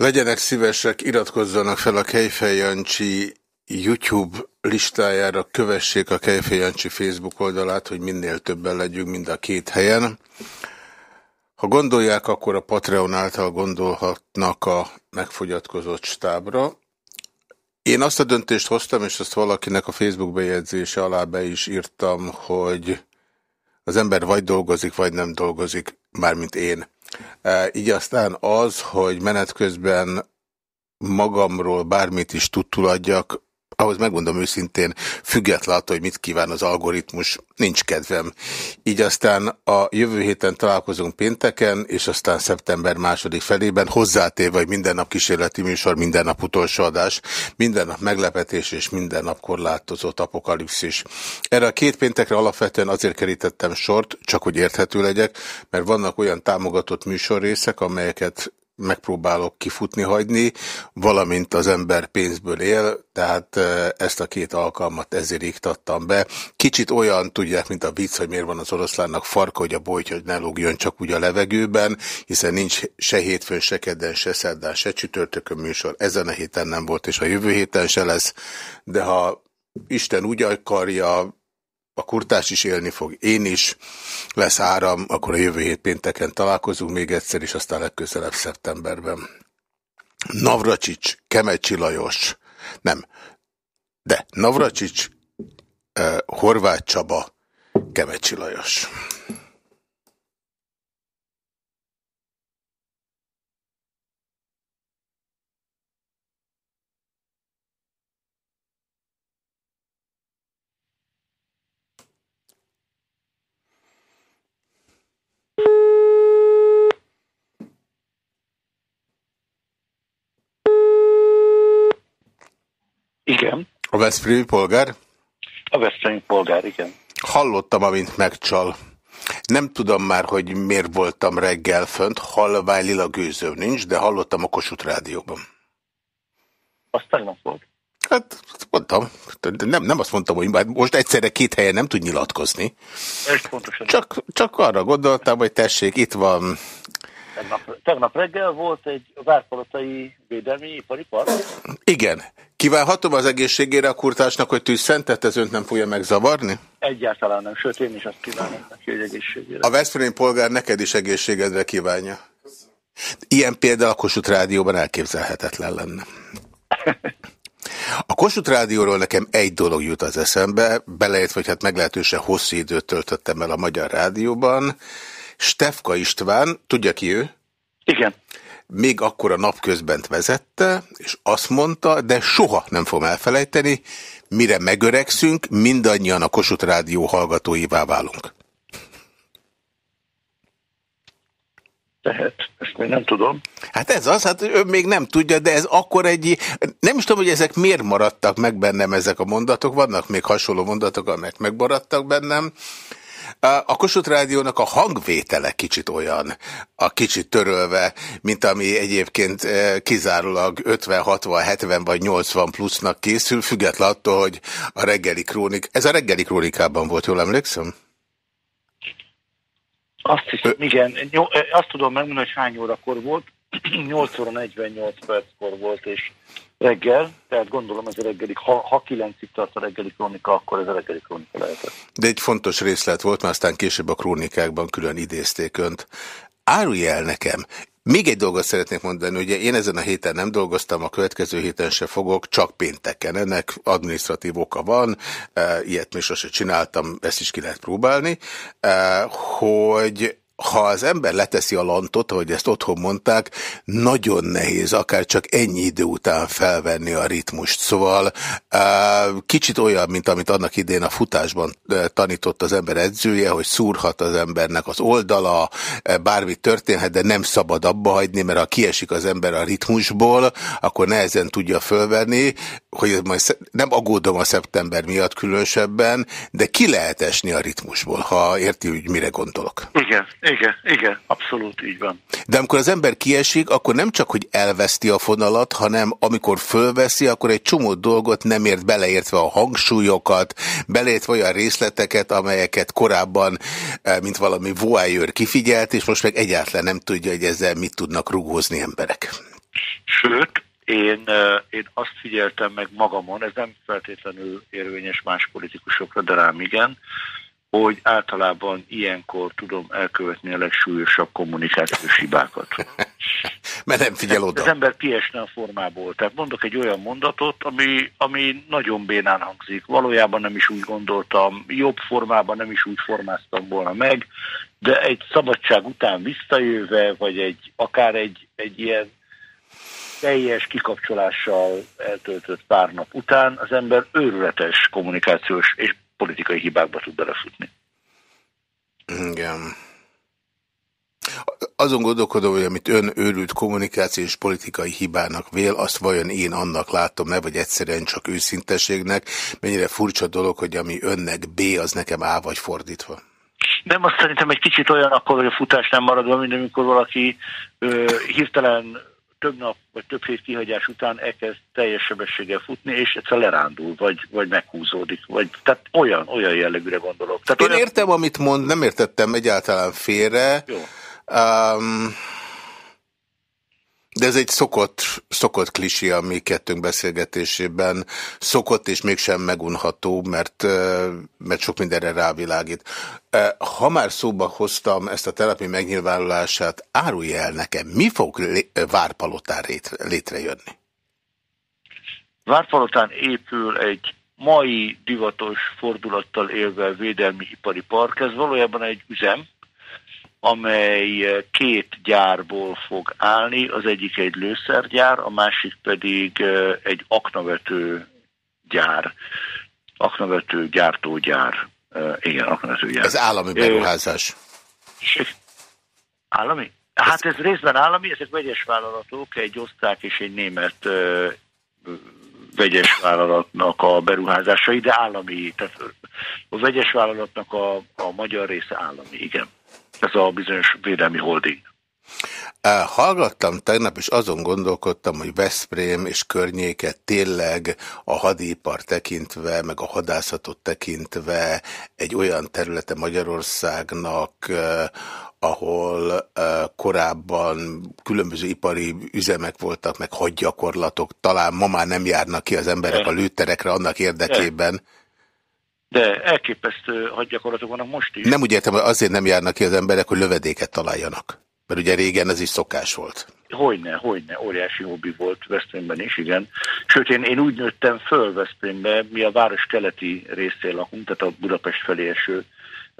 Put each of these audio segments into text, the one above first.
Legyenek szívesek, iratkozzanak fel a Kejfej Jancsi YouTube listájára, kövessék a Kejfej Jancsi Facebook oldalát, hogy minél többen legyünk mind a két helyen. Ha gondolják, akkor a Patreon által gondolhatnak a megfogyatkozott stábra. Én azt a döntést hoztam, és azt valakinek a Facebook bejegyzése alá be is írtam, hogy az ember vagy dolgozik, vagy nem dolgozik, mármint én. Így aztán az, hogy menet közben magamról bármit is tudtuladjak, ahhoz megmondom őszintén, független attól, hogy mit kíván az algoritmus, nincs kedvem. Így aztán a jövő héten találkozunk pénteken, és aztán szeptember második felében hozzátéve, hogy minden nap kísérleti műsor, minden nap utolsó adás, minden nap meglepetés és minden nap korlátozott apokalipszis. Erre a két péntekre alapvetően azért kerítettem sort, csak hogy érthető legyek, mert vannak olyan támogatott műsorrészek, amelyeket megpróbálok kifutni hagyni, valamint az ember pénzből él, tehát ezt a két alkalmat ezért iktattam be. Kicsit olyan, tudják, mint a vicc, hogy miért van az oroszlánnak farka, hogy a bolyt, hogy ne lógjon csak úgy a levegőben, hiszen nincs se hétfőn, se kedden, se szerdán, se csütörtökön műsor. Ezen a héten nem volt, és a jövő héten se lesz, de ha Isten úgy akarja, a kurtás is élni fog, én is, lesz áram, akkor a jövő hét pénteken találkozunk még egyszer, és aztán legközelebb szeptemberben. Navracsics, Kemecsi Lajos, nem, de Navracsics, eh, Horváth Csaba, Kemecsi Lajos. Igen. A Veszprémi polgár? A Veszprémi polgár, igen. Hallottam, amint megcsal. Nem tudom már, hogy miért voltam reggel fönt, halvány lila gőzöm nincs, de hallottam a Kossuth rádióban. Az tegnap volt. Hát mondtam, nem, nem azt mondtam, hogy most egyszerre két helyen nem tud nyilatkozni. Ez pontosan. Csak, csak arra gondoltam, hogy tessék, itt van Tegnap, tegnap reggel volt egy várpalotai védelmi ipari park. Igen. Kívánhatom az egészségére a kurtásnak, hogy tűzszentet, ez önt nem fogja megzavarni? Egyáltalán nem, sőt én is azt kívánom neki, hogy egészségére. A Veszprém polgár neked is egészségedre kívánja. Ilyen például a Kossuth Rádióban elképzelhetetlen lenne. A Kossuth Rádióról nekem egy dolog jut az eszembe, beleért, hogy hát meglehetősen hosszú időt töltöttem el a Magyar Rádióban, Stefka István, tudja ki ő? Igen. Még akkor a napközbent vezette, és azt mondta, de soha nem fogom elfelejteni, mire megöregszünk, mindannyian a Kossuth Rádió hallgatóivá válunk. Tehát, ezt még nem tudom. Hát ez az, hát ő még nem tudja, de ez akkor egy... Nem is tudom, hogy ezek miért maradtak meg bennem ezek a mondatok. Vannak még hasonló mondatok, amelyek megmaradtak bennem. A Kossuth Rádiónak a hangvétele kicsit olyan, a kicsit törölve, mint ami egyébként eh, kizárólag 50, 60, 70 vagy 80 plusznak készül, független attól, hogy a reggeli krónik... Ez a reggeli krónikában volt, jól emlékszem? Azt hiszem, igen. Eh, azt tudom megmondani, hogy hány órakor volt. 8 óra 48 perckor volt, és reggel, tehát gondolom ez a reggeli, ha, ha kilencig tart a reggeli krónika, akkor ez a reggeli krónika lehetett. De egy fontos részlet volt, mert aztán később a krónikákban külön idézték önt. Árulj el nekem, még egy dolgot szeretnék mondani, ugye én ezen a héten nem dolgoztam, a következő héten se fogok, csak pénteken. Ennek administratív oka van, e, ilyet még sose csináltam, ezt is ki lehet próbálni, e, hogy ha az ember leteszi a lantot, ahogy ezt otthon mondták, nagyon nehéz akár csak ennyi idő után felvenni a ritmust. Szóval kicsit olyan, mint amit annak idén a futásban tanított az ember edzője, hogy szúrhat az embernek az oldala, bármi történhet, de nem szabad abba hagyni, mert ha kiesik az ember a ritmusból, akkor nehezen tudja fölvenni, hogy majd nem aggódom a szeptember miatt különösebben, de ki lehet esni a ritmusból, ha érti, hogy mire gondolok. Igen, igen, igen, abszolút így van. De amikor az ember kiesik, akkor nem csak, hogy elveszti a fonalat, hanem amikor fölveszi, akkor egy csomó dolgot nem ért beleértve a hangsúlyokat, beleértve olyan részleteket, amelyeket korábban, eh, mint valami voyeur kifigyelt, és most meg egyáltalán nem tudja, hogy ezzel mit tudnak rugózni emberek. Sőt, én, én azt figyeltem meg magamon, ez nem feltétlenül érvényes más politikusokra, de rám igen, hogy általában ilyenkor tudom elkövetni a legsúlyosabb kommunikációs hibákat. Mert nem figyel oda. Az ember kiesne a formából. Tehát mondok egy olyan mondatot, ami, ami nagyon bénán hangzik. Valójában nem is úgy gondoltam, jobb formában nem is úgy formáztam volna meg, de egy szabadság után visszajöve, vagy egy akár egy, egy ilyen teljes kikapcsolással eltöltött pár nap után az ember őrületes kommunikációs és politikai hibákba tud belefutni. Igen. Azon gondolkodom, hogy amit ön őrült kommunikációs politikai hibának vél, azt vajon én annak látom-e, vagy egyszerűen csak őszinteségnek, mennyire furcsa dolog, hogy ami önnek B, az nekem A vagy fordítva. Nem, azt szerintem egy kicsit olyan akkor, hogy a futás nem marad, mint amikor valaki ö, hirtelen több nap vagy több hét kihagyás után elkezd teljes sebességgel futni, és egyszer lerándul, vagy, vagy meghúzódik. Vagy, tehát olyan, olyan jellegűre gondolok. Tehát Én olyan... értem, amit mond, nem értettem egyáltalán félre. Jó. Um, de ez egy szokott, szokott klisi a kettőnk beszélgetésében. Szokott és mégsem megunható, mert, mert sok mindenre rávilágít. Ha már szóba hoztam ezt a telepi megnyilvánulását, árulj el nekem, mi fog Várpalotán létrejönni? Várpalotán épül egy mai divatos fordulattal élve védelmi ipari park. Ez valójában egy üzem, amely eh, két gyárból fog állni, az egyik egy lőszergyár, a másik pedig eh, egy aknavető gyár, aknavető gyártógyár. Eh, igen, aknavető gyár. Ez állami beruházás. Állami? Hát ez részben állami, ezek vegyes vállalatok, egy osztrák és egy német vegyes vállalatnak a beruházásai, de állami, tehát a vegyes vállalatnak a, a magyar része állami, igen ez a bizonyos védelmi holding. Hallgattam tegnap, és azon gondolkodtam, hogy Veszprém és környéke tényleg a hadipar tekintve, meg a hadászatot tekintve egy olyan területe Magyarországnak, ahol korábban különböző ipari üzemek voltak, meg hadgyakorlatok, talán ma már nem járnak ki az emberek a lőterekre annak érdekében, de elképesztő hadgyakorlatok vannak most is. Nem úgy értem, hogy azért nem járnak ki az emberek, hogy lövedéket találjanak. Mert ugye régen ez is szokás volt. Hogyne, hogyne, óriási hobbi volt Veszprémben is, igen. Sőt, én, én úgy nőttem föl Veszprémbe, mi a város keleti részén lakunk, tehát a Budapest felé eső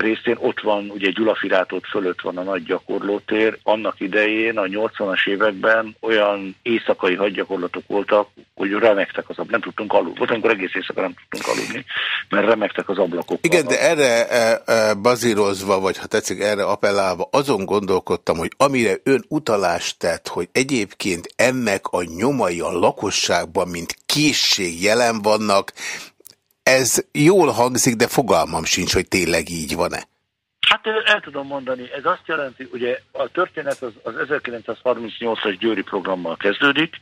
részén ott van, ugye Gyulafirátot fölött van a nagy gyakorlótér. Annak idején, a 80-as években olyan éjszakai hadgyakorlatok voltak, hogy remektek az ablakok, nem tudtunk aludni. Volt, amikor egész éjszaka nem tudtunk aludni, mert remektek az ablakok. Igen, de erre e, e, bazírozva, vagy ha tetszik erre appellálva, azon gondolkodtam, hogy amire ön utalást tett, hogy egyébként ennek a nyomai a lakosságban, mint készség jelen vannak, ez jól hangzik, de fogalmam sincs, hogy tényleg így van-e. Hát el tudom mondani, ez azt jelenti, ugye a történet az, az 1938-as Győri programmal kezdődik,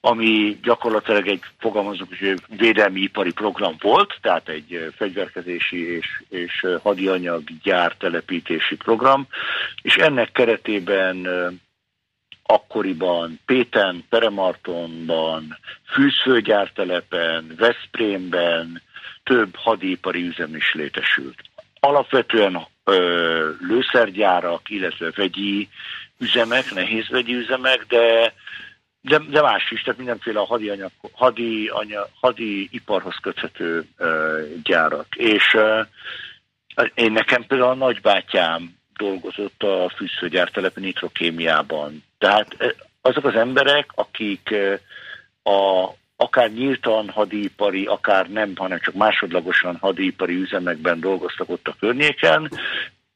ami gyakorlatilag egy, fogalmazunk, hogy védelmi ipari program volt, tehát egy fegyverkezési és, és hadianyag gyár telepítési program, és ennek keretében akkoriban Péten, Peremartonban, Fűszfőgyártelepen, Veszprémben több hadipari üzem is létesült. Alapvetően ö, lőszergyárak, illetve vegyi üzemek, nehéz vegyi üzemek, de, de, de más is, tehát mindenféle hadi, anyag, hadi, anya, hadi iparhoz köthető ö, gyárak. És ö, én nekem például a nagybátyám dolgozott a fűszőgyártelepen nitrokémiában. Tehát azok az emberek, akik a, akár nyíltan hadipari, akár nem, hanem csak másodlagosan hadipari üzemekben dolgoztak ott a környéken,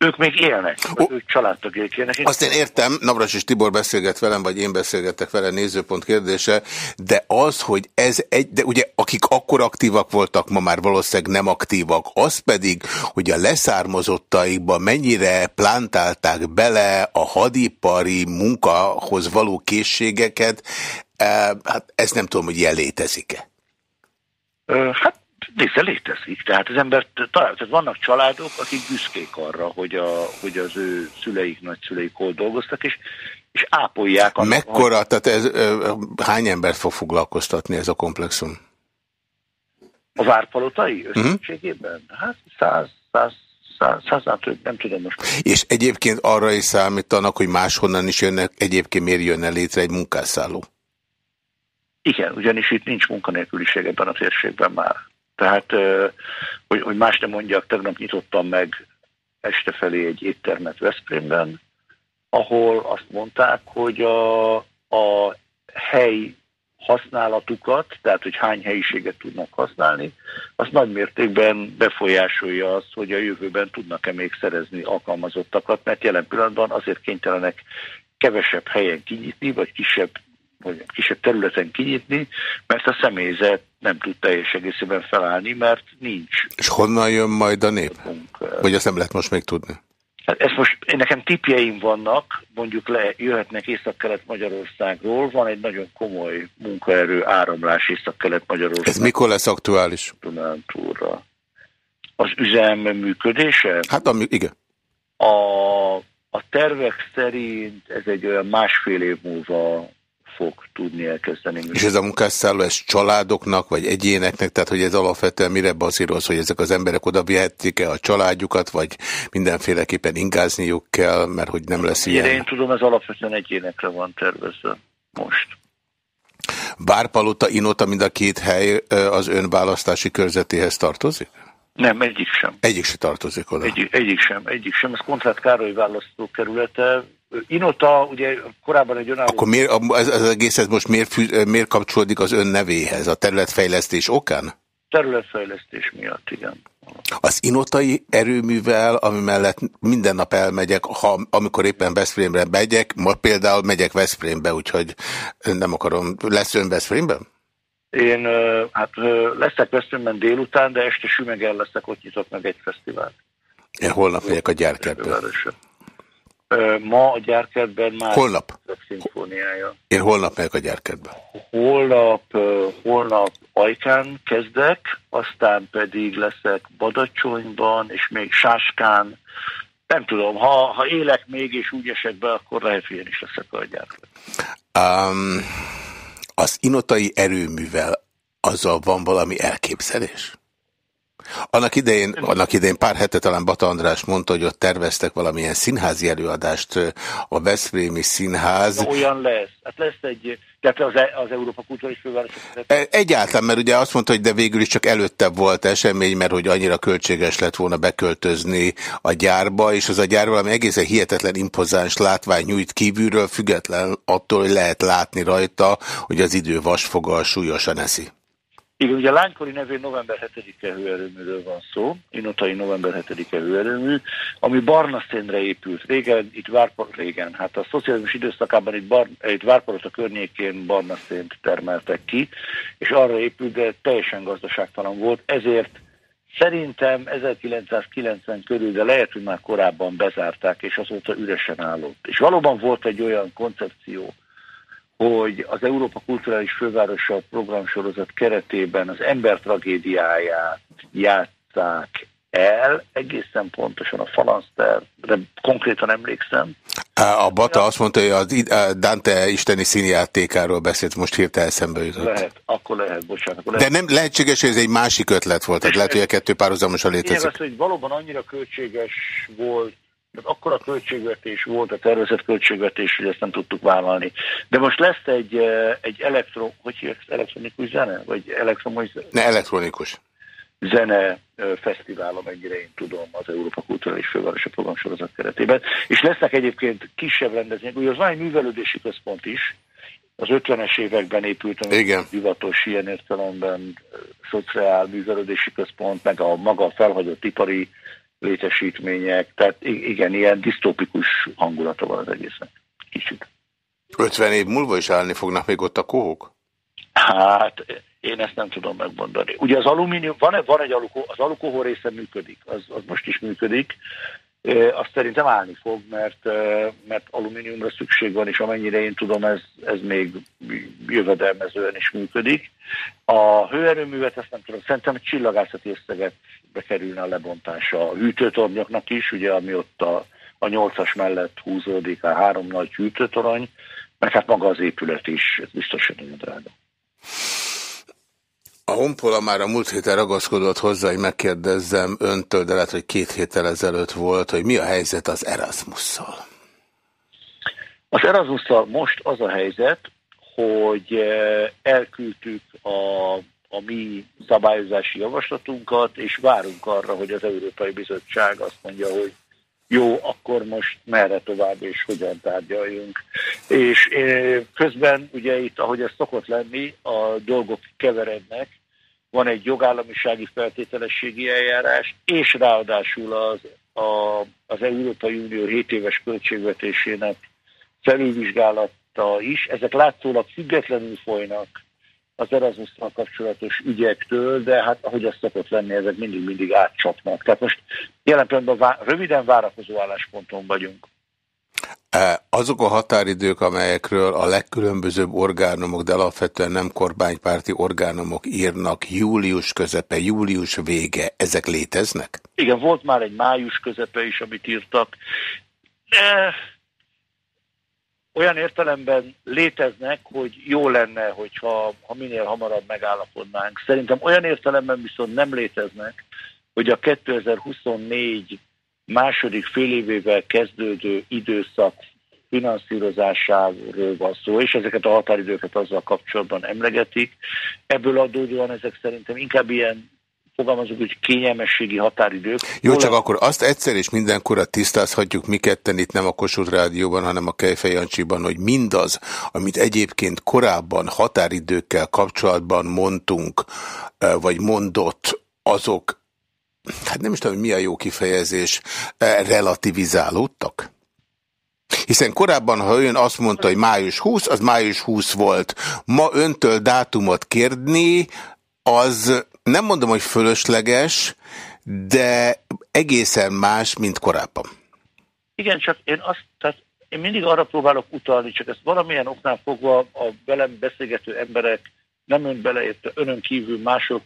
ők még élnek, oh. ők családtagjaik élnek. Azt én értem, Navras és Tibor beszélget velem, vagy én beszélgetek vele, nézőpont kérdése, de az, hogy ez egy, de ugye akik akkor aktívak voltak, ma már valószínűleg nem aktívak, az pedig, hogy a leszármazottaikba mennyire plántálták bele a hadipari munkahoz való készségeket, eh, hát ezt nem tudom, hogy ilyen létezik-e. Hát Nézze, létezik. Tehát az ember tehát vannak családok, akik büszkék arra, hogy, a, hogy az ő szüleik, nagyszüleik hol dolgoztak, és és ápolják. Annak, Mekkora, hogy... tehát ez, hány embert fog foglalkoztatni ez a komplexum? A várpalotai mhm. összességében? Uh -huh. Hát száz, száz, száz, száznál több, nem tudom most. És egyébként arra is számítanak, hogy máshonnan is jönnek, egyébként miért jönne létre egy munkásszálló? Igen, ugyanis itt nincs munkanélküliség ebben a térségben már. Tehát, hogy, hogy más nem mondjak, tegnap nyitottam meg este felé egy éttermet Veszprémben, ahol azt mondták, hogy a, a hely használatukat, tehát hogy hány helyiséget tudnak használni, az nagy mértékben befolyásolja azt, hogy a jövőben tudnak-e még szerezni alkalmazottakat, mert jelen pillanatban azért kénytelenek kevesebb helyen kinyitni, vagy kisebb, vagy kisebb területen kinyitni, mert a személyzet nem tud teljes egészében felállni, mert nincs. És honnan jön majd a nép? Vagy azt nem lehet most még tudni? Hát ezt most, én nekem tipjeim vannak, mondjuk le, jöhetnek Észak-Kelet Magyarországról, van egy nagyon komoly munkaerő áramlás Észak-Kelet Magyarország. Ez mikor lesz aktuális? Dunántúrra. Az üzem működése? Hát ami, igen. A, a tervek szerint ez egy olyan másfél év múlva fog tudni elkezdeni. És ez a munkásszálló, ez családoknak, vagy egyéneknek, tehát hogy ez alapvetően mire bazíroz, hogy ezek az emberek oda vihették-e a családjukat, vagy mindenféleképpen ingázniuk kell, mert hogy nem lesz ilyen? Én tudom, ez alapvetően egyénekre van tervezve most. Bárpalota, Inota, mind a két hely az ön választási körzetéhez tartozik? Nem, egyik sem. Egyik sem tartozik oda? Egyik, egyik sem, egyik sem. Ez Kontrát Károly választókerülete, Inota ugye korábban egy önálló... Akkor miért, ez, ez egész ez most miért, miért kapcsolódik az ön nevéhez? A területfejlesztés okán? Területfejlesztés miatt, igen. Az inotai erőművel, ami mellett minden nap elmegyek, ha, amikor éppen Veszprémre megyek, ma például megyek Veszprémbe, úgyhogy nem akarom, lesz ön Veszprémben? Én hát leszek Veszprémben délután, de este sümegen leszek, ott nyitok meg egy fesztivált. Én holnap megyek a gyárkertbe. Ma a gyárkertben már holnap. a szimfóniája. Én holnap megyek a gyárkertbe. Holnap, holnap Ajkán kezdek, aztán pedig leszek Badacsonyban, és még Sáskán. Nem tudom, ha, ha élek még, és úgy esek be, akkor lehet, hogy én is leszek a gyárkertben. Um, az inotai erőművel azzal van valami elképzelés? Annak idején, annak idején pár hete talán Bata András mondta, hogy ott terveztek valamilyen színházi előadást a Veszprémi Színház. Na, olyan lesz. Hát lesz egy, tehát az, e- az Európa Kulturális Főváros. E, egyáltalán, mert ugye azt mondta, hogy de végül is csak előtte volt esemény, mert hogy annyira költséges lett volna beköltözni a gyárba, és az a gyár valami egészen hihetetlen impozáns látvány nyújt kívülről, független attól, hogy lehet látni rajta, hogy az idő vasfogal súlyosan eszi. Igen, ugye a lánykori nevén november 7-e hőerőműről van szó, inotai november 7-e hőerőmű, ami barna szénre épült. Régen, itt Várpar, régen, hát a szocializmus időszakában itt, bar, itt Várparot a környékén barna szént termeltek ki, és arra épült, de teljesen gazdaságtalan volt, ezért Szerintem 1990 körül, de lehet, hogy már korábban bezárták, és azóta üresen állott. És valóban volt egy olyan koncepció, hogy az Európa Kulturális Fővárosa programsorozat keretében az ember tragédiáját játszák el, egészen pontosan a Falanszter, de konkrétan emlékszem. A Bata azt mondta, hogy a Dante isteni színjátékáról beszélt, most hirtelen eszembe jutott. Lehet, akkor lehet, bocsánat. Akkor lehet. De nem lehetséges, hogy ez egy másik ötlet volt, tehát lehet, hogy a kettő párhuzamosan létezik. Igen, az, hogy valóban annyira költséges volt tehát akkor a költségvetés volt, a tervezett költségvetés, hogy ezt nem tudtuk vállalni. De most lesz egy, eh, egy elektro, hogy hívják, elektronikus zene? Vagy elektromos zene? Ne, elektronikus. Zene eh, fesztivál, amennyire én tudom, az Európa Kulturális Fővárosa Programsorozat keretében. És lesznek egyébként kisebb rendezvények. Ugye az van egy művelődési központ is, az 50-es években épült, Igen. divatos ilyen értelemben eh, szociál művelődési központ, meg a maga felhagyott ipari létesítmények, tehát igen, ilyen disztópikus hangulata van az egésznek. Kicsit. 50 év múlva is állni fognak még ott a kohók? Hát én ezt nem tudom megmondani. Ugye az alumínium, van, van egy alukohó, az alukohó része működik, az, az most is működik, azt szerintem állni fog, mert, mert alumíniumra szükség van, és amennyire én tudom, ez, ez még jövedelmezően is működik. A hőerőművet, ezt nem tudom, szerintem csillagászati összeget bekerülne a lebontása a hűtőtornyoknak is, ugye, ami ott a, a nyolcas mellett húzódik a három nagy hűtőtorony, meg hát maga az épület is, ez biztos, nagyon drága. A Honpola már a múlt héten ragaszkodott hozzá, hogy megkérdezzem öntől, de lehet, hogy két héttel ezelőtt volt, hogy mi a helyzet az Erasmusszal. Az Erasmusszal most az a helyzet, hogy eh, elküldtük a, a mi szabályozási javaslatunkat, és várunk arra, hogy az Európai Bizottság azt mondja, hogy jó, akkor most merre tovább és hogyan tárgyaljunk. És közben ugye itt, ahogy ez szokott lenni, a dolgok keverednek, van egy jogállamisági feltételességi eljárás, és ráadásul az, a, az Európai Unió 7 éves költségvetésének felülvizsgálata is. Ezek látszólag függetlenül folynak az erasmus kapcsolatos ügyektől, de hát ahogy ez szokott lenni, ezek mindig-mindig átcsapnak. Tehát most jelen pillanatban vá röviden várakozó állásponton vagyunk. E, azok a határidők, amelyekről a legkülönbözőbb orgánumok, de alapvetően nem kormánypárti orgánumok írnak, július közepe, július vége, ezek léteznek? Igen, volt már egy május közepe is, amit írtak. E, olyan értelemben léteznek, hogy jó lenne, hogyha ha minél hamarabb megállapodnánk. Szerintem olyan értelemben viszont nem léteznek, hogy a 2024 második fél évével kezdődő időszak finanszírozásáról van szó, és ezeket a határidőket azzal kapcsolatban emlegetik. Ebből adódóan ezek szerintem inkább ilyen fogalmazunk, hogy kényelmességi határidők. Jó, csak akkor azt egyszer és mindenkorra tisztázhatjuk mi ketten itt nem a Kossuth Rádióban, hanem a Kejfej Jancsiban, hogy mindaz, amit egyébként korábban határidőkkel kapcsolatban mondtunk, vagy mondott, azok, hát nem is tudom, mi a jó kifejezés, relativizálódtak? Hiszen korábban, ha ön azt mondta, hogy május 20, az május 20 volt. Ma öntől dátumot kérni, az nem mondom, hogy fölösleges, de egészen más, mint korábban. Igen, csak én azt, tehát én mindig arra próbálok utalni, csak ezt valamilyen oknál fogva a velem beszélgető emberek, nem ön beleérte, önön kívül mások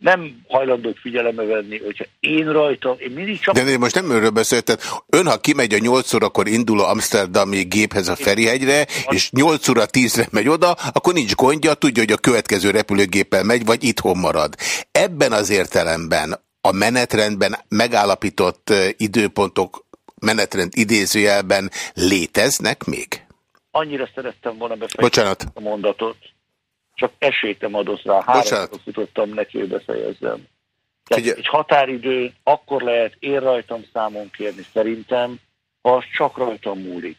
nem hajlandók figyelembe venni, hogyha én rajtam, én mindig csak... De én most nem önről beszéltem. Ön, ha kimegy a 8 órakor indul a Amsterdami géphez a Ferihegyre, és 8 óra 10-re megy oda, akkor nincs gondja, tudja, hogy a következő repülőgéppel megy, vagy itthon marad. Ebben az értelemben a menetrendben megállapított időpontok menetrend idézőjelben léteznek még? Annyira szerettem volna befejezni a mondatot csak esélyt nem adott rá. Három futottam neki, hogy befejezzem. Tehát egy határidő akkor lehet én rajtam számon kérni szerintem, ha az csak rajtam múlik.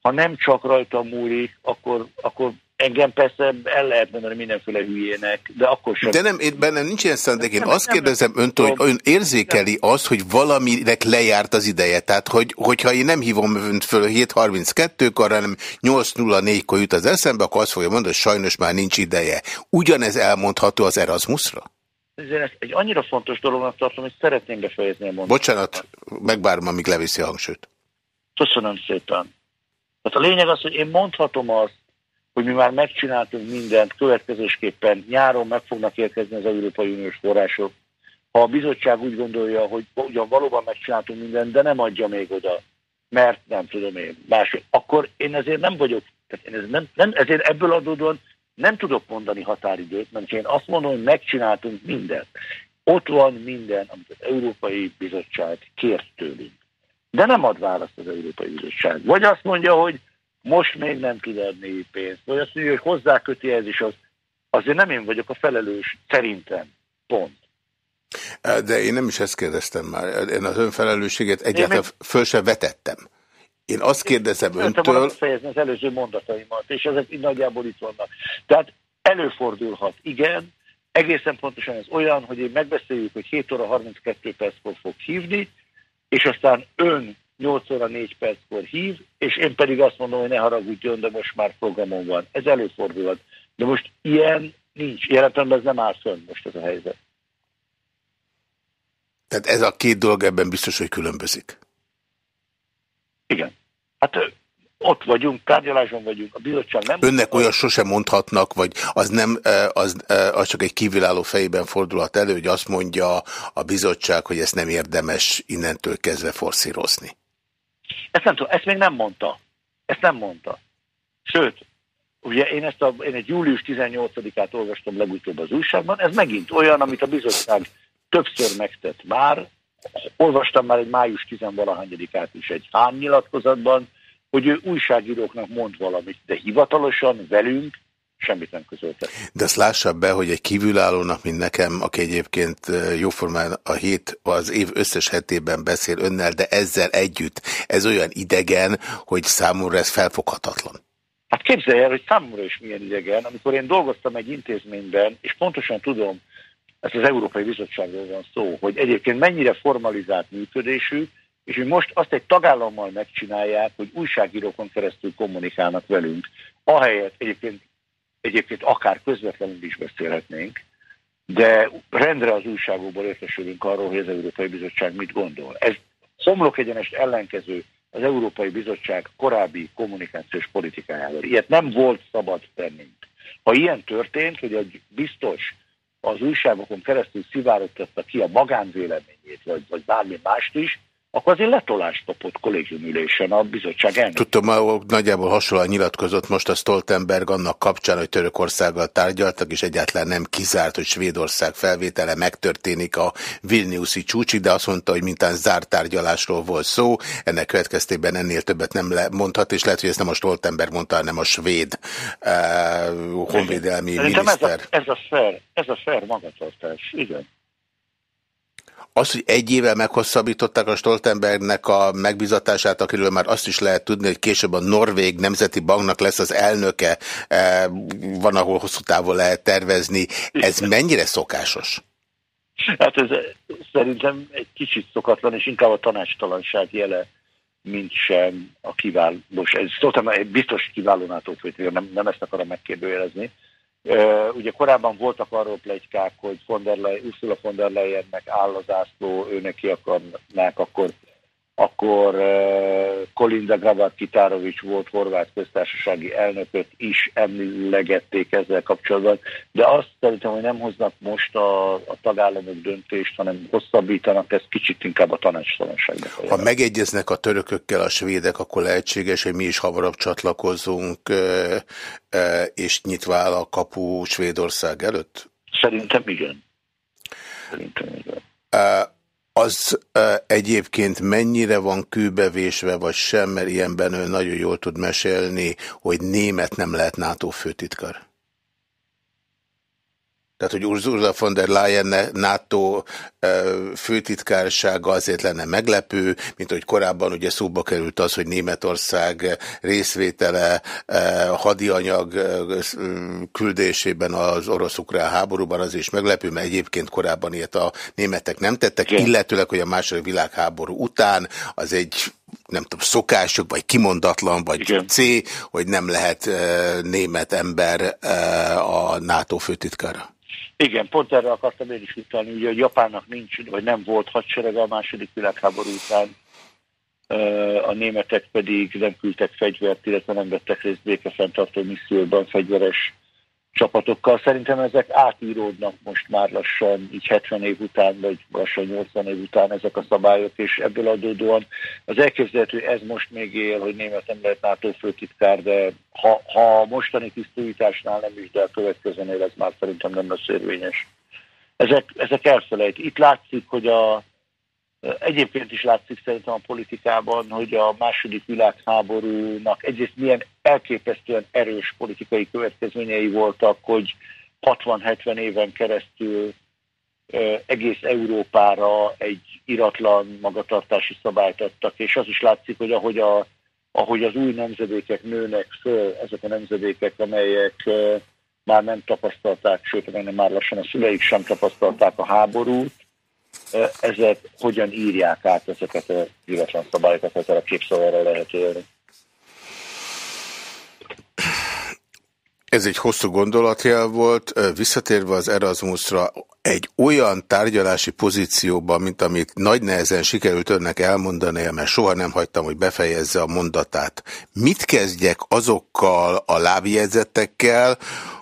Ha nem csak rajtam múlik, akkor, akkor Engem persze el lehet mondani mindenféle hülyének, de akkor sem. De nem, én bennem nincs ilyen szándék. Én azt kérdezem öntől, hogy ön érzékeli azt, hogy valaminek lejárt az ideje. Tehát, hogy, hogyha én nem hívom önt föl 7.32-kor, hanem 8.04-kor jut az eszembe, akkor azt fogja mondani, hogy sajnos már nincs ideje. Ugyanez elmondható az Erasmusra? Ezért ezt egy annyira fontos dolognak tartom, hogy szeretném befejezni a mondatot. Bocsánat, megvárom, amíg leviszi a hangsúlyt. Köszönöm szépen. Tehát a lényeg az, hogy én mondhatom azt, hogy mi már megcsináltunk mindent, következésképpen nyáron meg fognak érkezni az Európai Uniós források. Ha a bizottság úgy gondolja, hogy ugyan valóban megcsináltunk mindent, de nem adja még oda, mert nem tudom én, más, akkor én ezért nem vagyok, tehát én ez nem, nem, ezért ebből adódóan nem tudok mondani határidőt, mert én azt mondom, hogy megcsináltunk mindent. Ott van minden, amit az Európai Bizottság kért tőlünk. De nem ad választ az Európai Bizottság. Vagy azt mondja, hogy most még nem tud adni pénzt, vagy azt mondja, hogy hozzáköti ez is, az, azért nem én vagyok a felelős, szerintem. Pont. De én nem is ezt kérdeztem már. Én az önfelelősséget egyáltalán még... föl sem vetettem. Én azt kérdezem én öntől... fejezni az előző mondataimat, és ezek nagyjából itt vannak. Tehát előfordulhat, igen, egészen pontosan ez olyan, hogy én megbeszéljük, hogy 7 óra 32 perckor fog hívni, és aztán ön 8 óra 4 perckor hív, és én pedig azt mondom, hogy ne haragudjon, de most már programon van. Ez előfordulhat. De most ilyen nincs. Jelentemben ez nem áll fönn most ez a helyzet. Tehát ez a két dolog ebben biztos, hogy különbözik. Igen. Hát ott vagyunk, tárgyaláson vagyunk, a bizottság nem... Önnek olyan sosem mondhatnak, vagy az, nem, az, az csak egy kívülálló fejében fordulhat elő, hogy azt mondja a bizottság, hogy ezt nem érdemes innentől kezdve forszírozni. Ezt nem tudom, ezt még nem mondta. Ezt nem mondta. Sőt, ugye én ezt a, én egy július 18-át olvastam legutóbb az újságban, ez megint olyan, amit a bizottság többször megtett már, olvastam már egy május 10-valahányadikát is egy hán nyilatkozatban, hogy ő újságíróknak mond valamit, de hivatalosan velünk semmit nem közölte. De azt lássa be, hogy egy kívülállónak, mint nekem, aki egyébként jóformán a hét, az év összes hetében beszél önnel, de ezzel együtt ez olyan idegen, hogy számomra ez felfoghatatlan. Hát képzelj el, hogy számomra is milyen idegen, amikor én dolgoztam egy intézményben, és pontosan tudom, ez az Európai Bizottságról van szó, hogy egyébként mennyire formalizált működésű, és hogy most azt egy tagállammal megcsinálják, hogy újságírókon keresztül kommunikálnak velünk, ahelyett egyébként, egyébként akár közvetlenül is beszélhetnénk, de rendre az újságokból értesülünk arról, hogy az Európai Bizottság mit gondol. Ez homlok egyenest ellenkező az Európai Bizottság korábbi kommunikációs politikájával. Ilyet nem volt szabad tennünk. Ha ilyen történt, hogy egy biztos az újságokon keresztül szivárogtatta ki a magánvéleményét, vagy, vagy bármi mást is, akkor azért letolást kapott kollégiumülésen a bizottság elnök. Tudtam, nagyjából hasonlóan nyilatkozott most a Stoltenberg annak kapcsán, hogy Törökországgal tárgyaltak, és egyáltalán nem kizárt, hogy Svédország felvétele megtörténik a Vilniuszi csúcsig, de azt mondta, hogy mintán zárt tárgyalásról volt szó, ennek következtében ennél többet nem mondhat, és lehet, hogy ezt nem a Stoltenberg mondta, hanem a svéd uh, honvédelmi miniszter. Ez a, ez a fair, ez a fair magatartás, igen. Az, hogy egy évvel meghosszabbították a Stoltenbergnek a megbizatását, akiről már azt is lehet tudni, hogy később a Norvég Nemzeti Banknak lesz az elnöke, eh, van, ahol hosszú távon lehet tervezni. Ez mennyire szokásos? Hát ez szerintem egy kicsit szokatlan, és inkább a tanácstalanság jele, mint sem a kiválós. Ez Stoltenberg biztos kiválónától nem, nem ezt akarom megkérdőjelezni, Ugye korábban voltak arról plegykák, hogy von der Leyen, Ursula von der Leyennek áll az ászló, ő neki akarnák, akkor, akkor Kolinda Grabat Kitárovics volt horvát köztársasági elnököt is emlegették ezzel kapcsolatban, de azt szerintem, hogy nem hoznak most a, a tagállamok döntést, hanem hosszabbítanak, ez kicsit inkább a tanácstalanságnak. Ha megegyeznek a törökökkel a svédek, akkor lehetséges, hogy mi is hamarabb csatlakozunk és nyitva áll a kapu Svédország előtt? Szerintem igen. Szerintem igen. Az egyébként mennyire van kőbevésve, vagy sem, mert ilyenben ő nagyon jól tud mesélni, hogy német nem lehet NATO főtitkar? Tehát, hogy Ursula von der Leyen NATO főtitkársága azért lenne meglepő, mint hogy korábban ugye szóba került az, hogy Németország részvétele hadianyag küldésében az orosz-ukrán háborúban az is meglepő, mert egyébként korábban ilyet a németek nem tettek, illetőleg, hogy a második világháború után az egy nem tudom, szokások, vagy kimondatlan, vagy Igen. C, hogy nem lehet német ember a NATO főtitkára. Igen, pont erre akartam én is utalni, ugye, hogy Japánnak nincs, vagy nem volt hadserege a második világháború után, a németek pedig nem küldtek fegyvert, illetve nem vettek részt békefenntartó misszióban fegyveres csapatokkal. Szerintem ezek átíródnak most már lassan, így 70 év után, vagy lassan 80 év után ezek a szabályok, és ebből adódóan az elképzelhető, ez most még él, hogy német nem lehet NATO főtitkár, de ha, ha a mostani tisztújításnál nem is, de a következőnél ez már szerintem nem lesz érvényes. Ezek, ezek elfelejt. Itt látszik, hogy a, Egyébként is látszik szerintem a politikában, hogy a második világháborúnak egyrészt milyen elképesztően erős politikai következményei voltak, hogy 60-70 éven keresztül egész Európára egy iratlan magatartási szabályt adtak, és az is látszik, hogy ahogy, a, ahogy az új nemzedékek nőnek föl, ezek a nemzedékek, amelyek már nem tapasztalták, sőt, amelyek már lassan a szüleik sem tapasztalták a háborút, ezek hogyan írják át ezeket a illetlen szabályokat, ezzel a képszóval lehet élni. Ez egy hosszú gondolatjel volt, visszatérve az Erasmusra, egy olyan tárgyalási pozícióban, mint amit nagy nehezen sikerült önnek elmondani, mert soha nem hagytam, hogy befejezze a mondatát. Mit kezdjek azokkal a lábjegyzetekkel,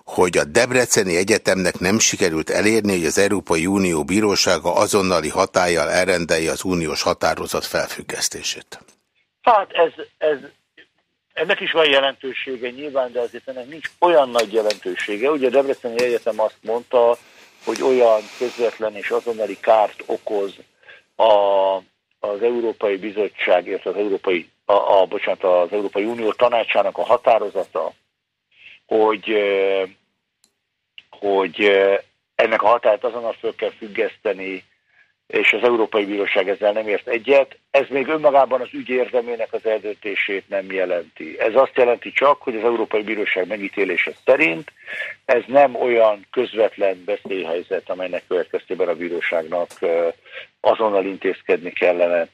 hogy a Debreceni Egyetemnek nem sikerült elérni, hogy az Európai Unió Bírósága azonnali hatállyal elrendelje az uniós határozat felfüggesztését? Hát ez, ez, ennek is van jelentősége nyilván, de azért ennek nincs olyan nagy jelentősége. Ugye a Debreceni Egyetem azt mondta, hogy olyan közvetlen és azonnali kárt okoz a, az Európai Bizottság, illetve az Európai, a, a, bocsánat, az Európai Unió tanácsának a határozata, hogy, hogy ennek a határt azonnal föl kell függeszteni, és az Európai Bíróság ezzel nem ért egyet. Ez még önmagában az ügy érdemének az eldöntését nem jelenti. Ez azt jelenti csak, hogy az Európai Bíróság megítélése szerint ez nem olyan közvetlen beszélyhelyzet, amelynek következtében a bíróságnak azonnal intézkedni kellene.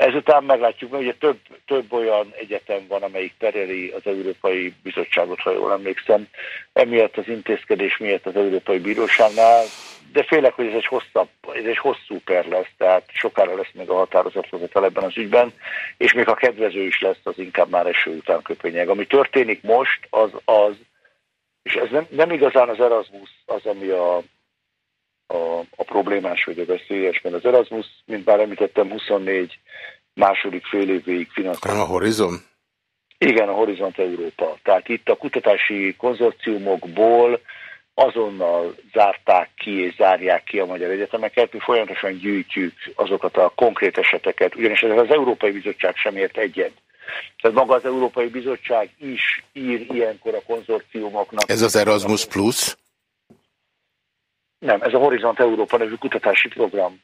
Ezután meglátjuk, mert ugye több, több olyan egyetem van, amelyik tereli az Európai Bizottságot, ha jól emlékszem, emiatt az intézkedés miatt az Európai Bíróságnál, de félek, hogy ez egy, hosszabb, ez egy hosszú per lesz, tehát sokára lesz még a határozathozatal ebben az ügyben, és még a kedvező is lesz, az inkább már eső után köpényeg. Ami történik most, az az, és ez nem, nem igazán az Erasmus az, ami a, a, a problémás vagy a veszélyes, mert az Erasmus, mint már említettem, 24 második fél évig finanszírozott. A Horizon? Igen, a Horizont Európa. Tehát itt a kutatási konzorciumokból azonnal zárták ki és zárják ki a magyar egyetemeket. Mi folyamatosan gyűjtjük azokat a konkrét eseteket, ugyanis ez az Európai Bizottság sem ért egyet. Tehát maga az Európai Bizottság is ír ilyenkor a konzorciumoknak. Ez az Erasmus Plus? Nem, ez a Horizont Európa nevű kutatási program.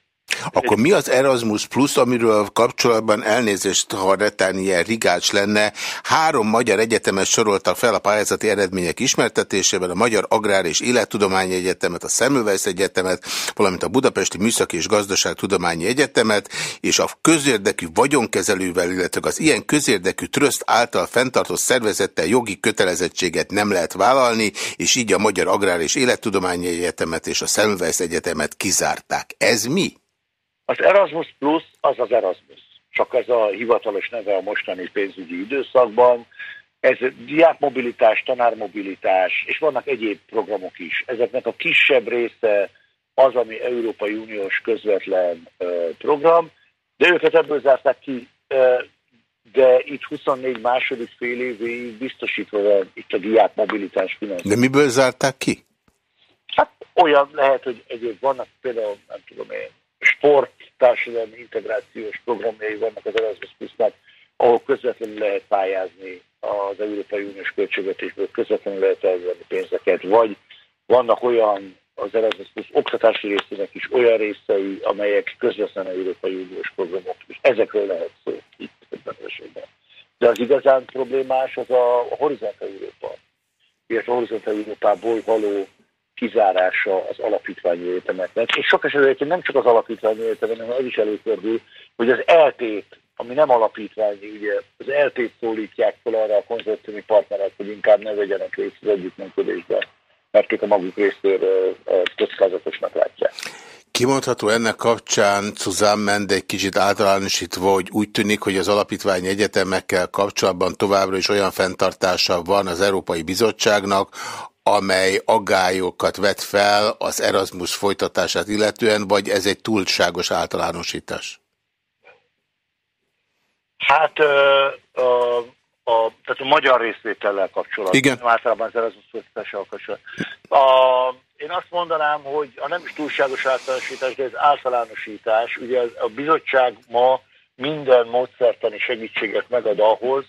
Akkor mi az Erasmus Plus, amiről kapcsolatban elnézést, ha retán ilyen rigács lenne, három magyar egyetemet soroltak fel a pályázati eredmények ismertetésében, a Magyar Agrár és Élettudományi Egyetemet, a Semmelweis Egyetemet, valamint a Budapesti Műszaki és Gazdaságtudományi Egyetemet, és a közérdekű vagyonkezelővel, illetve az ilyen közérdekű tröszt által fenntartott szervezettel jogi kötelezettséget nem lehet vállalni, és így a Magyar Agrár és Élettudományi Egyetemet és a Semmelweis Egyetemet kizárták. Ez mi? Az Erasmus Plus az az Erasmus. Csak ez a hivatalos neve a mostani pénzügyi időszakban. Ez diákmobilitás, tanármobilitás, és vannak egyéb programok is. Ezeknek a kisebb része az, ami Európai Uniós közvetlen program, de őket ebből zárták ki, de itt 24 második fél évéig biztosítva van itt a diák mobilitás De miből zárták ki? Hát olyan lehet, hogy egyéb vannak például, nem tudom én, sport, társadalmi integrációs programjai vannak az Erasmus Plus-nak, ahol közvetlenül lehet pályázni az Európai Uniós költségvetésből, közvetlenül lehet elvenni pénzeket, vagy vannak olyan az Erasmus Plus oktatási részének is olyan részei, amelyek közvetlenül Európai Uniós programok, és ezekről lehet szó itt ebben esetben. De az igazán problémás az a Horizont Európa, illetve a Horizont Európából való kizárása az alapítványi egyetemeknek. És sok esetben nem csak az alapítványi egyetemek, hanem az is előfordul, hogy az eltét, ami nem alapítványi, ugye az eltét szólítják fel arra a konzorciumi partnerek, hogy inkább ne vegyenek részt az együttműködésben, mert ők a maguk részéről kockázatosnak látják. Kimondható ennek kapcsán Mende egy kicsit általánosítva, hogy úgy tűnik, hogy az alapítvány egyetemekkel kapcsolatban továbbra is olyan fenntartása van az Európai Bizottságnak, amely aggályokat vet fel az Erasmus folytatását illetően, vagy ez egy túlságos általánosítás? Hát a, a, a, tehát a magyar részvétellel kapcsolatban, Igen. nem általában az Erasmus folytatással kapcsolatban. A, én azt mondanám, hogy a nem is túlságos általánosítás, de ez általánosítás. Ugye a bizottság ma minden módszertani segítséget megad ahhoz,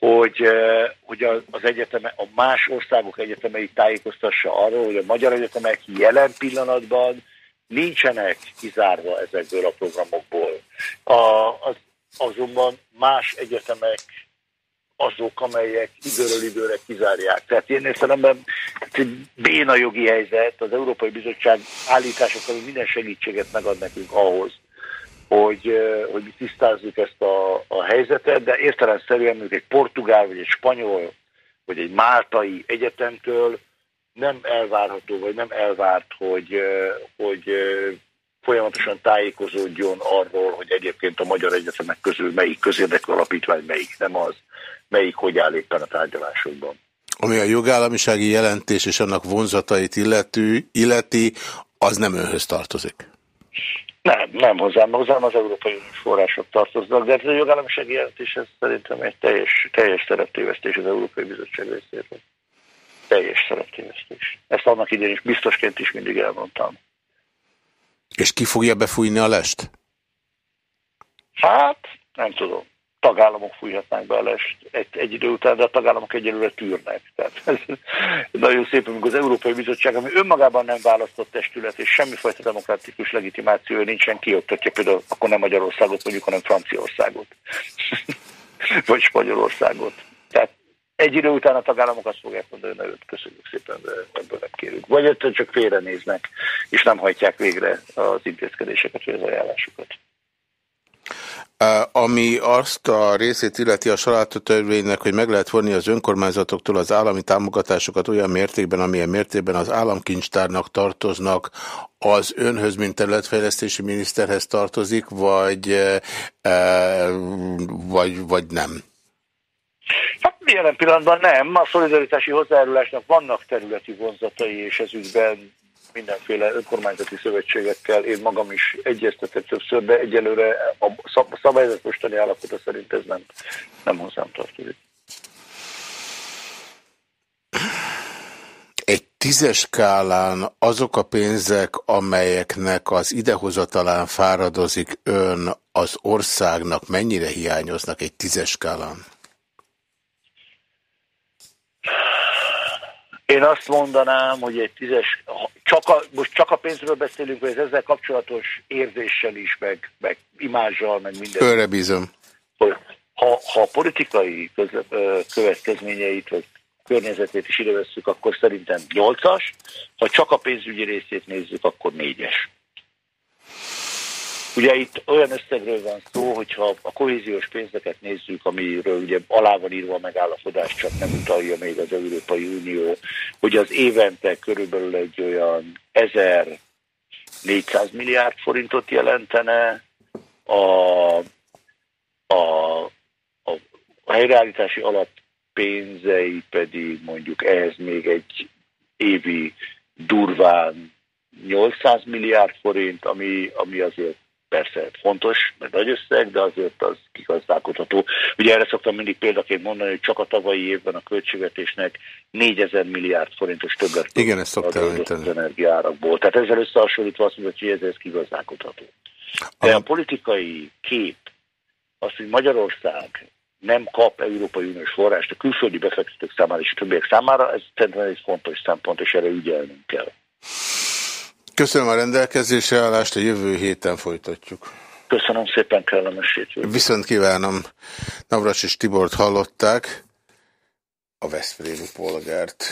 hogy, eh, hogy az egyeteme, a más országok egyetemei tájékoztassa arról, hogy a magyar egyetemek jelen pillanatban nincsenek kizárva ezekből a programokból. A, az, azonban más egyetemek azok, amelyek időről időre kizárják. Tehát ilyen értelemben béna jogi helyzet, az Európai Bizottság állításokkal minden segítséget megad nekünk ahhoz, hogy, hogy mi tisztázzuk ezt a, a helyzetet, de értelemszerűen mondjuk egy portugál, vagy egy spanyol, vagy egy máltai egyetemtől nem elvárható, vagy nem elvárt, hogy, hogy folyamatosan tájékozódjon arról, hogy egyébként a magyar egyetemek közül melyik közérdekű alapítvány, melyik nem az, melyik hogy áll éppen a tárgyalásokban. Ami a jogállamisági jelentés és annak vonzatait illető, illeti, az nem önhöz tartozik. Nem, nem hozzám, hozzám az Európai Uniós források tartoznak, de ez a jogállamisági jelentés ez szerintem egy teljes, teljes szereptévesztés az Európai Bizottság részéről. Teljes szereptévesztés. Ezt annak idén is biztosként is mindig elmondtam. És ki fogja befújni a lest? Hát, nem tudom tagállamok fújhatnánk be a egy, egy idő után, de a tagállamok egyelőre tűrnek. Tehát ez nagyon szép, amikor az Európai Bizottság, ami önmagában nem választott testület, és semmifajta demokratikus legitimációja nincsen, kioktatja például akkor nem Magyarországot mondjuk, hanem Franciaországot. Vagy Spanyolországot. Tehát egy idő után a tagállamok azt fogják mondani, hogy köszönjük szépen, de ebből nem kérünk. Vagy ettől csak félrenéznek, és nem hajtják végre az intézkedéseket, vagy az ajánlásokat. Ami azt a részét illeti a salátatörvénynek, hogy meg lehet vonni az önkormányzatoktól az állami támogatásokat olyan mértékben, amilyen mértékben az államkincstárnak tartoznak, az önhöz, mint területfejlesztési miniszterhez tartozik, vagy, vagy, vagy nem? Hát jelen pillanatban nem. A szolidaritási hozzájárulásnak vannak területi vonzatai, és ez mindenféle önkormányzati szövetségekkel, én magam is egyeztetek többször, de egyelőre a szabályzat mostani állapota szerint ez nem, nem hozzám tartozik. Egy tízes skálán azok a pénzek, amelyeknek az idehozatalán fáradozik ön az országnak, mennyire hiányoznak egy tízes skálán? Én azt mondanám, hogy egy tízes, csak a, most csak a pénzről beszélünk, vagy ez ezzel kapcsolatos érzéssel is, meg, meg imázsal, meg minden. Őre bízom. Ha, ha a politikai köz, következményeit, vagy környezetét is ide veszük, akkor szerintem 8-as, ha csak a pénzügyi részét nézzük, akkor 4-es. Ugye itt olyan összegről van szó, hogyha a kohéziós pénzeket nézzük, amiről ugye alá van írva a megállapodás, csak nem utalja még az Európai Unió, hogy az évente körülbelül egy olyan 1400 milliárd forintot jelentene, a, a, a, a helyreállítási alap pénzei pedig mondjuk ehhez még egy évi durván 800 milliárd forint, ami, ami azért persze fontos, mert nagy összeg, de azért az kigazdálkodható. Ugye erre szoktam mindig példaként mondani, hogy csak a tavalyi évben a költségvetésnek 4000 milliárd forintos többet Igen, ezt szoktam az energiárakból. Tehát ezzel összehasonlítva azt mondja, hogy ez, ez kigazdálkodható. De a politikai kép, az, hogy Magyarország nem kap Európai Uniós forrást a külföldi befektetők számára és a többiek számára, ez szerintem egy fontos szempont, és erre ügyelnünk kell. Köszönöm a rendelkezésre állást, a jövő héten folytatjuk. Köszönöm szépen, kellemes hétvégét. Viszont kívánom, Navras és Tibort hallották, a Veszprémi polgárt.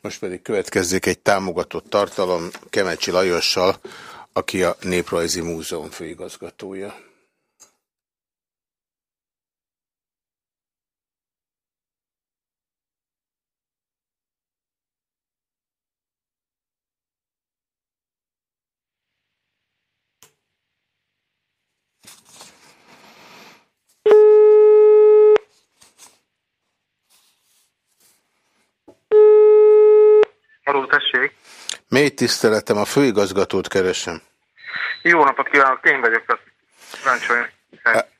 Most pedig következzék egy támogatott tartalom Kemecsi Lajossal, aki a Néprajzi Múzeum főigazgatója. Haló, tessék! Mély tiszteletem, a főigazgatót keresem. Jó napot kívánok, én vagyok, a parancsolni.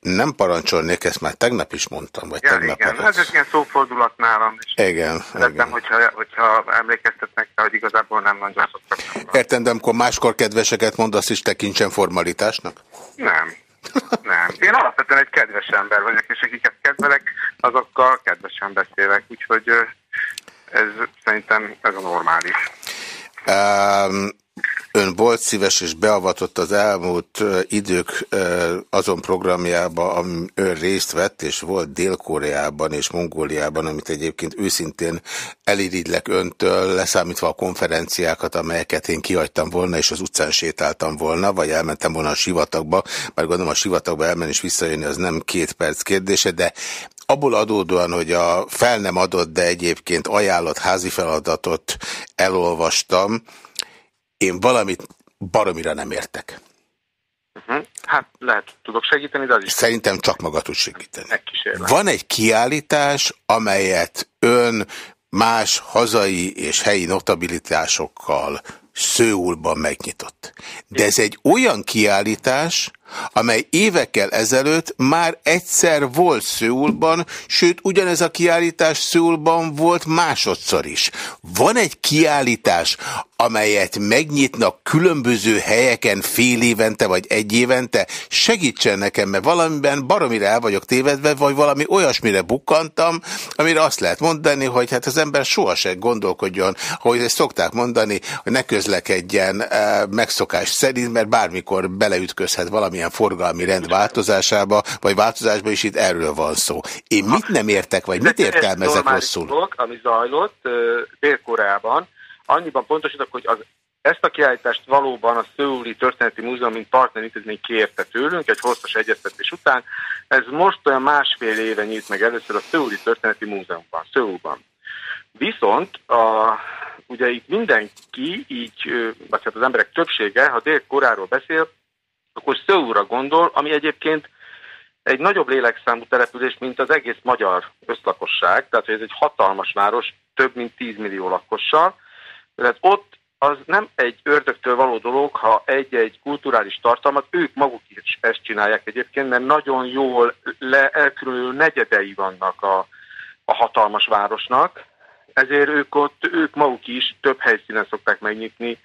Nem parancsolnék, ezt már tegnap is mondtam, vagy ja, tegnap igen, ez egy ilyen szófordulat nálam. És igen, igen. Hogyha, hogyha emlékeztetnek hogy igazából nem nagyon szoktak. Értem, de amikor máskor kedveseket mond, azt is tekintsen formalitásnak? Nem. Nem. Én alapvetően egy kedves ember vagyok, és akiket kedvelek, azokkal kedvesen beszélek, úgyhogy ez szerintem ez a normális. Um, ön volt szíves és beavatott az elmúlt idők azon programjába, ami ön részt vett, és volt Dél-Koreában és Mongóliában, amit egyébként őszintén eliridlek öntől, leszámítva a konferenciákat, amelyeket én kihagytam volna, és az utcán sétáltam volna, vagy elmentem volna a sivatagba, mert gondolom a sivatagba elmenni és visszajönni az nem két perc kérdése, de abból adódóan, hogy a fel nem adott, de egyébként ajánlott házi feladatot elolvastam, én valamit baromira nem értek. Uh mhm. -huh. Hát lehet, tudok segíteni, de az is... Szerintem csak maga tud segíteni. Van egy kiállítás, amelyet ön más hazai és helyi notabilitásokkal Szőulban megnyitott. De ez egy olyan kiállítás, amely évekkel ezelőtt már egyszer volt Szőulban, sőt ugyanez a kiállítás Szőulban volt másodszor is. Van egy kiállítás, amelyet megnyitnak különböző helyeken fél évente vagy egy évente, segítsen nekem, mert valamiben baromire el vagyok tévedve, vagy valami olyasmire bukkantam, amire azt lehet mondani, hogy hát az ember sohasem gondolkodjon, hogy ezt szokták mondani, hogy ne közlekedjen eh, megszokás szerint, mert bármikor beleütközhet valamilyen forgalmi rend változásába, vagy változásba, és itt erről van szó. Én mit nem értek, vagy mit értelmezek rosszul? Dolog, ami zajlott Dél-Koreában, annyiban pontosítok, hogy az, ezt a kiállítást valóban a Szőuli Történeti Múzeum, mint partnerintézmény kérte tőlünk egy hosszas egyeztetés után. Ez most olyan másfél éve nyílt meg először a Szőuli Történeti Múzeumban, Szőulban. Viszont a, ugye itt mindenki, így, vagy hát az emberek többsége, ha Dél-Koráról beszél, akkor Szőúra gondol, ami egyébként egy nagyobb lélekszámú település, mint az egész magyar összlakosság, tehát hogy ez egy hatalmas város, több mint 10 millió lakossal, tehát ott az nem egy ördögtől való dolog, ha egy-egy kulturális tartalmat, ők maguk is ezt csinálják egyébként, mert nagyon jól le, elkülönülő negyedei vannak a, a hatalmas városnak, ezért ők ott, ők maguk is több helyszínen szokták megnyitni,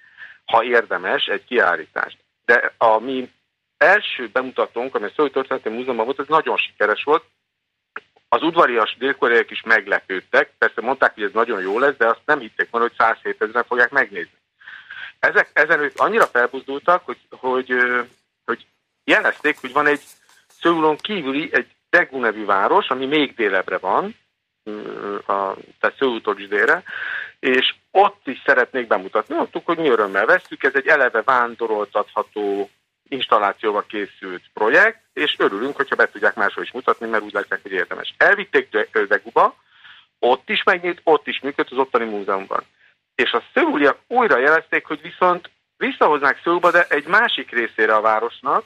ha érdemes, egy kiállítást. De a mi első bemutatónk, ami a Szói Történeti Múzeumban volt, ez nagyon sikeres volt, az udvarias délkoreaiak is meglepődtek, persze mondták, hogy ez nagyon jó lesz, de azt nem hitték volna, hogy 107 ezeren fogják megnézni. Ezek, ezen ők annyira felbuzdultak, hogy, hogy, hogy jelezték, hogy van egy Szőulon kívüli egy Degu nevű város, ami még délebre van, a, tehát Szőultól is délre, és ott is szeretnék bemutatni. Mondtuk, hogy mi örömmel vesztük, ez egy eleve vándoroltatható installációval készült projekt, és örülünk, hogyha be tudják máshol is mutatni, mert úgy látják, hogy érdemes. Elvitték Deguba, ott is megnyit, ott is működt az ottani múzeumban. És a szőuliak újra jelezték, hogy viszont visszahoznák Szőulba, de egy másik részére a városnak,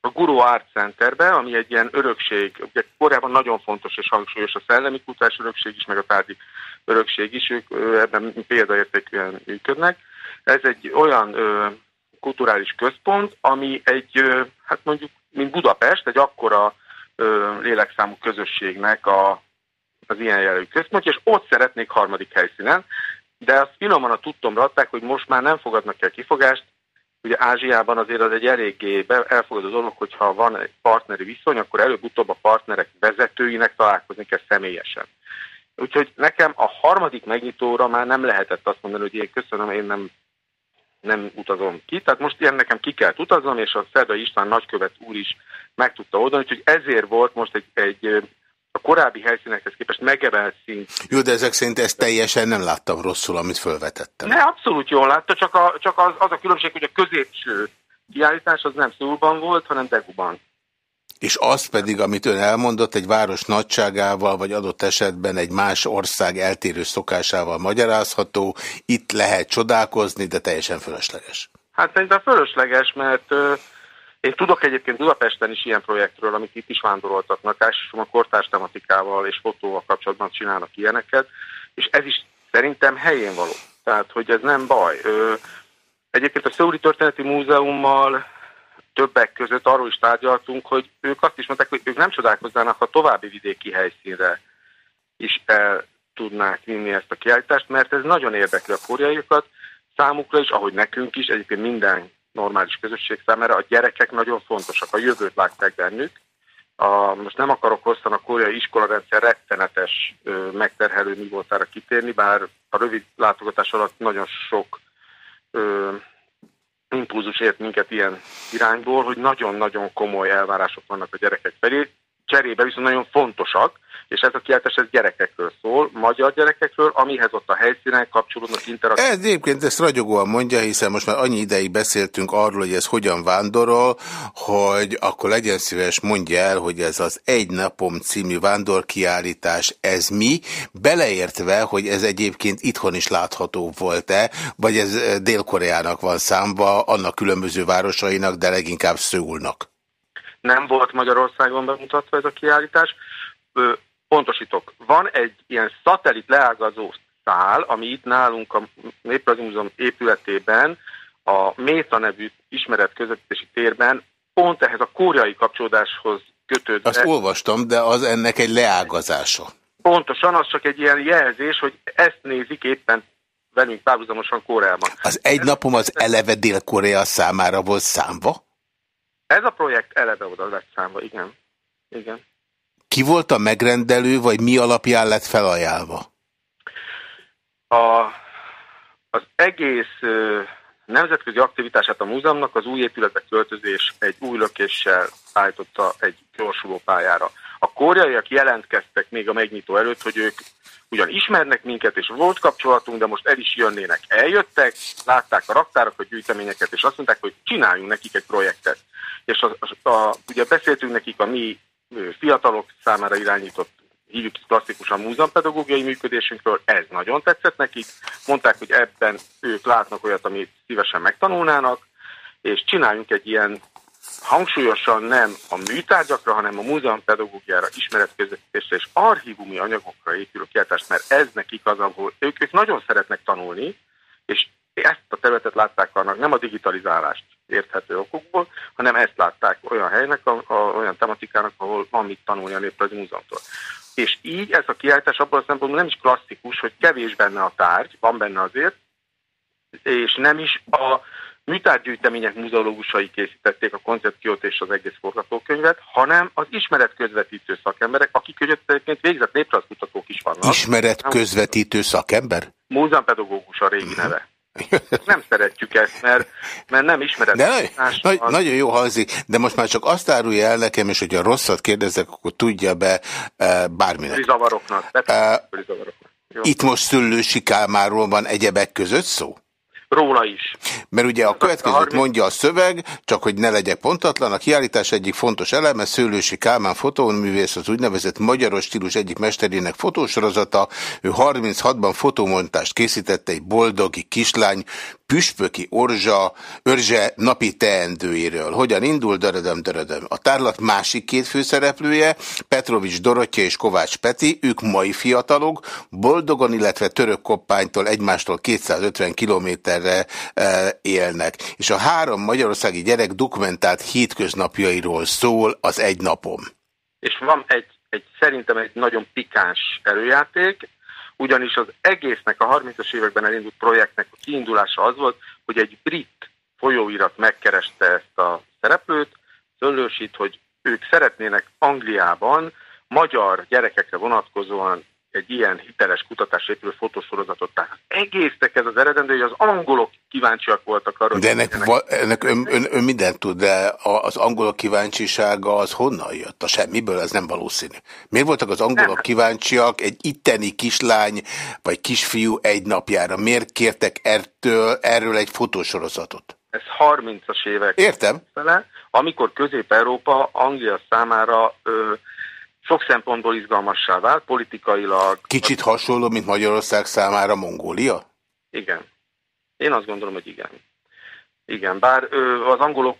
a Guru Art Centerbe, ami egy ilyen örökség, ugye korábban nagyon fontos és hangsúlyos a szellemi kutatás örökség is, meg a tárgyi örökség is, ők ebben példaértékűen működnek. Ez egy olyan kulturális központ, ami egy, hát mondjuk, mint Budapest, egy akkora lélekszámú közösségnek a, az ilyen jellegű központ, és ott szeretnék harmadik helyszínen, de azt finoman a tudtomra adták, hogy most már nem fogadnak el kifogást, ugye Ázsiában azért az egy eléggé elfogadó dolog, hogyha van egy partneri viszony, akkor előbb-utóbb a partnerek vezetőinek találkozni kell személyesen. Úgyhogy nekem a harmadik megnyitóra már nem lehetett azt mondani, hogy én köszönöm, én nem nem utazom ki. Tehát most ilyen nekem ki kell utaznom, és a Szerdai István nagykövet úr is meg tudta oldani, úgyhogy ezért volt most egy, egy a korábbi helyszínekhez képest megevelt szint. Jó, de ezek szerint ezt teljesen nem láttam rosszul, amit felvetettem. Ne, abszolút jól látta, csak, a, csak az, az a különbség, hogy a középső kiállítás az nem Szulban volt, hanem Deguban. És az pedig, amit ön elmondott, egy város nagyságával, vagy adott esetben egy más ország eltérő szokásával magyarázható, itt lehet csodálkozni, de teljesen fölösleges. Hát szerintem fölösleges, mert euh, én tudok egyébként Budapesten is ilyen projektről, amit itt is vándoroltatnak, elsősorban kortárs tematikával és fotóval kapcsolatban csinálnak ilyeneket, és ez is szerintem helyén való. Tehát, hogy ez nem baj. Ö, egyébként a Szőri Történeti Múzeummal többek között arról is tárgyaltunk, hogy ők azt is mondták, hogy ők nem csodálkoznának, ha további vidéki helyszínre is el tudnák vinni ezt a kiállítást, mert ez nagyon érdekli a koreaiakat, számukra is, ahogy nekünk is, egyébként minden normális közösség számára a gyerekek nagyon fontosak, a jövőt látták bennük. A, most nem akarok hosszan a koreai iskolarendszer rettenetes ö, megterhelő mi voltára kitérni, bár a rövid látogatás alatt nagyon sok ö, impulzus ért minket ilyen irányból, hogy nagyon-nagyon komoly elvárások vannak a gyerekek felé, cserébe viszont nagyon fontosak, és ez a kiáltás ez gyerekekről szól, magyar gyerekekről, amihez ott a helyszínen kapcsolódnak interakciók. Ez egyébként ezt ragyogóan mondja, hiszen most már annyi ideig beszéltünk arról, hogy ez hogyan vándorol, hogy akkor legyen szíves mondja el, hogy ez az Egy napom című vándorkiállítás, ez mi, beleértve, hogy ez egyébként itthon is látható volt-e, vagy ez eh, Dél-Koreának van számba, annak különböző városainak, de leginkább Szőulnak. Nem volt Magyarországon bemutatva ez a kiállítás pontosítok, van egy ilyen szatellit leágazó szál, ami itt nálunk a Néprajzi Múzeum épületében, a Méta nevű ismeret közvetítési térben pont ehhez a koreai kapcsolódáshoz kötődve. Azt olvastam, de az ennek egy leágazása. Pontosan, az csak egy ilyen jelzés, hogy ezt nézik éppen velünk párhuzamosan Koreában. Az egy napom az eleve Dél-Korea számára volt számva? Ez a projekt eleve oda lett számva, igen. igen. Ki volt a megrendelő, vagy mi alapján lett felajánlva? A, az egész nemzetközi aktivitását a múzeumnak az új épületbe költözés egy új lökéssel állította egy gyorsuló pályára. A koreaiak jelentkeztek még a megnyitó előtt, hogy ők ugyan ismernek minket, és volt kapcsolatunk, de most el is jönnének. Eljöttek, látták a raktárakat, gyűjteményeket, és azt mondták, hogy csináljunk nekik egy projektet. És a, a, a, ugye beszéltünk nekik a mi fiatalok számára irányított hívjuk klasszikusan múzeumpedagógiai működésünkről, ez nagyon tetszett nekik. Mondták, hogy ebben ők látnak olyat, amit szívesen megtanulnának, és csináljunk egy ilyen hangsúlyosan nem a műtárgyakra, hanem a múzeumpedagógiára, ismeretközvetítésre és archívumi anyagokra épülő kiáltást, mert ez nekik az, ahol ők, ők nagyon szeretnek tanulni, és ezt a területet látták annak, nem a digitalizálást érthető okokból, hanem ezt látták olyan helynek, a, a, olyan tematikának, ahol van mit tanulni a Néprajzi Múzeumtól. És így ez a kiállítás abban a szempontból nem is klasszikus, hogy kevés benne a tárgy, van benne azért, és nem is a műtárgyűjtemények muzeológusai készítették a koncepciót és az egész forgatókönyvet, hanem az ismeretközvetítő szakemberek, akik között egyébként végzett néprajzkutatók is vannak. Ismeretközvetítő szakember? Múzeumpedagógus a régi neve. Nem szeretjük ezt, mert, mert nem ismeret. De nagy, nagy, az... Nagyon jó hangzik, de most már csak azt árulja el nekem, és hogyha rosszat kérdezek, akkor tudja be e, bárminek. Zavaroknak. E, itt most Szüllősi Kálmáról van egyebek között szó? Róla is. Mert ugye a következőt mondja a szöveg, csak hogy ne legyek pontatlan, a kiállítás egyik fontos eleme Szőlősi Kálmán fotóművész az úgynevezett magyaros stílus egyik mesterének fotósorozata. Ő 36-ban fotomontást készítette egy boldogi kislány püspöki orzsa, őrzse napi teendőiről. Hogyan indul, dörödöm, dörödöm. A tárlat másik két főszereplője, Petrovics Dorottya és Kovács Peti, ők mai fiatalok, boldogan, illetve török koppánytól egymástól 250 kilométerre e, élnek. És a három magyarországi gyerek dokumentált hétköznapjairól szól az egy napom. És van egy, egy szerintem egy nagyon pikáns előjáték, ugyanis az egésznek a 30-as években elindult projektnek a kiindulása az volt, hogy egy brit folyóirat megkereste ezt a szereplőt, Szöllősít, hogy ők szeretnének Angliában magyar gyerekekre vonatkozóan egy ilyen hiteles kutatás épülő fotosorozatot. Tehát egésznek ez az eredendő, hogy az angolok kíváncsiak voltak arra. De ennek, ennek, ennek ön, ön, ön mindent tud, de az angolok kíváncsisága az honnan jött? A semmiből, ez nem valószínű. Miért voltak az angolok nem. kíváncsiak egy itteni kislány vagy kisfiú egy napjára? Miért kértek ertől, erről egy fotosorozatot? Ez 30-as évek. Értem. Fele, amikor Közép-Európa Anglia számára ö, sok szempontból izgalmassá vált, politikailag... Kicsit hasonló, mint Magyarország számára Mongólia? Igen. Én azt gondolom, hogy igen. Igen, bár ö, az angolok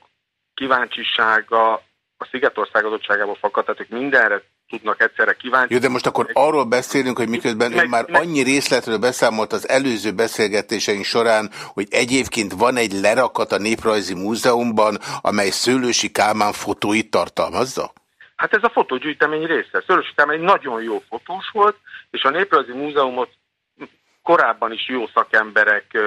kíváncsisága a Szigetország adottságából fakad, tehát ők mindenre tudnak egyszerre kíváncsi. Jó, de most akkor arról beszélünk, hogy miközben meg, ön már meg, annyi részletről beszámolt az előző beszélgetéseink során, hogy egyébként van egy lerakat a Néprajzi Múzeumban, amely Szőlősi Kálmán fotóit tartalmazza? Hát ez a fotógyűjtemény része. Szörös egy nagyon jó fotós volt, és a Néprajzi Múzeumot korábban is jó szakemberek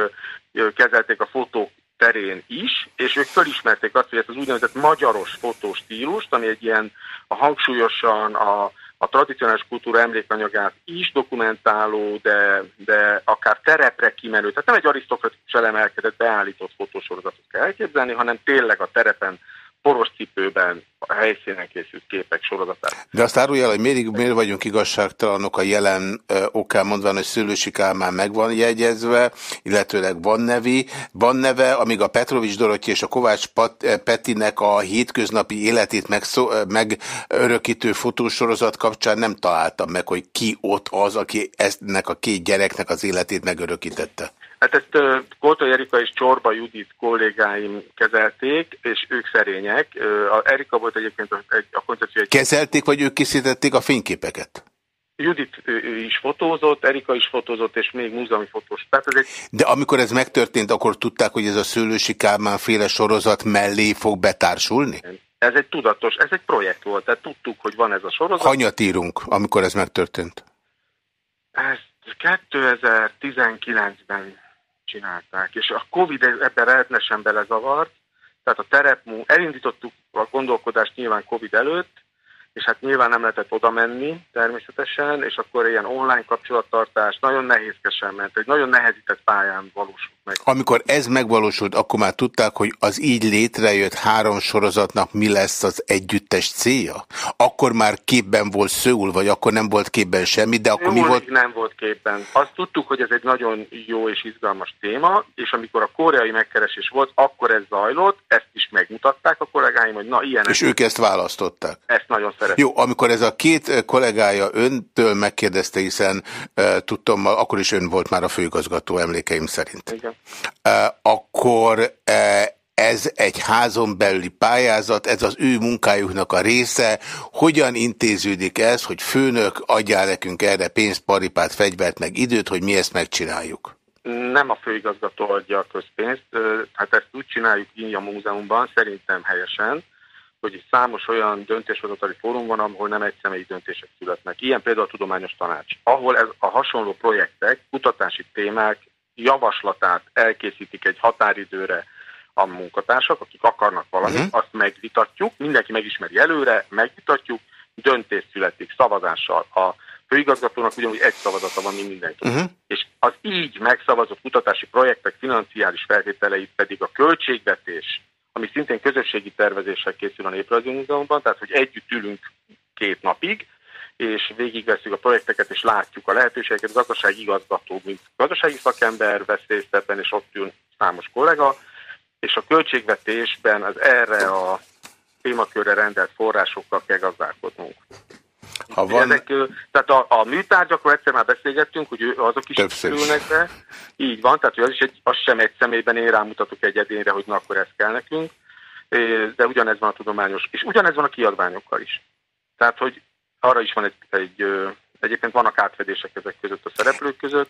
kezelték a fotók terén is, és ők fölismerték azt, hogy ezt az úgynevezett magyaros fotóstílust, ami egy ilyen a hangsúlyosan a, a tradicionális kultúra emlékanyagát is dokumentáló, de, de akár terepre kimenő, tehát nem egy arisztokratikus elemelkedett beállított fotósorozatot kell elképzelni, hanem tényleg a terepen poros cipőben a helyszínen készült képek sorozatát. De azt árulja el, hogy miért, miért vagyunk igazságtalanok a jelen ö, okán mondván, hogy Szőlősi Kálmán meg van jegyezve, illetőleg van nevi, van neve, amíg a Petrovics Dorottya és a Kovács Pat, Petinek a hétköznapi életét megszó, megörökítő fotósorozat kapcsán nem találtam meg, hogy ki ott az, aki ennek a két gyereknek az életét megörökítette. Hát ezt uh, Kolta Erika és Csorba Judit kollégáim kezelték, és ők szerények. A Erika volt egyébként a, a koncepció... Egy... Kezelték, vagy ők készítették a fényképeket? Judit is fotózott, Erika is fotózott, és még múzeumi fotós. Tehát ez egy... De amikor ez megtörtént, akkor tudták, hogy ez a Szőlősi Kálmán féle sorozat mellé fog betársulni? Ez egy tudatos, ez egy projekt volt, tehát tudtuk, hogy van ez a sorozat. Hanyat írunk, amikor ez megtörtént? Ez 2019-ben csinálták, és a Covid ebben rettenesen belezavart, tehát a terepmú, elindítottuk a gondolkodást nyilván Covid előtt, és hát nyilván nem lehetett oda menni természetesen, és akkor ilyen online kapcsolattartás nagyon nehézkesen ment, egy nagyon nehezített pályán valósult meg. Amikor ez megvalósult, akkor már tudták, hogy az így létrejött három sorozatnak mi lesz az együttes célja? Akkor már képben volt Szőul, vagy akkor nem volt képben semmi, de akkor Szőul mi volt? nem volt képben. Azt tudtuk, hogy ez egy nagyon jó és izgalmas téma, és amikor a koreai megkeresés volt, akkor ez zajlott, ezt is megmutatták a kollégáim, hogy na ilyen. És ők ezt választották? Ezt nagyon szeretem. Jó, amikor ez a két kollégája öntől megkérdezte, hiszen uh, tudtam, akkor is ön volt már a főigazgató emlékeim szerint. Igen. Uh, akkor uh, ez egy házon belüli pályázat, ez az ő munkájuknak a része. Hogyan intéződik ez, hogy főnök adjál nekünk erre pénzt, paripát, fegyvert, meg időt, hogy mi ezt megcsináljuk? Nem a főigazgató adja a közpénzt, hát ezt úgy csináljuk így a múzeumban, szerintem helyesen, hogy számos olyan döntéshozatali fórum van, ahol nem egy személyi döntések születnek. Ilyen például a tudományos tanács, ahol ez a hasonló projektek, kutatási témák javaslatát elkészítik egy határidőre a munkatársak, akik akarnak valamit, uh-huh. azt megvitatjuk, mindenki megismeri előre, megvitatjuk, döntés születik szavazással. A főigazgatónak ugyanúgy egy szavazata van, mint mindenki. Uh-huh. És az így megszavazott kutatási projektek financiális feltételeit pedig a költségvetés ami szintén közösségi tervezéssel készül a Néprajzi Múzeumban, tehát hogy együtt ülünk két napig, és végigveszünk a projekteket, és látjuk a lehetőségeket. Gazdasági igazgató, mint gazdasági szakember vesz részt ebben, és ott ül számos kollega, és a költségvetésben az erre a témakörre rendelt forrásokkal kell gazdálkodnunk. Ha van... Ezek, tehát a, a műtárgyakról egyszer már beszélgettünk, hogy azok is ülnek be. Így van, tehát hogy az, is egy, az sem egy személyben én rámutatok egy edényre, hogy na akkor ez kell nekünk. De ugyanez van a tudományos, és ugyanez van a kiadványokkal is. Tehát, hogy arra is van egy, egy egyébként vannak átfedések ezek között a szereplők között,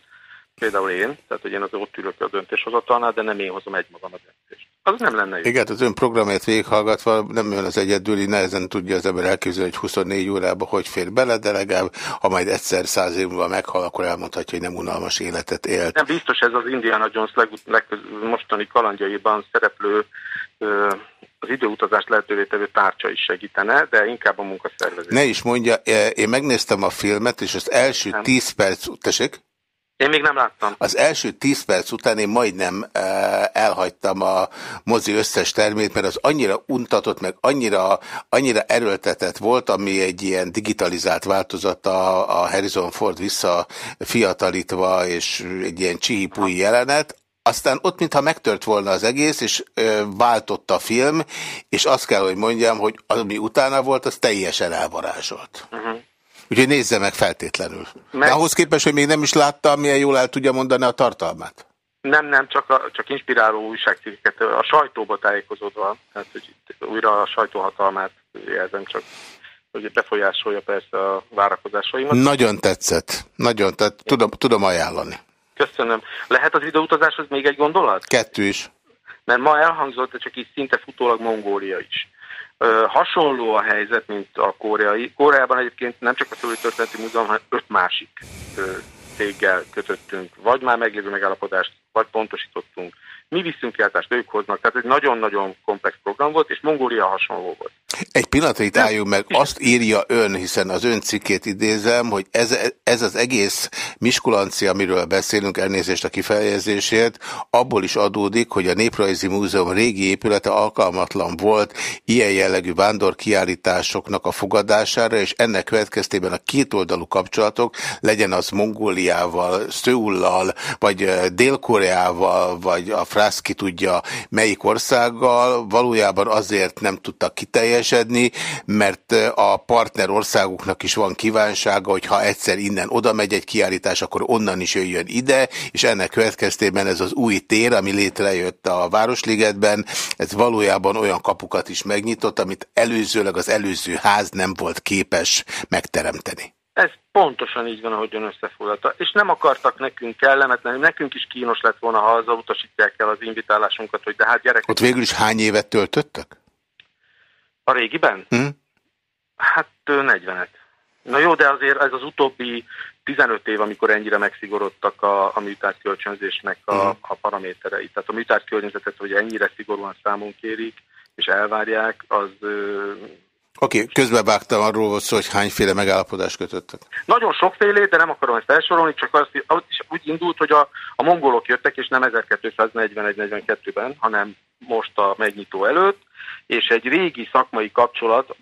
például én, tehát hogy én az ott ülök a döntéshozatalnál, de nem én hozom magam a döntést. Az nem lenne jó. Igen, az ön programját végighallgatva nem ön az egyedüli, nehezen tudja az ember elképzelni, hogy 24 órába hogy fér bele, de legalább, ha majd egyszer száz év múlva meghal, akkor elmondhatja, hogy nem unalmas életet élt. Nem biztos ez az Indiana Jones leg, leg, mostani kalandjaiban szereplő ö, az időutazást lehetővé tevő tárcsa is segítene, de inkább a munkaszervezés. Ne is mondja, én megnéztem a filmet, és az első nem. 10 perc, tessék? Én még nem láttam. Az első tíz perc után én majdnem uh, elhagytam a mozi összes termét, mert az annyira untatott, meg annyira, annyira erőltetett volt, ami egy ilyen digitalizált változata a Harrison Ford visszafiatalítva, és egy ilyen csihipúi jelenet, aztán ott mintha megtört volna az egész, és ö, váltott a film, és azt kell, hogy mondjam, hogy ami utána volt, az teljesen elvarázsolt. Uh -huh. Úgyhogy nézze meg feltétlenül. Meg... De ahhoz képest, hogy még nem is látta, milyen jól el tudja mondani a tartalmát? Nem, nem, csak, a, csak inspiráló újságcikkeket, a sajtóba tájékozódva, tehát hogy újra a sajtóhatalmát jelzem csak hogy befolyásolja persze a várakozásaimat. Nagyon tetszett, nagyon, tehát tudom, tudom ajánlani. Köszönöm. Lehet az időutazáshoz még egy gondolat? Kettő is. Mert ma elhangzott, de csak így szinte futólag Mongólia is. Hasonló a helyzet, mint a koreai. Koreában egyébként nem csak a Szőlő Történeti Múzeum, hanem öt másik céggel kötöttünk, vagy már meglévő megállapodást, vagy pontosítottunk. Mi viszünk kiáltást, ők hoznak. Tehát egy nagyon-nagyon komplex program volt, és Mongólia hasonló volt. Egy pillanatra itt álljunk meg, azt írja ön, hiszen az ön cikkét idézem, hogy ez, ez az egész Miskulanci, amiről beszélünk, elnézést a kifejezésért, abból is adódik, hogy a Néprajzi Múzeum régi épülete alkalmatlan volt ilyen jellegű vándorkiállításoknak a fogadására, és ennek következtében a kétoldalú kapcsolatok, legyen az Mongóliával, Szőullal, vagy Dél-Koreával, vagy a Frász ki tudja melyik országgal, valójában azért nem tudtak kiteljesedni, kiteljesedni, mert a partner országoknak is van kívánsága, hogy ha egyszer innen oda megy egy kiállítás, akkor onnan is jöjjön ide, és ennek következtében ez az új tér, ami létrejött a Városligetben, ez valójában olyan kapukat is megnyitott, amit előzőleg az előző ház nem volt képes megteremteni. Ez pontosan így van, ahogy ön összefoglalta. És nem akartak nekünk kellemetlen, nekünk is kínos lett volna, ha az utasítják el az invitálásunkat, hogy de hát gyerek. Ott végül is hány évet töltöttek? A régiben? Hm? Hát 40-et. Na jó, de azért ez az utóbbi 15 év, amikor ennyire megszigorodtak a, a műtárt kölcsönzésnek a, hm. a paraméterei. Tehát a műtárt környezetet, hogy ennyire szigorúan számon kérik, és elvárják, az Oké, okay, közbevágtam arról volt szó, hogy hányféle megállapodást kötöttek. Nagyon sokféle, de nem akarom ezt felsorolni, csak azt, az is úgy indult, hogy a, a mongolok jöttek, és nem 1241-42-ben, hanem most a megnyitó előtt, és egy régi szakmai kapcsolat,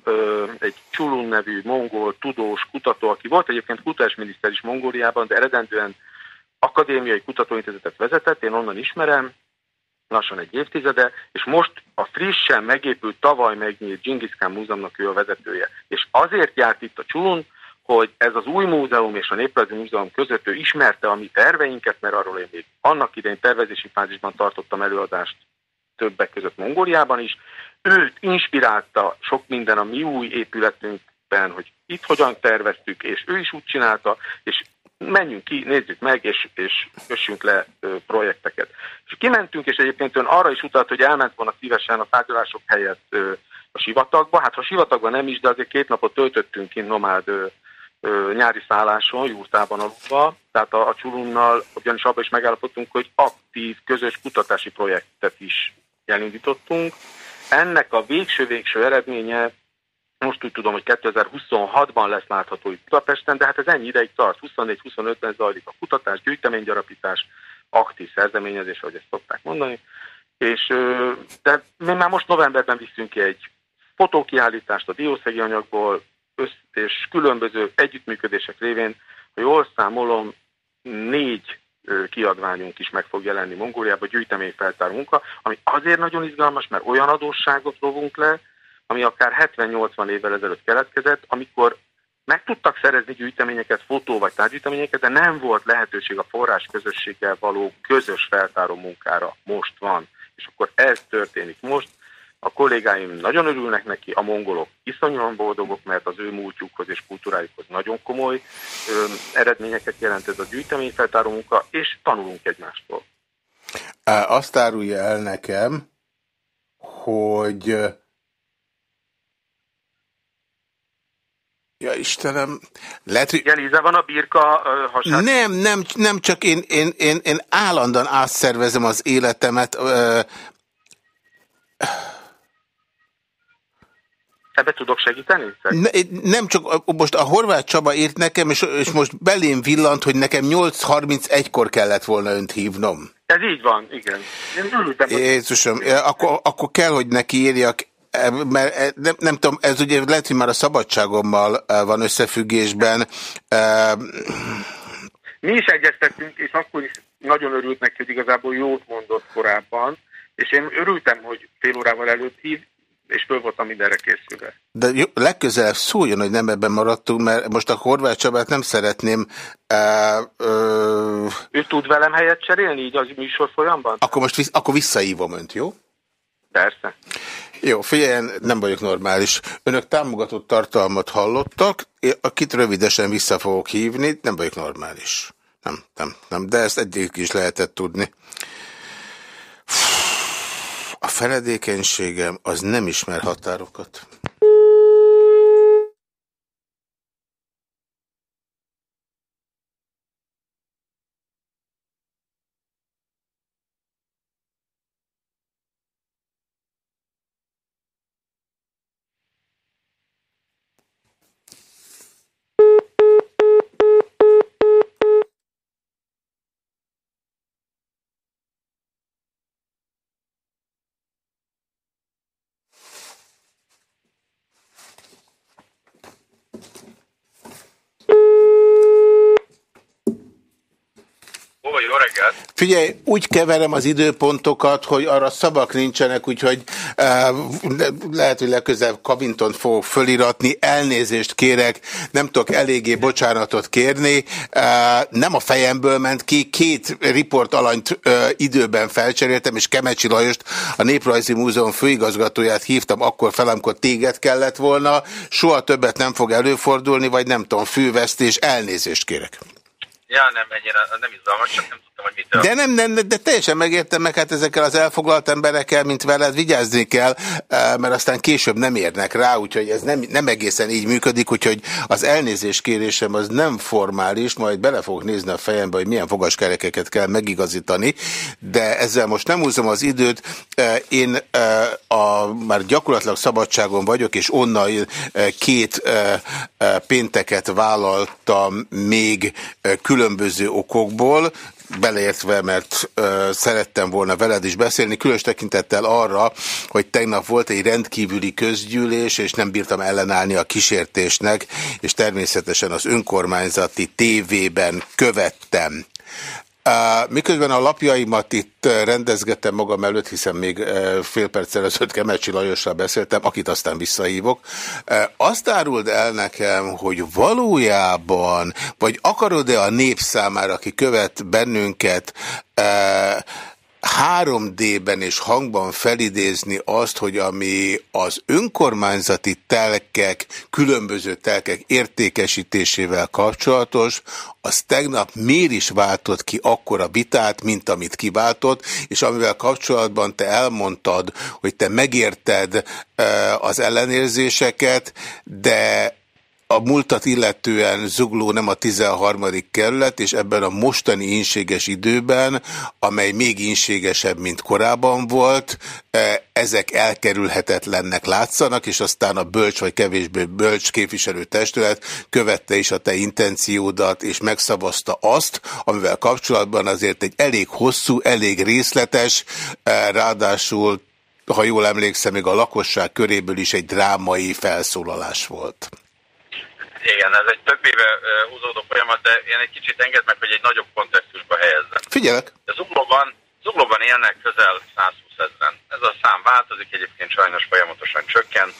egy Csulun nevű mongol tudós kutató, aki volt egyébként kutatásminiszter is Mongóliában, de eredendően akadémiai kutatóintézetet vezetett, én onnan ismerem, lassan egy évtizede, és most a frissen megépült, tavaly megnyílt Genghis Múzeumnak ő a vezetője. És azért járt itt a Csulun, hogy ez az új múzeum és a Néprajzi Múzeum között ő ismerte a mi terveinket, mert arról én még annak idején tervezési fázisban tartottam előadást többek között Mongóliában is. Őt inspirálta sok minden a mi új épületünkben, hogy itt hogyan terveztük, és ő is úgy csinálta, és menjünk ki, nézzük meg, és, és kössünk le ö, projekteket. És kimentünk, és egyébként ön arra is utalt, hogy elment volna szívesen a tárgyalások helyett ö, a sivatagba. Hát ha sivatagban nem is, de azért két napot töltöttünk kint nomád ö, ö, nyári szálláson, júrtában aludva, tehát a, a Csurunnal, ugyanis abban is megállapodtunk, hogy aktív, közös kutatási projektet is elindítottunk. Ennek a végső-végső eredménye most úgy tudom, hogy 2026-ban lesz látható itt Budapesten, de hát ez ennyi ideig tart. 24-25-ben zajlik a kutatás, gyűjteménygyarapítás, aktív szerzeményezés, ahogy ezt szokták mondani. És, de mi már most novemberben viszünk ki egy fotókiállítást a diószegi anyagból, és különböző együttműködések révén, ha jól számolom, négy kiadványunk is meg fog jelenni Mongóliában, gyűjteményfeltár munka, ami azért nagyon izgalmas, mert olyan adósságot rovunk le, ami akár 70-80 évvel ezelőtt keletkezett, amikor meg tudtak szerezni gyűjteményeket, fotó vagy tárgyűjteményeket, de nem volt lehetőség a forrás közösséggel való közös feltáró munkára. Most van. És akkor ez történik most. A kollégáim nagyon örülnek neki, a mongolok iszonyúan boldogok, mert az ő múltjukhoz és kultúrájukhoz nagyon komoly ö, eredményeket jelent ez a gyűjteményfeltáró munka, és tanulunk egymástól. Azt árulja el nekem, hogy Ja Istenem, lehet, hogy... Jelize van a birka hasát? Nem, nem, nem csak én, én, én, én állandóan átszervezem az életemet. Uh... Ebbe tudok segíteni? Ne, nem csak, most a Horváth Csaba írt nekem, és, és most belém villant, hogy nekem 8.31-kor kellett volna önt hívnom. Ez így van, igen. Én Jézusom, akkor, akkor kell, hogy neki írjak mert eh, nem, nem tudom, ez ugye lehet, hogy már a szabadságommal eh, van összefüggésben. Eh, Mi is egyeztettünk, és akkor is nagyon örült neki, hogy igazából jót mondott korábban, és én örültem, hogy fél órával előtt hív, és föl voltam mindenre készülve. De jó, legközelebb szóljon, hogy nem ebben maradtunk, mert most a Horváth Csabát nem szeretném... Uh, uh, ő tud velem helyet cserélni így az műsor folyamban? Akkor most visz, akkor visszaívom önt, jó? Persze. Jó, figyeljen, nem vagyok normális. Önök támogatott tartalmat hallottak, akit rövidesen vissza fogok hívni, nem vagyok normális. Nem, nem, nem, de ezt eddig is lehetett tudni. A feledékenységem az nem ismer határokat. Figyelj, úgy keverem az időpontokat, hogy arra szabak nincsenek, úgyhogy uh, Lehet, hogy legközelebb Kavinton fogok föliratni, elnézést kérek, nem tudok eléggé bocsánatot kérni. Nem a fejemből ment ki, két riport alanyt időben felcseréltem, és Kemecsi Lajost, a Néprajzi Múzeum főigazgatóját hívtam akkor fel, amikor téged kellett volna. Soha többet nem fog előfordulni, vagy nem tudom, fűvesztés, elnézést kérek. Ja, nem, ennyire, nem izgalmas, csak nem tudtam, hogy mit De nem, nem, de teljesen megértem meg, hát ezekkel az elfoglalt emberekkel, mint veled vigyázni kell, eh, mert aztán később nem érnek rá, úgyhogy ez nem, nem egészen így működik, úgyhogy az elnézés kérésem az nem formális, majd bele fogok nézni a fejembe, hogy milyen fogaskerekeket kell megigazítani, de ezzel most nem húzom az időt. Eh, én eh, a, már gyakorlatilag szabadságon vagyok, és onnan két pénteket vállaltam még külön különböző okokból, beleértve, mert ö, szerettem volna veled is beszélni, különös tekintettel arra, hogy tegnap volt egy rendkívüli közgyűlés, és nem bírtam ellenállni a kísértésnek, és természetesen az önkormányzati tévében követtem. Miközben a lapjaimat itt rendezgettem magam előtt, hiszen még fél perccel ezelőtt Kemecsi Lajossal beszéltem, akit aztán visszahívok, azt áruld el nekem, hogy valójában, vagy akarod-e a nép számára, aki követ bennünket, 3D-ben és hangban felidézni azt, hogy ami az önkormányzati telkek, különböző telkek értékesítésével kapcsolatos, az tegnap miért is váltott ki akkora vitát, mint amit kiváltott, és amivel kapcsolatban te elmondtad, hogy te megérted az ellenérzéseket, de a múltat illetően zugló nem a 13. kerület, és ebben a mostani inséges időben, amely még inségesebb, mint korábban volt, e, ezek elkerülhetetlennek látszanak, és aztán a bölcs vagy kevésbé bölcs képviselőtestület követte is a te intenciódat, és megszavazta azt, amivel kapcsolatban azért egy elég hosszú, elég részletes, e, ráadásul ha jól emlékszem, még a lakosság köréből is egy drámai felszólalás volt. Igen, ez egy több éve húzódó folyamat, de én egy kicsit engedd meg, hogy egy nagyobb kontextusba helyezzem. Figyelek! Zuglóban, Zuglóban élnek közel 120 ezeren. Ez a szám változik, egyébként sajnos folyamatosan csökken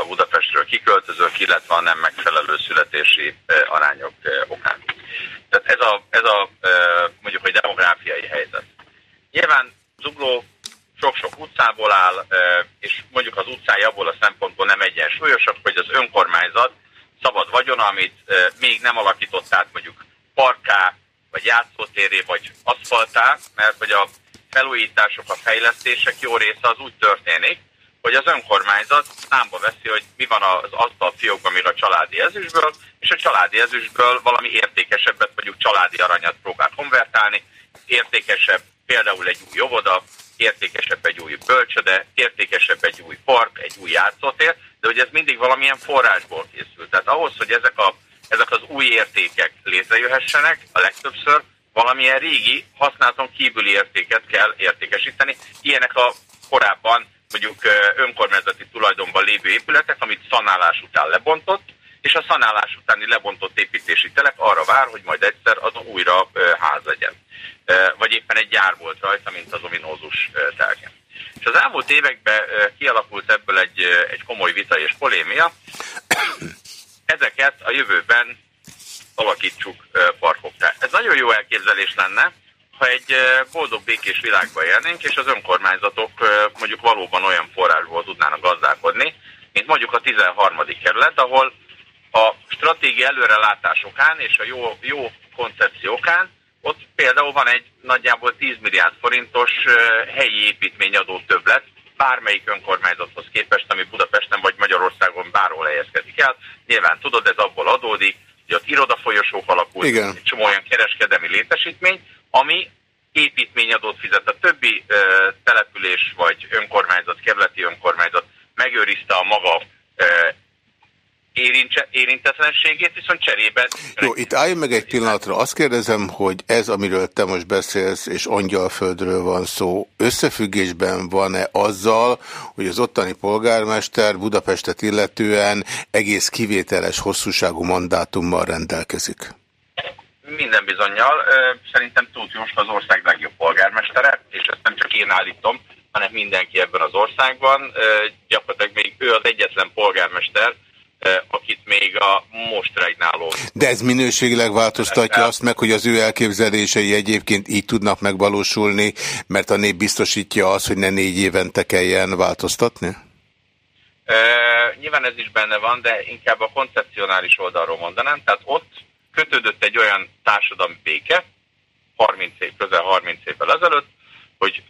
a Budapestről kiköltözők, illetve a nem megfelelő születési arányok okán. Tehát ez a, ez a mondjuk, hogy demográfiai helyzet. Nyilván Zugló sok-sok utcából áll, és mondjuk az utcája abból a szempontból nem egyensúlyosabb, hogy az önkormányzat szabad vagyona, amit még nem alakított át mondjuk parká, vagy játszótéré, vagy aszfaltá, mert hogy a felújítások, a fejlesztések jó része az úgy történik, hogy az önkormányzat számba veszi, hogy mi van az asztal fiókban még a családi ezüstből, és a családi ezüstből valami értékesebbet, mondjuk családi aranyat próbál konvertálni, értékesebb például egy új óvoda, értékesebb egy új bölcsöde, értékesebb egy új park, egy új játszótér, de hogy ez mindig valamilyen forrásból készül. Tehát ahhoz, hogy ezek, a, ezek az új értékek létrejöhessenek, a legtöbbször valamilyen régi, használaton kívüli értéket kell értékesíteni. Ilyenek a korábban mondjuk önkormányzati tulajdonban lévő épületek, amit szanálás után lebontott, és a szanálás utáni lebontott építési telek arra vár, hogy majd egyszer az újra ház legyen. Vagy éppen egy gyár volt rajta, mint az ominózus telken. És az elmúlt években kialakult ebből egy, egy komoly vita és polémia. Ezeket a jövőben alakítsuk parkokra. Ez nagyon jó elképzelés lenne, ha egy boldog békés világban élnénk, és az önkormányzatok mondjuk valóban olyan forrásból tudnának gazdálkodni, mint mondjuk a 13. kerület, ahol a stratégia előrelátásokán és a jó, jó koncepciókán ott például van egy nagyjából 10 milliárd forintos helyi építményadó többlet, bármelyik önkormányzathoz képest, ami Budapesten vagy Magyarországon bárhol helyezkedik el. Nyilván tudod, ez abból adódik, hogy ott irodafolyosók alakult, Igen. egy csomó olyan kereskedelmi létesítmény, ami építményadót fizet. A többi ö, település vagy önkormányzat, kerületi önkormányzat megőrizte a maga ö, érintse, érintetlenségét, viszont cserébe... Jó, itt állj meg egy pillanatra. Azt kérdezem, hogy ez, amiről te most beszélsz, és Angyalföldről van szó, összefüggésben van-e azzal, hogy az ottani polgármester Budapestet illetően egész kivételes hosszúságú mandátummal rendelkezik? Minden bizonyal. Szerintem Tóth Jóska az ország legjobb polgármestere, és ezt nem csak én állítom, hanem mindenki ebben az országban. Gyakorlatilag még ő az egyetlen polgármester, akit még a most regnáló. De ez minőségileg változtatja azt meg, hogy az ő elképzelései egyébként így tudnak megvalósulni, mert a nép biztosítja azt, hogy ne négy évente kelljen változtatni? E, nyilván ez is benne van, de inkább a koncepcionális oldalról mondanám. Tehát ott kötődött egy olyan társadalmi béke, 30 év, közel 30 évvel ezelőtt, hogy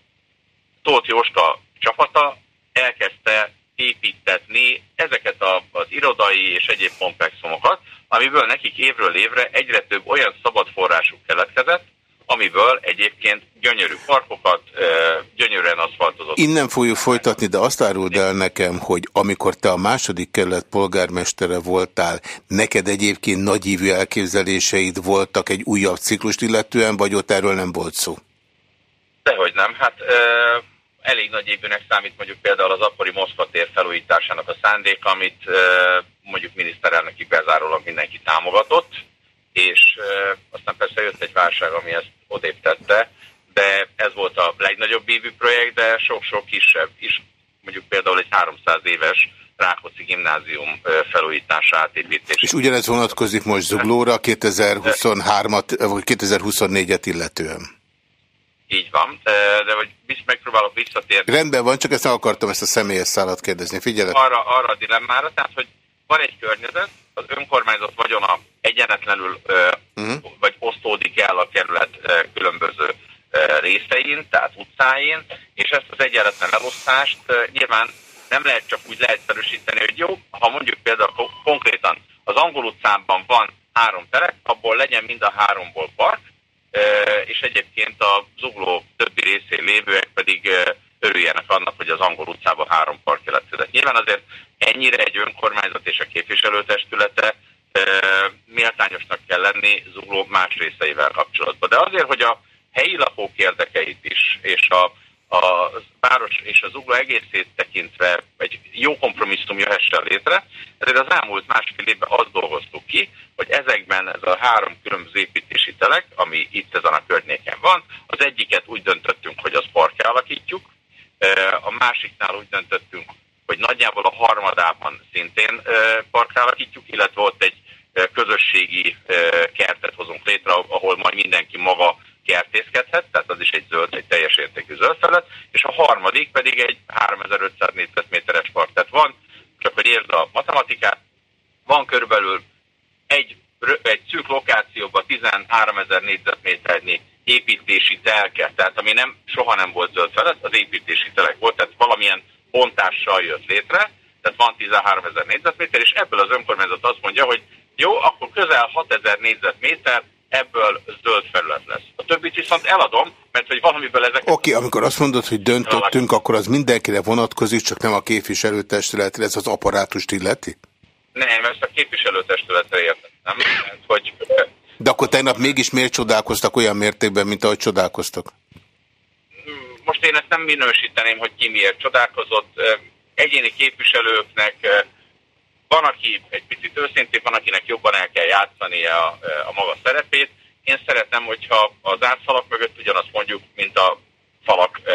Tóth Jóska csapata elkezdte építetni ezeket a, az irodai és egyéb komplexumokat, amiből nekik évről évre egyre több olyan szabad forrásuk keletkezett, amiből egyébként gyönyörű parkokat, gyönyörűen aszfaltozott. Innen fogjuk folytatni, de azt áruld el nekem, hogy amikor te a második kerület polgármestere voltál, neked egyébként nagyívű elképzeléseid voltak egy újabb ciklust illetően, vagy ott erről nem volt szó? Dehogy nem. Hát elég nagy évűnek számít mondjuk például az Apori Moszkva tér felújításának a szándék, amit mondjuk miniszterelnökig bezárólag mindenki támogatott, és aztán persze jött egy válság, ami ezt odébb tette, de ez volt a legnagyobb évű projekt, de sok-sok kisebb is, mondjuk például egy 300 éves Rákóczi gimnázium felújítása, átépítés. És ugyanez vonatkozik most Zuglóra 2023-at, vagy 2024-et illetően. Így van, de hogy visz, megpróbálok visszatérni. Rendben van, csak ezt nem akartam ezt a személyes szállat kérdezni. Figyelj! Arra, arra a dilemmára, tehát hogy van egy környezet, az önkormányzat vagyona egyenetlenül uh-huh. vagy osztódik el a kerület különböző részein, tehát utcáin, és ezt az egyenletlen elosztást nyilván nem lehet csak úgy leegyszerűsíteni, hogy jó, ha mondjuk például konkrétan az angol utcában van három telek, abból legyen mind a háromból park, és egyébként a zugló többi részén lévőek pedig örüljenek annak, hogy az angol utcában három park keletkezett. Nyilván azért ennyire egy önkormányzat és a képviselőtestülete méltányosnak kell lenni zugló más részeivel kapcsolatban. De azért, hogy a helyi lakók érdekeit is, és a, a város és az ugló egészét tekintve egy jó kompromisszum jöhessen létre, ezért az elmúlt másfél évben azt dolgoztuk ki, hogy ezekben ez a három különböző építési telek, ami itt ezen a környéken van, az egyiket úgy döntöttünk, hogy az parkja alakítjuk, a másiknál úgy döntöttünk, hogy nagyjából a harmadában szintén parkra alakítjuk, illetve ott egy közösségi kertet hozunk létre, ahol majd mindenki maga kertészkedhet, tehát az is egy zöld, egy teljes értékű zöld felület, és a harmadik pedig egy 3500 négyzetméteres park. Tehát van, csak hogy érd a matematikát, van körülbelül egy, egy szűk lokációban 13 ezer négyzetméternyi építési telke, tehát ami nem, soha nem volt zöld felett, az építési telek volt, tehát valamilyen bontással jött létre, tehát van 13 ezer négyzetméter, és ebből az önkormányzat azt mondja, hogy jó, akkor közel 6 ezer négyzetméter ebből zöld felület lesz. A többit viszont eladom, mert hogy valamiből ezek... Oké, okay, amikor azt mondod, hogy döntöttünk, akkor az mindenkire vonatkozik, csak nem a képviselőtestületre, ez az apparátust illeti? Nem, ezt a képviselőtestületre értettem. Hogy... De akkor tegnap mégis miért csodálkoztak olyan mértékben, mint ahogy csodálkoztak? Most én ezt nem minősíteném, hogy ki miért csodálkozott. Egyéni képviselőknek van, aki egy picit őszintén, van, akinek jobban el kell játszani a, a maga szerepét. Én szeretem, hogyha az átfalak mögött ugyanazt mondjuk, mint a falak, e,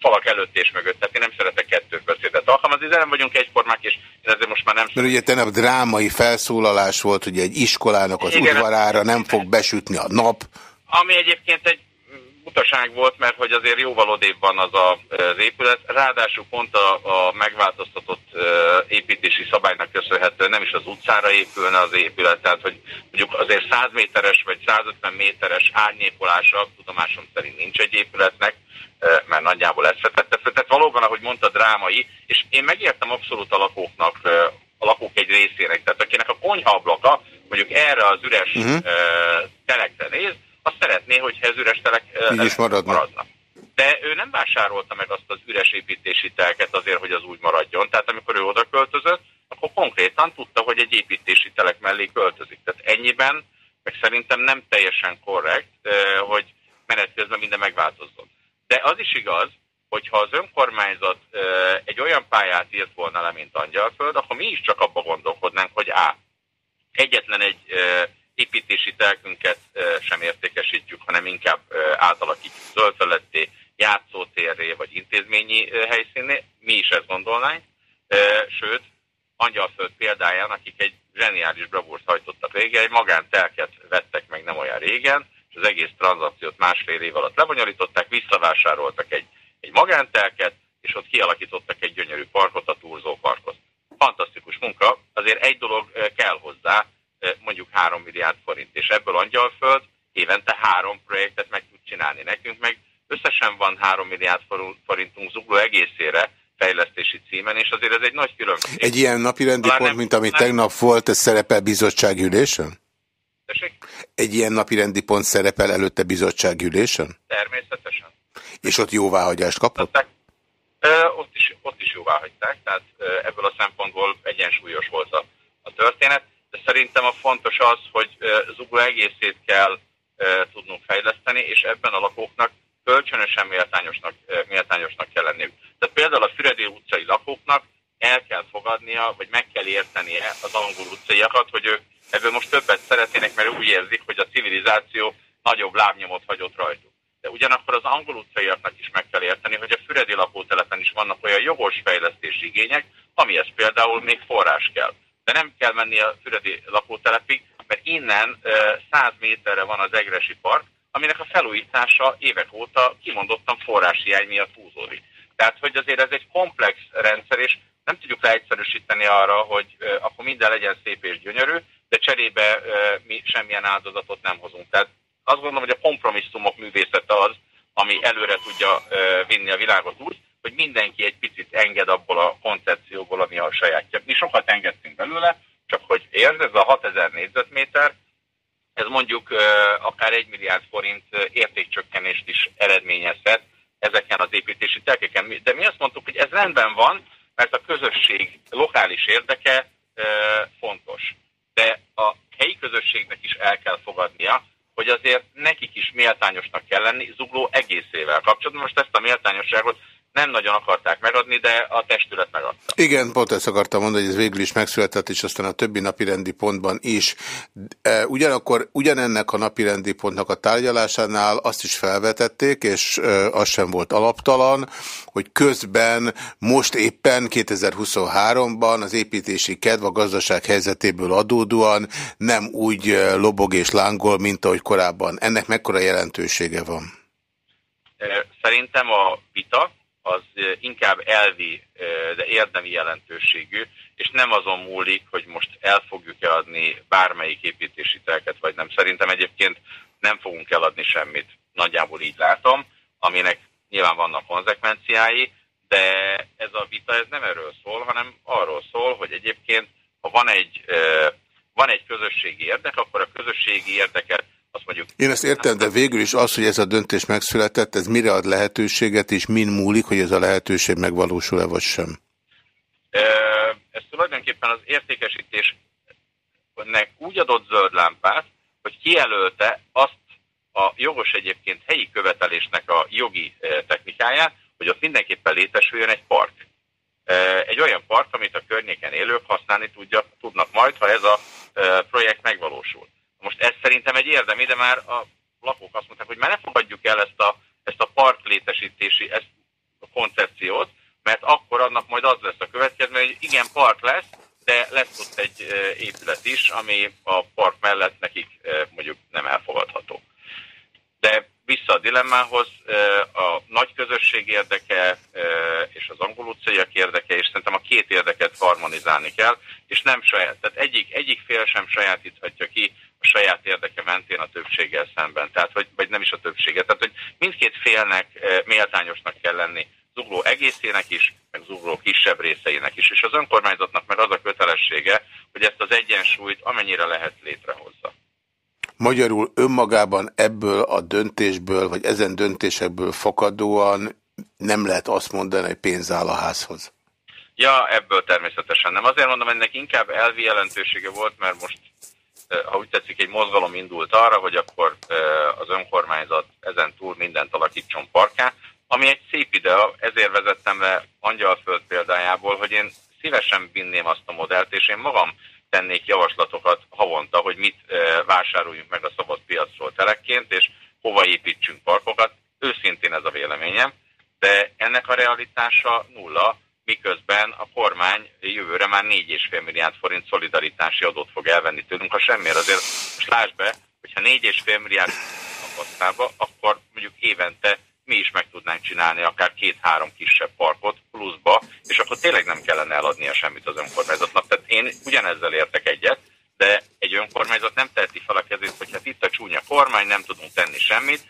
falak előtt és mögött. Tehát én nem szeretek kettős beszédet alkalmazni, de nem vagyunk egyformák, és én ezért most már nem... Mert ugye tegnap drámai felszólalás volt, hogy egy iskolának az Igen, udvarára nem fog besütni a nap. Ami egyébként egy butaság volt, mert hogy azért jóval odébb van az a, az épület. Ráadásul pont a, a megváltoztatott építési szabálynak köszönhetően nem is az utcára épülne az épület, tehát hogy mondjuk azért 100 méteres vagy 150 méteres árnyékolása tudomásom szerint nincs egy épületnek, mert nagyjából ezt vetette fel. Tehát valóban, ahogy mondta, drámai, és én megértem abszolút a lakóknak, a lakók egy részének, tehát akinek a konyha mondjuk erre az üres uh-huh. telekre néz, azt szeretné, hogy ez üres telek is maradna. maradna. De ő nem vásárolta meg azt az üres építési telket azért, hogy az úgy maradjon. Tehát amikor ő oda költözött, akkor konkrétan tudta, hogy egy építési telek mellé költözik. Tehát ennyiben, meg szerintem nem teljesen korrekt, hogy menet közben minden megváltozzon. De az is igaz, hogyha az önkormányzat egy olyan pályát írt volna le, mint Angyalföld, akkor mi is csak abba gondolkodnánk, hogy A. Egyetlen egy építési telkünket sem értékesítjük, hanem inkább átalakítjuk zöldfeletté, játszótérré vagy intézményi helyszínné, mi is ezt gondolnánk, sőt, Angyalföld példáján, akik egy zseniális bravúrt hajtottak régen, egy magántelket vettek meg nem olyan régen, és az egész tranzakciót másfél év alatt lebonyolították, visszavásároltak egy, egy magántelket, és ott kialakítottak egy gyönyörű parkot, a Turzó parkot. Fantasztikus munka, azért egy dolog kell hozzá, mondjuk 3 milliárd forint, és ebből Angyalföld évente három projektet meg tud csinálni. Nekünk meg összesen van 3 milliárd forintunk zugló egészére, fejlesztési címen, és azért ez egy nagy különbség. Egy ilyen napirendi pont, nem, mint ami nem... tegnap volt, ez szerepel bizottságülésen? Tessék? Egy ilyen napirendi pont szerepel előtte bizottságülésen? Természetesen. És ott jóváhagyást kapott? Ö, ott, is, ott is jóváhagyták, tehát ebből a szempontból egyensúlyos volt a, a történet, de szerintem a fontos az, hogy Zugló egészét kell tudnunk fejleszteni, és ebben a lakóknak kölcsönösen méltányosnak, méltányosnak kell lenniük. Tehát például a Füredi utcai lakóknak el kell fogadnia, vagy meg kell értenie az angol utcaiakat, hogy ők ebből most többet szeretnének, mert úgy érzik, hogy a civilizáció nagyobb lábnyomot hagyott rajtuk. De ugyanakkor az angol utcaiaknak is meg kell érteni, hogy a Füredi lakótelepen is vannak olyan jogos fejlesztési igények, amihez például még forrás kell. De nem kell menni a Füredi lakótelepig, mert innen 100 méterre van az Egresi Park, aminek a felújítása évek óta kimondottan forráshiány miatt húzódik. Tehát, hogy azért ez egy komplex rendszer, és nem tudjuk leegyszerűsíteni arra, hogy akkor minden legyen szép és gyönyörű, de cserébe mi semmilyen áldozatot nem hozunk. Tehát azt gondolom, hogy a kompromisszumok művészete az, ami előre tudja vinni a világot úgy, hogy mindenki egy picit enged abból a koncepcióból, ami a sajátja. Mi sokat engedtünk belőle, csak hogy érd, ez a 6000 négyzetméter, ez mondjuk akár egy milliárd forint értékcsökkenést is eredményezhet ezeken az építési telkeken. De mi azt mondtuk, hogy ez rendben van, mert a közösség lokális érdeke fontos. De a helyi közösségnek is el kell fogadnia, hogy azért nekik is méltányosnak kell lenni Zugló egészével kapcsolatban. Most ezt a méltányosságot nem nagyon akarták megadni, de a testület megadta. Igen, pont ezt akartam mondani, hogy ez végül is megszületett, és aztán a többi napirendi pontban is. E, ugyanakkor ugyanennek a napirendi pontnak a tárgyalásánál azt is felvetették, és e, az sem volt alaptalan, hogy közben most éppen 2023-ban az építési kedv a gazdaság helyzetéből adódóan nem úgy e, lobog és lángol, mint ahogy korábban. Ennek mekkora jelentősége van? Szerintem a vita, az inkább elvi, de érdemi jelentőségű, és nem azon múlik, hogy most el fogjuk-e adni bármelyik építési telket, vagy nem. Szerintem egyébként nem fogunk eladni semmit, nagyjából így látom, aminek nyilván vannak konzekvenciái, de ez a vita ez nem erről szól, hanem arról szól, hogy egyébként ha van egy, van egy közösségi érdek, akkor a közösségi érdeket azt mondjuk... Én ezt értem, de végül is az, hogy ez a döntés megszületett, ez mire ad lehetőséget, és min múlik, hogy ez a lehetőség megvalósul-e vagy sem? Ez tulajdonképpen az értékesítésnek úgy adott zöld lámpát, hogy kijelölte azt a jogos egyébként helyi követelésnek a jogi technikáját, hogy ott mindenképpen létesüljön egy park. Egy olyan park, amit a környéken élők használni tudja, tudnak majd, ha ez a projekt megvalósul. Most ez szerintem egy érdemi, de már a lakók azt mondták, hogy már ne fogadjuk el ezt a, ezt a park létesítési ezt a koncepciót, mert akkor annak majd az lesz a következő, hogy igen, park lesz, de lesz ott egy épület is, ami a park mellett nekik mondjuk nem elfogadható. De vissza a dilemmához, a nagy közösség érdeke és az angol utcaiak érdeke, és szerintem a két érdeket harmonizálni kell, és nem saját. Tehát egyik, egyik fél sem sajátíthatja ki saját érdeke mentén a többséggel szemben, tehát hogy, vagy nem is a többséget. Tehát, hogy mindkét félnek méltányosnak kell lenni, zugló egészének is, meg zugló kisebb részeinek is. És az önkormányzatnak meg az a kötelessége, hogy ezt az egyensúlyt amennyire lehet létrehozza. Magyarul önmagában ebből a döntésből, vagy ezen döntésekből fakadóan nem lehet azt mondani, hogy pénz áll a házhoz. Ja, ebből természetesen nem. Azért mondom, ennek inkább elvi jelentősége volt, mert most, eh, ha úgy tetszik, egy mozgalom indult arra, hogy akkor eh, az önkormányzat ezen túl mindent alakítson parká, ami egy szép idea, ezért vezettem le Angyalföld példájából, hogy én szívesen vinném azt a modellt, és én magam tennék javaslatokat havonta, hogy mit vásároljunk meg a szabad piacról telekként, és hova építsünk parkokat. szintén ez a véleményem, de ennek a realitása nulla, miközben a kormány jövőre már 4,5 milliárd forint szolidaritási adót fog elvenni tőlünk, ha semmiért. Azért most lásd be, hogyha 4,5 milliárd kapasztába, akkor mondjuk évente mi is meg tudnánk csinálni akár két-három kisebb parkot pluszba, és akkor tényleg nem kellene eladnia semmit az önkormányzatnak. Tehát én ugyanezzel értek egyet, de egy önkormányzat nem teheti fel a kezét, hogy hát itt a csúnya kormány, nem tudunk tenni semmit,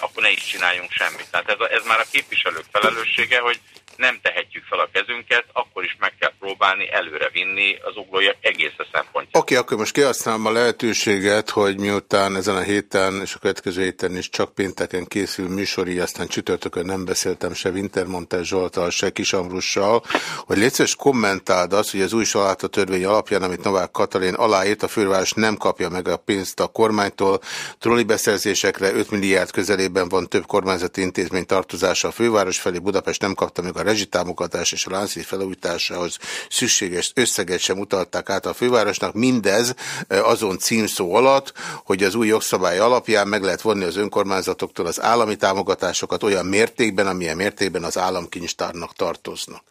akkor ne is csináljunk semmit. Tehát ez, a, ez már a képviselők felelőssége, hogy nem tehetjük fel a kezünket, akkor is meg kell próbálni előre vinni az uglóiak egész szempontjából. Oké, okay, akkor most kihasználom a lehetőséget, hogy miután ezen a héten és a következő héten is csak pénteken készül műsori, aztán csütörtökön nem beszéltem se Wintermontes Zsoltal, se Kisamrussal, hogy létszeres kommentáld azt, hogy az új saláta törvény alapján, amit Novák Katalin aláírt, a főváros nem kapja meg a pénzt a kormánytól, trolli beszerzésekre 5 milliárd közelében van több kormányzati intézmény tartozása a főváros felé, Budapest nem kapta meg a rezsitámogatás és a Lánci felújításához szükséges összeget sem utalták át a fővárosnak. Mindez azon címszó alatt, hogy az új jogszabály alapján meg lehet vonni az önkormányzatoktól az állami támogatásokat olyan mértékben, amilyen mértékben az államkincstárnak tartoznak.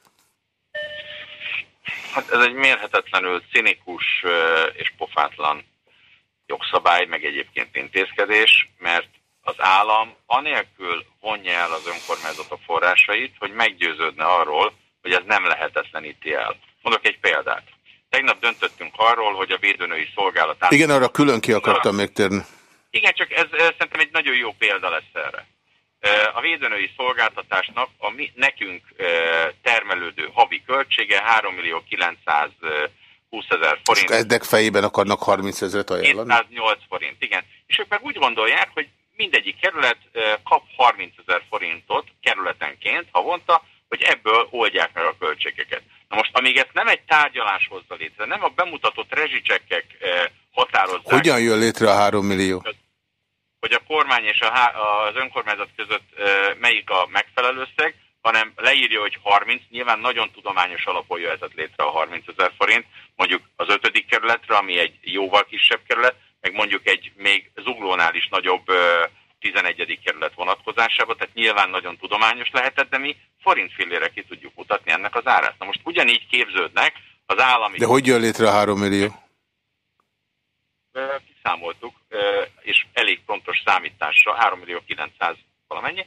Hát ez egy mérhetetlenül cinikus és pofátlan jogszabály, meg egyébként intézkedés, mert az állam anélkül vonja el az önkormányzatok forrásait, hogy meggyőződne arról, hogy ez nem lehetetleníti el. Mondok egy példát. Tegnap döntöttünk arról, hogy a védőnői szolgálat... Igen, arra külön ki akartam még térni. Igen, csak ez, ez szerintem egy nagyon jó példa lesz erre. A védőnői szolgáltatásnak a mi, nekünk termelődő havi költsége 3 millió 900 20 ezer forint. És ezek fejében akarnak 30 ezeret ajánlani? 208 forint, igen. És ők meg úgy gondolják, hogy mindegyik kerület kap 30 ezer forintot kerületenként havonta, hogy ebből oldják meg a költségeket. Na most, amíg ezt nem egy tárgyalás hozza létre, nem a bemutatott rezsicsekkek határozzák. Hogyan jön létre a 3 millió? Hogy a kormány és a, az önkormányzat között melyik a megfelelő összeg, hanem leírja, hogy 30, nyilván nagyon tudományos alapon jöhetett létre a 30 ezer forint, mondjuk az ötödik kerületre, ami egy jóval kisebb kerület, meg mondjuk egy még zuglónál is nagyobb 11. kerület vonatkozásában, tehát nyilván nagyon tudományos lehetett, de mi forint fillére ki tudjuk mutatni ennek az árát. Na most ugyanígy képződnek az állami... De hogy jön létre a 3 millió? Kiszámoltuk, és elég pontos számítással, 3 millió 900 valamennyi,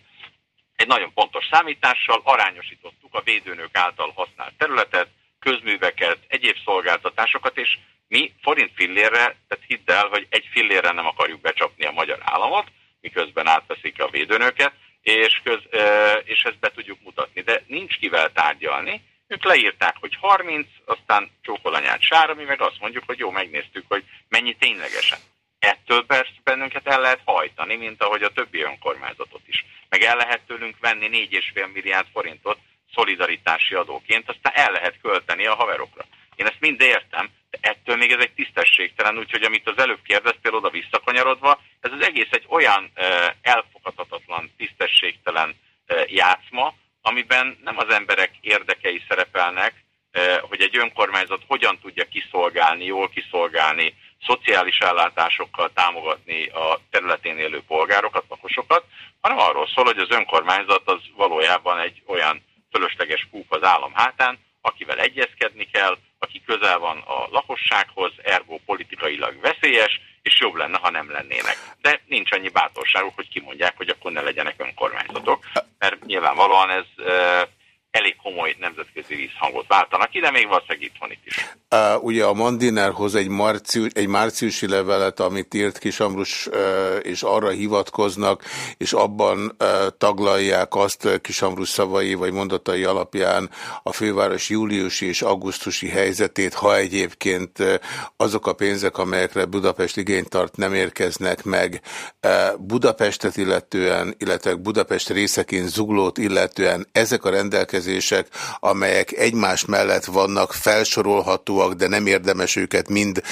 egy nagyon pontos számítással arányosítottuk a védőnök által használt területet, közműveket, egyéb szolgáltatásokat, és mi forint fillérre, tehát hidd el, hogy egy fillérre nem akarjuk becsapni a magyar államot, miközben átveszik a védőnöket, és, köz, és ezt be tudjuk mutatni. De nincs kivel tárgyalni. Ők leírták, hogy 30, aztán csókolanyát sára, mi meg azt mondjuk, hogy jó, megnéztük, hogy mennyi ténylegesen. Ettől persze bennünket el lehet hajtani, mint ahogy a többi önkormányzatot is. Meg el lehet tőlünk venni 4,5 milliárd forintot szolidaritási adóként, aztán el lehet költeni a haverokra. Én ezt mind értem, ettől még ez egy tisztességtelen, úgyhogy amit az előbb kérdeztél oda visszakanyarodva, ez az egész egy olyan elfogadhatatlan, tisztességtelen játszma, amiben nem az emberek érdekei szerepelnek, hogy egy önkormányzat hogyan tudja kiszolgálni, jól kiszolgálni, szociális ellátásokkal támogatni a területén élő polgárokat, lakosokat, hanem arról szól, hogy az önkormányzat az valójában egy olyan fölösleges kúp az állam hátán, akivel egyezkedni kell, aki közel van a lakossághoz, ergo politikailag veszélyes, és jobb lenne, ha nem lennének. De nincs annyi bátorságuk, hogy kimondják, hogy akkor ne legyenek önkormányzatok, mert nyilvánvalóan ez elég komoly nemzetközi vízhangot váltanak ide, még valószínűleg itthon is. Uh, ugye a Mandinerhoz egy, március, egy márciusi levelet, amit írt Kisamrus, uh, és arra hivatkoznak, és abban uh, taglalják azt Kisamrus szavai vagy mondatai alapján a főváros júliusi és augusztusi helyzetét, ha egyébként uh, azok a pénzek, amelyekre Budapest igényt tart, nem érkeznek meg uh, Budapestet illetően, illetve Budapest részeként Zuglót illetően ezek a rendelkezések kérdések, amelyek egymás mellett vannak, felsorolhatóak, de nem érdemes őket mind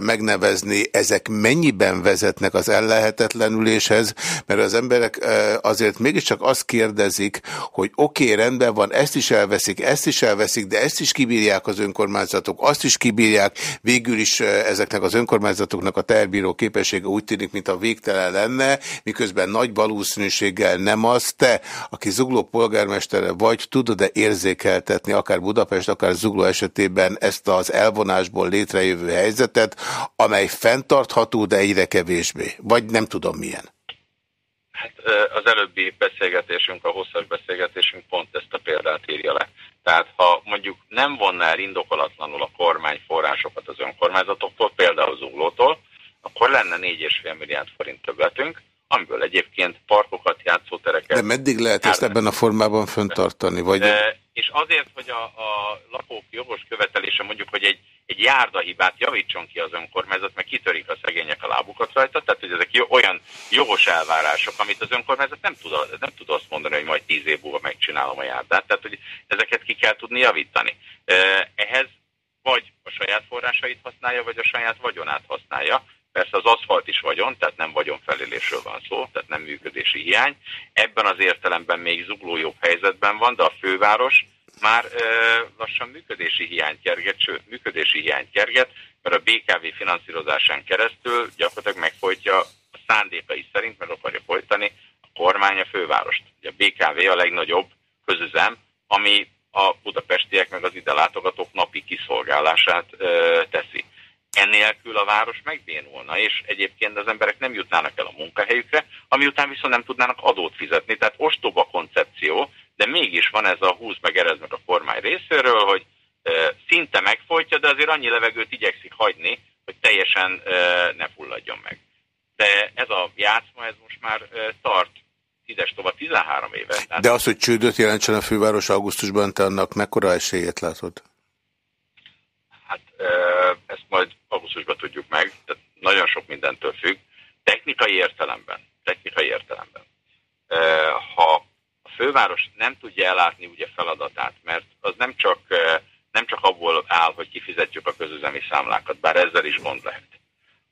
megnevezni, ezek mennyiben vezetnek az ellehetetlenüléshez, mert az emberek azért mégiscsak azt kérdezik, hogy oké, okay, rendben van, ezt is elveszik, ezt is elveszik, de ezt is kibírják az önkormányzatok, azt is kibírják, végül is ezeknek az önkormányzatoknak a terbíró képessége úgy tűnik, mint a végtelen lenne, miközben nagy valószínűséggel nem az te, aki zugló polgármestere vagy, tudod-e érzékeltetni akár Budapest, akár zugló esetében ezt az elvonásból létrejövő helyzetet, amely fenntartható, de egyre kevésbé, vagy nem tudom milyen. Hát az előbbi beszélgetésünk, a hosszas beszélgetésünk pont ezt a példát írja le. Tehát ha mondjuk nem vonná el indokolatlanul a kormány forrásokat az önkormányzatoktól, például Zuglótól, akkor lenne 4,5 milliárd forint többletünk, amiből egyébként parkokat, játszótereket... De meddig lehet ezt ebben a formában föntartani? Vagy... És azért, hogy a, a lakók jogos követelése mondjuk, hogy egy, egy járdahibát javítson ki az önkormányzat, meg kitörik a szegények a lábukat rajta, tehát hogy ezek olyan jogos elvárások, amit az önkormányzat nem tud, nem tud azt mondani, hogy majd tíz év múlva megcsinálom a járdát, tehát hogy ezeket ki kell tudni javítani. Ehhez vagy a saját forrásait használja, vagy a saját vagyonát használja, Persze az aszfalt is vagyon, tehát nem vagyonfelélésről van szó, tehát nem működési hiány. Ebben az értelemben még zugló jobb helyzetben van, de a főváros már e, lassan működési hiány kerget, sőt, működési hiány kerget, mert a BKV finanszírozásán keresztül gyakorlatilag megfolytja a szándékai szerint, meg akarja folytani a kormány a fővárost. Ugye a BKV a legnagyobb közüzem, ami a budapestiek meg az ide látogatók napi kiszolgálását e, teszi. Ennélkül a város megbénulna, és egyébként az emberek nem jutnának el a munkahelyükre, ami után viszont nem tudnának adót fizetni. Tehát ostoba koncepció, de mégis van ez a húz meg meg a kormány részéről, hogy e, szinte megfolytja, de azért annyi levegőt igyekszik hagyni, hogy teljesen e, ne fulladjon meg. De ez a játszma, ez most már e, tart ides tovább 13 éve. Tehát... De az, hogy csődöt jelentsen a főváros augusztusban, te annak mekkora esélyét látod? Hát ezt majd augusztusban tudjuk meg, tehát nagyon sok mindentől függ. Technikai értelemben, technikai értelemben. Ha a főváros nem tudja ellátni ugye feladatát, mert az nem csak, nem csak abból áll, hogy kifizetjük a közüzemi számlákat, bár ezzel is gond lehet,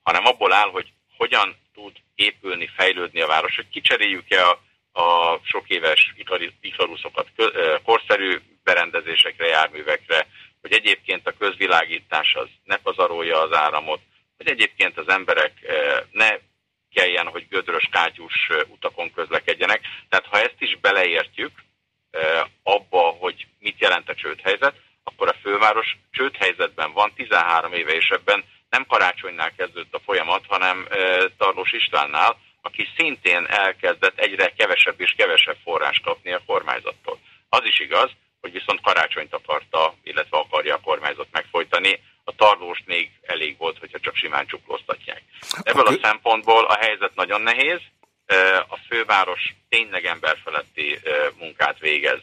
hanem abból áll, hogy hogyan tud épülni, fejlődni a város, hogy kicseréljük-e a, a sok éves ikaruszokat korszerű berendezésekre, járművekre, hogy egyébként a közvilágítás az ne pazarolja az áramot, hogy egyébként az emberek eh, ne kelljen, hogy gödrös, kátyús eh, utakon közlekedjenek. Tehát ha ezt is beleértjük eh, abba, hogy mit jelent a csődhelyzet, akkor a főváros csődhelyzetben van 13 éve, és ebben nem karácsonynál kezdődött a folyamat, hanem Tarlós Istvánnál, aki szintén elkezdett egyre kevesebb és kevesebb forrás kapni a kormányzattól. Az is igaz, hogy viszont karácsonyt akarta, illetve akarja a kormányzat megfojtani. A tarlóst még elég volt, hogyha csak simán csuklóztatják. Ebből a szempontból a helyzet nagyon nehéz. A főváros tényleg emberfeletti munkát végez,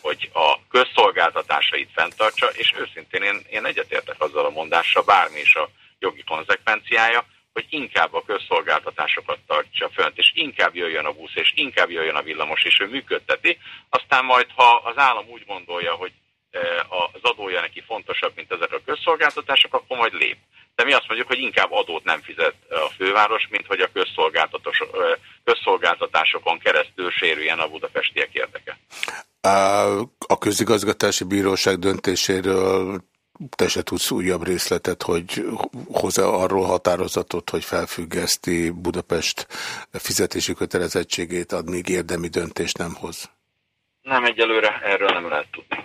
hogy a közszolgáltatásait fenntartsa, és őszintén én, én egyetértek azzal a mondással, bármi is a jogi konzekvenciája, hogy inkább a közszolgáltatásokat tartsa fönt, és inkább jöjjön a busz, és inkább jöjjön a villamos, és ő működteti. Aztán majd, ha az állam úgy gondolja, hogy e, az adója neki fontosabb, mint ezek a közszolgáltatások, akkor majd lép. De mi azt mondjuk, hogy inkább adót nem fizet a főváros, mint hogy a e, közszolgáltatásokon keresztül sérüljen a budapestiek érdeke. A közigazgatási bíróság döntéséről te se tudsz újabb részletet, hogy hoz -e arról határozatot, hogy felfüggeszti Budapest fizetési kötelezettségét, addig érdemi döntést nem hoz? Nem, egyelőre erről nem lehet tudni.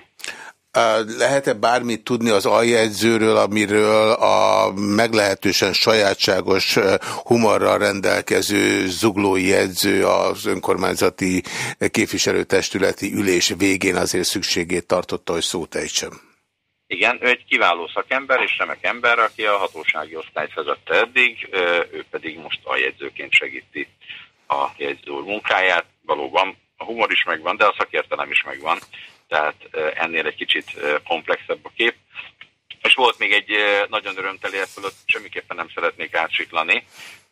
Lehet-e bármit tudni az aljegyzőről, amiről a meglehetősen sajátságos humorral rendelkező zuglói jegyző az önkormányzati képviselőtestületi ülés végén azért szükségét tartotta, hogy szót ejtsem? Igen, ő egy kiváló szakember és remek ember, aki a hatósági osztályt vezette eddig, ő pedig most a jegyzőként segíti a jegyző munkáját. Valóban a humor is megvan, de a szakértelem is megvan, tehát ennél egy kicsit komplexebb a kép. És volt még egy nagyon örömteli fölött, semmiképpen nem szeretnék átsiklani,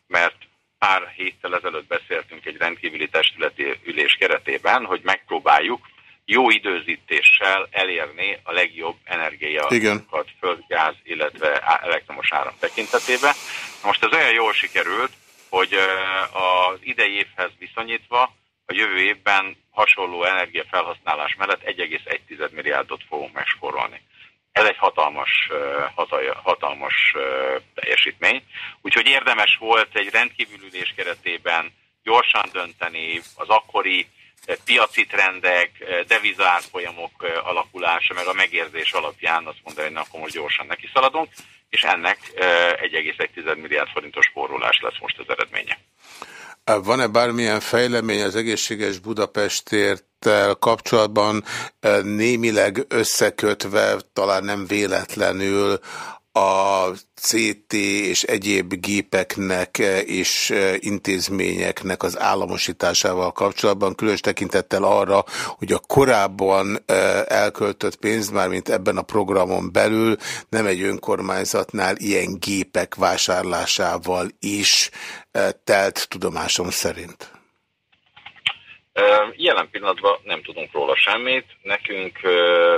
mert pár héttel ezelőtt beszéltünk egy rendkívüli testületi ülés keretében, hogy megpróbáljuk jó időzítéssel elérni a legjobb energiakat, földgáz, illetve elektromos áram tekintetében. Most ez olyan jól sikerült, hogy az idei évhez viszonyítva a jövő évben hasonló energiafelhasználás mellett 1,1 milliárdot fogunk megsporolni. Ez egy hatalmas, hatalmas teljesítmény. Úgyhogy érdemes volt egy rendkívülülés keretében gyorsan dönteni az akkori piaci trendek, devizárfolyamok alakulása, meg a megérzés alapján azt mondani, hogy akkor most gyorsan neki szaladunk, és ennek 1,1 milliárd forintos spórolás lesz most az eredménye. Van-e bármilyen fejlemény az egészséges Budapestért kapcsolatban némileg összekötve, talán nem véletlenül a CT és egyéb gépeknek és intézményeknek az államosításával kapcsolatban, különös tekintettel arra, hogy a korábban elköltött pénz, már mint ebben a programon belül, nem egy önkormányzatnál ilyen gépek vásárlásával is telt tudomásom szerint. Jelen pillanatban nem tudunk róla semmit. Nekünk,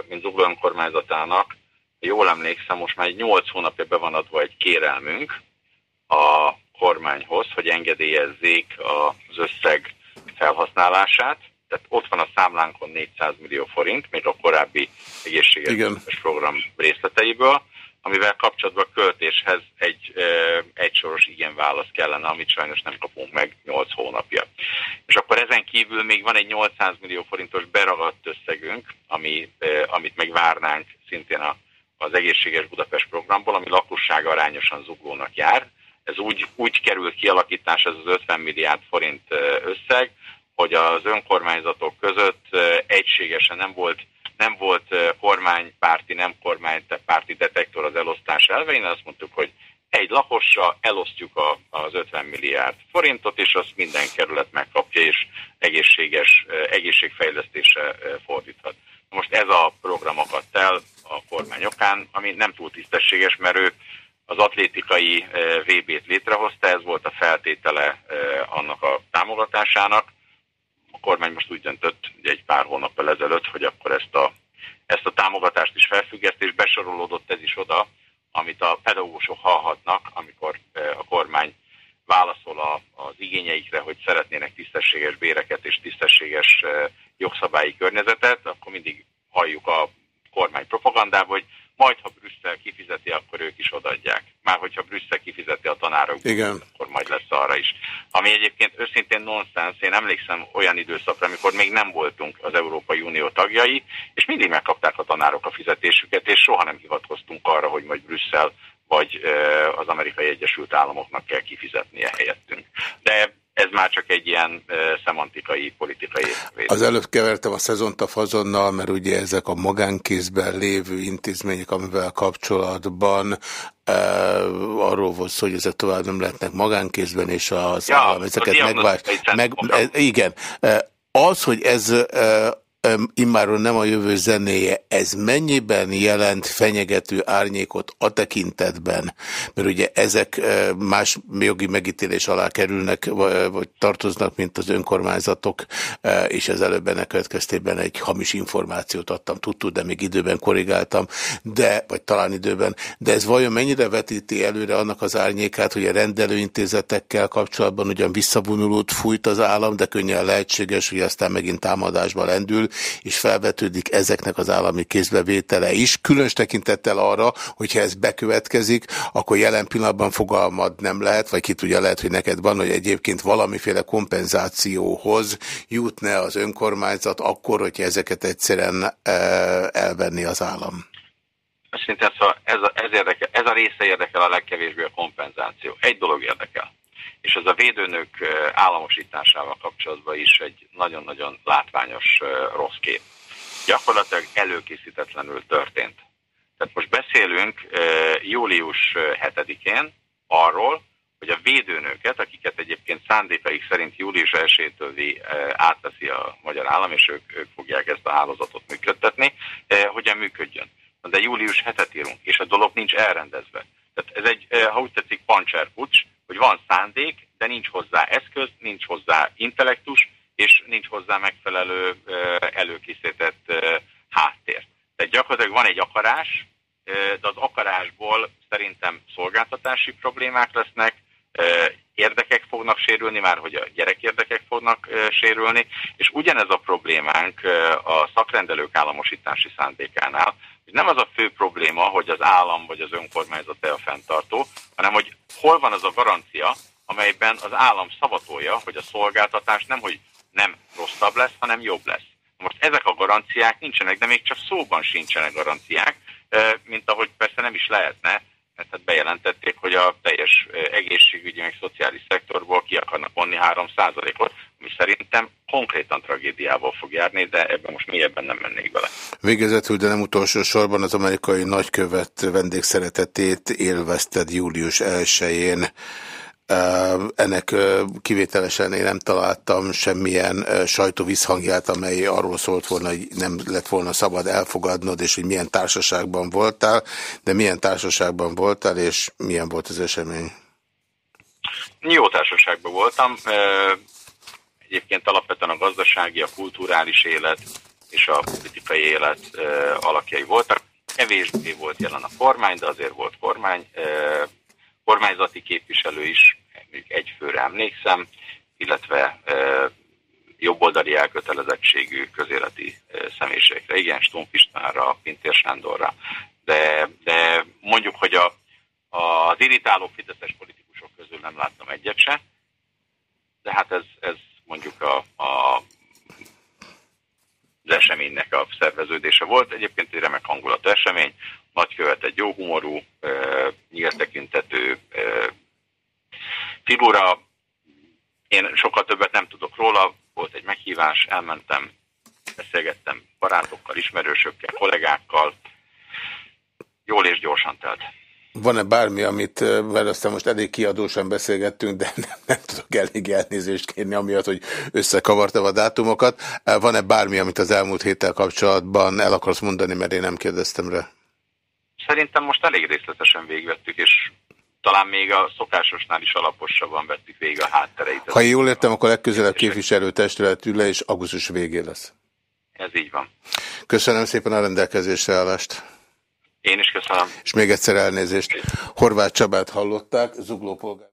mint Zugló önkormányzatának, jól emlékszem, most már egy 8 hónapja be van adva egy kérelmünk a kormányhoz, hogy engedélyezzék az összeg felhasználását. Tehát ott van a számlánkon 400 millió forint, még a korábbi egészséges program részleteiből, amivel kapcsolatban a költéshez egy egysoros igen válasz kellene, amit sajnos nem kapunk meg 8 hónapja. És akkor ezen kívül még van egy 800 millió forintos beragadt összegünk, ami, amit meg várnánk szintén a az Egészséges Budapest programból, ami lakosság arányosan zuglónak jár. Ez úgy, úgy került kialakítás, ez az 50 milliárd forint összeg, hogy az önkormányzatok között egységesen nem volt nem volt kormánypárti, nem kormánypárti detektor az elosztás elvein, azt mondtuk, hogy egy lakosra elosztjuk a, az 50 milliárd forintot, és azt minden kerület megkapja, és egészséges, egészségfejlesztése fordíthat. Most ez a programokat tel a kormányokán, ami nem túl tisztességes, mert ő az atlétikai VB-t létrehozta, ez volt a feltétele annak a támogatásának. A kormány most úgy döntött ugye egy pár hónappal ezelőtt, hogy akkor ezt a, ezt a támogatást is felfüggeszt, és besorolódott ez is oda, amit a pedagógusok hallhatnak, amikor a kormány válaszol a, az igényeikre, hogy szeretnének tisztességes béreket és tisztességes jogszabályi környezetet, akkor mindig halljuk a kormány propagandába, hogy majd, ha Brüsszel kifizeti, akkor ők is odaadják. Már hogyha Brüsszel kifizeti a tanárok, Igen. akkor majd lesz arra is. Ami egyébként őszintén nonsens, én emlékszem olyan időszakra, amikor még nem voltunk az Európai Unió tagjai, és mindig megkapták a tanárok a fizetésüket, és soha nem hivatkoztunk arra, hogy majd Brüsszel vagy az Amerikai Egyesült Államoknak kell kifizetnie helyettünk. De ez már csak egy ilyen uh, szemantikai, politikai védelem. Az előbb kevertem a szezont a fazonnal, mert ugye ezek a magánkézben lévő intézmények, amivel kapcsolatban uh, arról volt szó, hogy ezek tovább nem lehetnek magánkézben, és az ja, állam ezeket megvált. Meg, igen. Uh, az, hogy ez uh, immáron nem a jövő zenéje, ez mennyiben jelent fenyegető árnyékot a tekintetben, mert ugye ezek más jogi megítélés alá kerülnek, vagy tartoznak, mint az önkormányzatok, és ez előbb ennek következtében egy hamis információt adtam, tudtuk, de még időben korrigáltam, de, vagy talán időben, de ez vajon mennyire vetíti előre annak az árnyékát, hogy a rendelőintézetekkel kapcsolatban ugyan visszavonulót fújt az állam, de könnyen lehetséges, hogy aztán megint támadásba lendül, és felvetődik ezeknek az állami kézbevétele is, különös tekintettel arra, hogyha ez bekövetkezik, akkor jelen pillanatban fogalmad nem lehet, vagy ki tudja lehet, hogy neked van, hogy egyébként valamiféle kompenzációhoz jutne az önkormányzat akkor, hogyha ezeket egyszerűen e, elvenni az állam. Szerintem ez a, ez, a, ez, érdekel, ez a része érdekel a legkevésbé a kompenzáció. Egy dolog érdekel és ez a védőnök államosításával kapcsolatban is egy nagyon-nagyon látványos rossz kép. Gyakorlatilag előkészítetlenül történt. Tehát most beszélünk július 7-én arról, hogy a védőnöket, akiket egyébként szándékaik szerint július 1-től átveszi a magyar állam, és ők, ők fogják ezt a hálózatot működtetni, hogyan működjön. De július 7-et írunk, és a dolog nincs elrendezve. Tehát ez egy, ha úgy tetszik, pucs, hogy van szándék, de nincs hozzá eszköz, nincs hozzá intellektus, és nincs hozzá megfelelő előkészített háttér. Tehát gyakorlatilag van egy akarás, de az akarásból szerintem szolgáltatási problémák lesznek, érdekek fognak sérülni, már hogy a gyerekérdekek fognak sérülni, és ugyanez a problémánk a szakrendelők államosítási szándékánál, hogy nem az a fő probléma, hogy az állam vagy az önkormányzat-e a fenntartó, hanem hogy hol van az a garancia, amelyben az állam szavatolja, hogy a szolgáltatás nem, hogy nem rosszabb lesz, hanem jobb lesz. Most ezek a garanciák nincsenek, de még csak szóban sincsenek garanciák, mint ahogy persze nem is lehetne, mert hát bejelentették, hogy a teljes egészségügyi meg szociális szektorból ki akarnak vonni 3%-ot, ami szerintem konkrétan tragédiával fog járni, de ebben most mélyebben nem mennék bele. Végezetül, de nem utolsó sorban az amerikai nagykövet vendégszeretetét élvezted július 1-én. Ennek kivételesen én nem találtam semmilyen sajtóvízhangját, amely arról szólt volna, hogy nem lett volna szabad elfogadnod, és hogy milyen társaságban voltál, de milyen társaságban voltál, és milyen volt az esemény? Jó társaságban voltam. Egyébként alapvetően a gazdasági, a kulturális élet és a politikai élet alakjai voltak. Kevésbé volt jelen a kormány, de azért volt kormány kormányzati képviselő is, mondjuk egy főre emlékszem, illetve jobboldali elkötelezettségű közéleti személyiségre. Igen, Stumpf Istvánra, Pintér Sándorra, de, de mondjuk, hogy a, a, az irritáló fideszes politikusok közül nem láttam egyet se, de hát ez, ez mondjuk a, a az eseménynek a szerveződése volt. Egyébként egy remek hangulatú esemény, nagykövet egy jó humorú, nyílt figura. Én sokkal többet nem tudok róla, volt egy meghívás, elmentem, beszélgettem barátokkal, ismerősökkel, kollégákkal. Jól és gyorsan telt. Van-e bármi, amit, aztán most elég kiadósan beszélgettünk, de nem, nem tudok elég elnézést kérni, amiatt, hogy összekavartam a dátumokat. Van-e bármi, amit az elmúlt héttel kapcsolatban el akarsz mondani, mert én nem kérdeztem rá? Szerintem most elég részletesen végvettük, és talán még a szokásosnál is alaposabban vettük végig a háttereit. Ha jól értem, akkor legközelebb képviselőtestület üle, és augusztus végé lesz. Ez így van. Köszönöm szépen a rendelkezésre állást. Én is köszönöm. És még egyszer elnézést. Horváth Csabát hallották, zuglópolgár.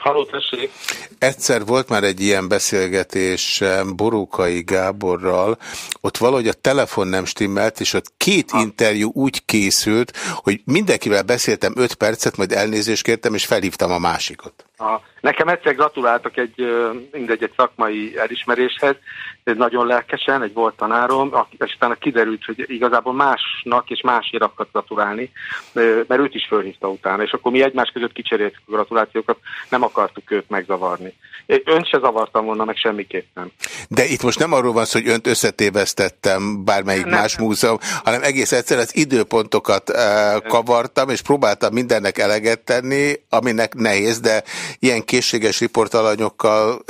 Halló, tessék! Egyszer volt már egy ilyen beszélgetés Borókai Gáborral, ott valahogy a telefon nem stimmelt, és ott két ha. interjú úgy készült, hogy mindenkivel beszéltem öt percet, majd elnézést kértem, és felhívtam a másikot. Ha. Nekem egyszer gratuláltak egy, mindegy, egy szakmai elismeréshez, ez nagyon lelkesen, egy volt tanárom, és utána kiderült, hogy igazából másnak és másért akart gratulálni, mert őt is fölhívta utána, és akkor mi egymás között kicseréltük a gratulációkat, nem akartuk őt megzavarni. Önt se zavartam volna, meg semmiképp nem. De itt most nem arról van szó, hogy önt összetévesztettem bármelyik nem, más nem. múzeum, hanem egész egyszer az időpontokat kavartam, és próbáltam mindennek eleget tenni, aminek nehéz, de ilyen készséges riportalanyokkal...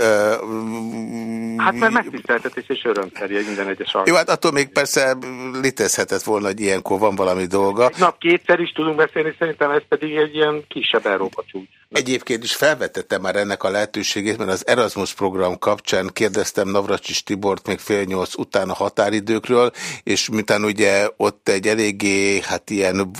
Hát mert megtiszteltetés és örömszerű minden egyes alkalom. Jó, hát attól még persze létezhetett volna, hogy ilyenkor van valami dolga. Egy nap kétszer is tudunk beszélni, szerintem ez pedig egy ilyen kisebb Európa csúcs. Egyébként is felvetettem már ennek a lehetőségét, mert az Erasmus program kapcsán kérdeztem Navracsis Tibort még fél nyolc után a határidőkről, és miután ugye ott egy eléggé, hát ilyen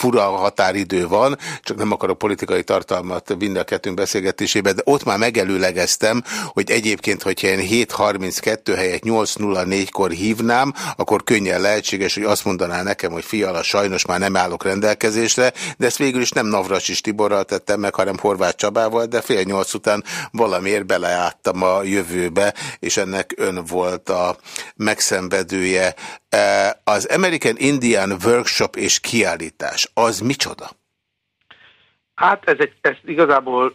fura határidő van, csak nem akarok politikai tartalmat vinni a kettőnk beszélgetésébe, de ott már megelőlegeztem, hogy egyébként, hogyha én 7.32 helyett 8.04-kor hívnám, akkor könnyen lehetséges, hogy azt mondaná nekem, hogy fiala, sajnos már nem állok rendelkezésre, de ezt végül is nem Navracsis Tiborral tettem meg, hanem Horváth Csabával, de fél nyolc után valamiért beleáttam a jövőbe, és ennek ön volt a megszenvedője. Az American Indian Workshop és kiállítás, az micsoda? Hát ez, egy, ez igazából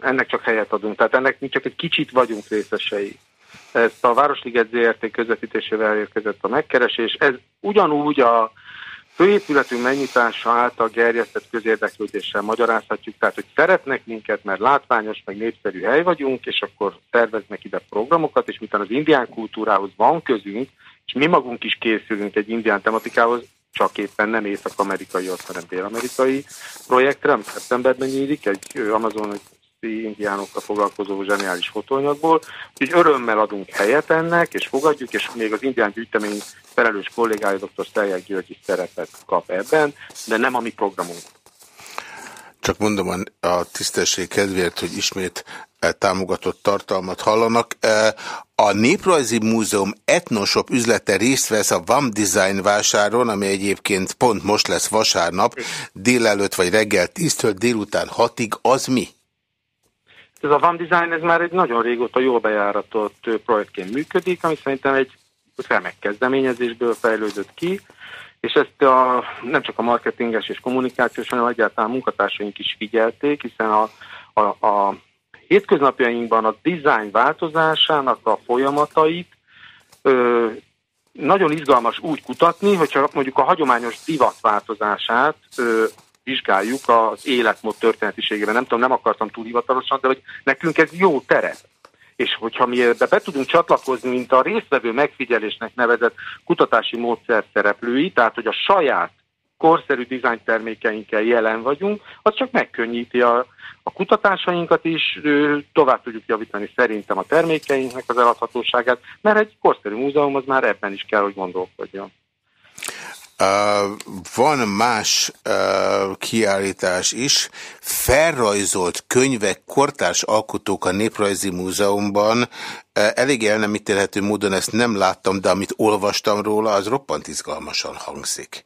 ennek csak helyet adunk, tehát ennek mi csak egy kicsit vagyunk részesei. Ezt a Városliget ZRT közvetítésével érkezett a megkeresés. Ez ugyanúgy a főépületünk megnyitása által gerjesztett közérdeklődéssel magyarázhatjuk, tehát hogy szeretnek minket, mert látványos, meg népszerű hely vagyunk, és akkor szerveznek ide programokat, és miután az indián kultúrához van közünk, és mi magunk is készülünk egy indián tematikához, csak éppen nem észak-amerikai, hanem dél-amerikai projektre, ami szeptemberben nyílik, egy Amazon indiánokkal foglalkozó zseniális fotóanyagból. Úgyhogy örömmel adunk helyet ennek, és fogadjuk, és még az indián gyűjtemény felelős kollégája, dr. Szeljek György is szerepet kap ebben, de nem a mi programunk. Csak mondom a tisztesség kedvéért, hogy ismét e, támogatott tartalmat hallanak. E, a Néprajzi Múzeum Etnoshop üzlete részt vesz a VAM Design vásáron, ami egyébként pont most lesz vasárnap, délelőtt vagy reggel 10-től délután 6-ig. Az mi? Ez a VAM Design ez már egy nagyon régóta jól bejáratott projektként működik, ami szerintem egy remek kezdeményezésből fejlődött ki, és ezt a, nem csak a marketinges és kommunikációs, hanem egyáltalán munkatársaink is figyelték, hiszen a, a, a hétköznapjainkban a design változásának a folyamatait ö, nagyon izgalmas úgy kutatni, hogyha mondjuk a hagyományos divat változását ö, vizsgáljuk az életmód történetiségében. Nem tudom, nem akartam túl hivatalosan, de hogy nekünk ez jó teret. És hogyha mi ebbe be tudunk csatlakozni, mint a résztvevő megfigyelésnek nevezett kutatási módszer szereplői, tehát hogy a saját korszerű dizájn termékeinkkel jelen vagyunk, az csak megkönnyíti a, a kutatásainkat is, tovább tudjuk javítani szerintem a termékeinknek az eladhatóságát, mert egy korszerű múzeum az már ebben is kell, hogy gondolkodjon. Van más kiállítás is, felrajzolt könyvek, kortárs alkotók a Néprajzi Múzeumban Elég el nem ítélhető módon ezt nem láttam, de amit olvastam róla, az roppant izgalmasan hangzik.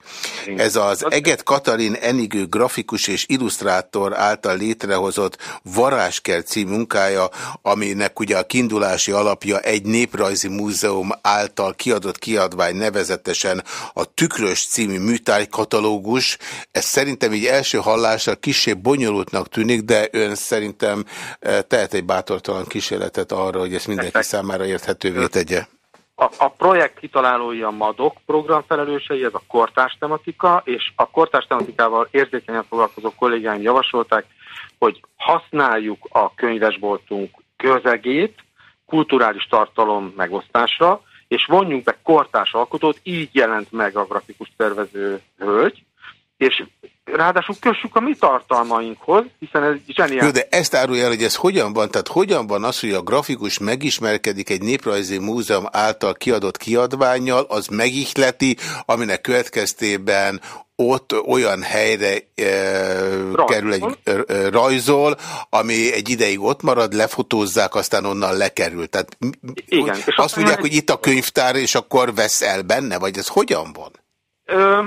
Ez az Eget Katalin Enigő grafikus és illusztrátor által létrehozott Varázsker című munkája, aminek ugye a kiindulási alapja egy néprajzi múzeum által kiadott kiadvány nevezetesen a Tükrös című műtárgykatalógus. Ez szerintem így első hallásra kisebb bonyolultnak tűnik, de ön szerintem tehet egy bátortalan kísérletet arra, hogy ezt mindenki mindenki számára érthetővé tegye? A, a projekt kitalálói a MADOK program felelősei, ez a kortárs tematika, és a kortárs tematikával érzékenyen foglalkozó kollégáim javasolták, hogy használjuk a könyvesboltunk közegét kulturális tartalom megosztásra, és vonjunk be kortárs alkotót, így jelent meg a grafikus tervező hölgy, és ráadásul kössük a mi tartalmainkhoz, hiszen ez zseniális. Jó, de ezt árulja el, hogy ez hogyan van? Tehát hogyan van az, hogy a grafikus megismerkedik egy néprajzi múzeum által kiadott kiadványjal, az megihleti, aminek következtében ott olyan helyre e, kerül egy e, rajzol, ami egy ideig ott marad, lefotózzák, aztán onnan lekerül. Tehát Igen, azt mondják, hogy itt a könyvtár, és akkor vesz el benne, vagy ez hogyan van? Ö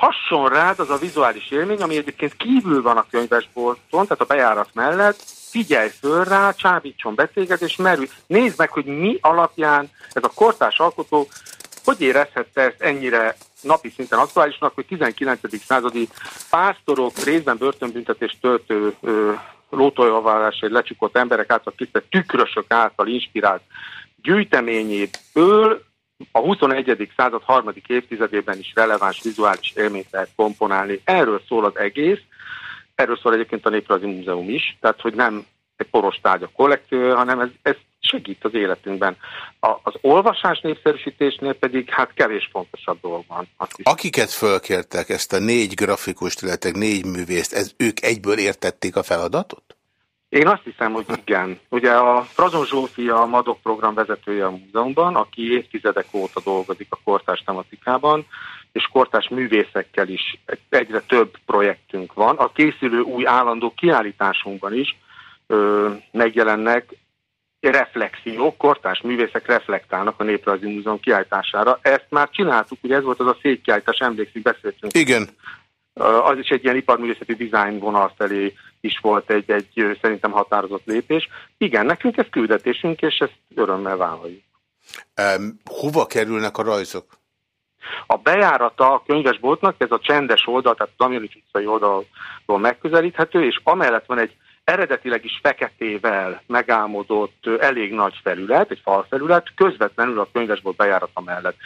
hasson rád az a vizuális élmény, ami egyébként kívül van a könyvesbolton, tehát a bejárat mellett, figyelj föl rá, csábítson betéged, és merül. Nézd meg, hogy mi alapján ez a kortás alkotó hogy érezhette ezt ennyire napi szinten aktuálisnak, hogy 19. századi pásztorok részben börtönbüntetést töltő lótoljaválásra lecsukott emberek által készített tükrösök által inspirált gyűjteményéből a 21. század harmadik évtizedében is releváns vizuális élményt lehet komponálni. Erről szól az egész, erről szól egyébként a Néprajzi Múzeum is, tehát hogy nem egy poros tárgya kollektív, hanem ez, ez segít az életünkben. A, az olvasás népszerűsítésnél pedig hát kevés fontosabb dolog van. Akiket fölkértek ezt a négy grafikust, illetve négy művészt, ez ők egyből értették a feladatot? Én azt hiszem, hogy igen. Ugye a Frazon Zsófia a MADOK program vezetője a múzeumban, aki évtizedek óta dolgozik a kortás tematikában, és kortás művészekkel is egyre több projektünk van. A készülő új állandó kiállításunkban is ö, megjelennek reflexiók, kortás művészek reflektálnak a Néprajzi Múzeum kiállítására. Ezt már csináltuk, ugye ez volt az a székkiállítás, emlékszik, beszéltünk. Igen. Az is egy ilyen iparművészeti dizájn vonal felé is volt egy, egy szerintem határozott lépés. Igen, nekünk ez küldetésünk, és ezt örömmel vállaljuk. Um, hova kerülnek a rajzok? A bejárata a könyvesboltnak, ez a csendes oldal, tehát a Damjanics utcai oldalról megközelíthető, és amellett van egy eredetileg is feketével megálmodott elég nagy felület, egy falfelület, közvetlenül a könyvesbolt bejárata mellett.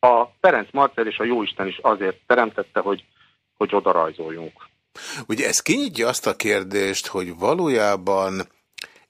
A Ferenc Marcel és a Jóisten is azért teremtette, hogy, hogy oda rajzoljunk. Ugye ez kinyitja azt a kérdést, hogy valójában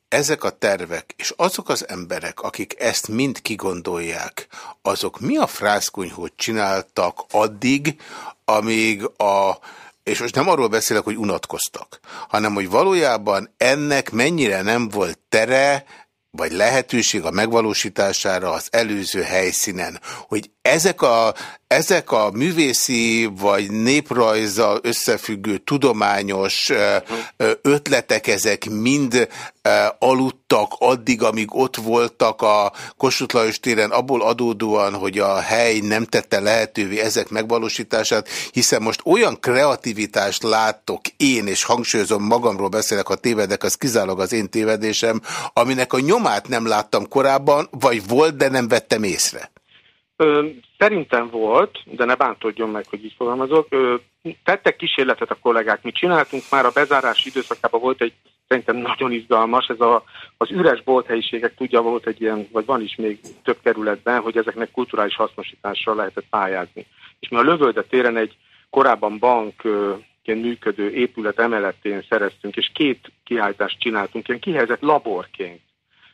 ezek a tervek, és azok az emberek, akik ezt mind kigondolják, azok mi a frászkonyhót csináltak addig, amíg a és most nem arról beszélek, hogy unatkoztak, hanem hogy valójában ennek mennyire nem volt tere, vagy lehetőség a megvalósítására az előző helyszínen, hogy ezek a, ezek a művészi vagy néprajza összefüggő tudományos ötletek, ezek mind aludtak addig, amíg ott voltak a Kossuth Lajos téren, abból adódóan, hogy a hely nem tette lehetővé ezek megvalósítását, hiszen most olyan kreativitást látok én, és hangsúlyozom magamról beszélek, ha tévedek, az kizárólag az én tévedésem, aminek a nyomát nem láttam korábban, vagy volt, de nem vettem észre. Ö, szerintem volt, de ne bántódjon meg, hogy így fogalmazok. Ö, tettek kísérletet a kollégák, mi csináltunk már a bezárás időszakában volt egy szerintem nagyon izgalmas, ez a, az üres bolthelyiségek tudja, volt egy ilyen, vagy van is még több kerületben, hogy ezeknek kulturális hasznosításra lehetett pályázni. És mi a Lövölde téren egy korábban bank működő épület emeletén szereztünk, és két kiállítást csináltunk, ilyen kihelyezett laborként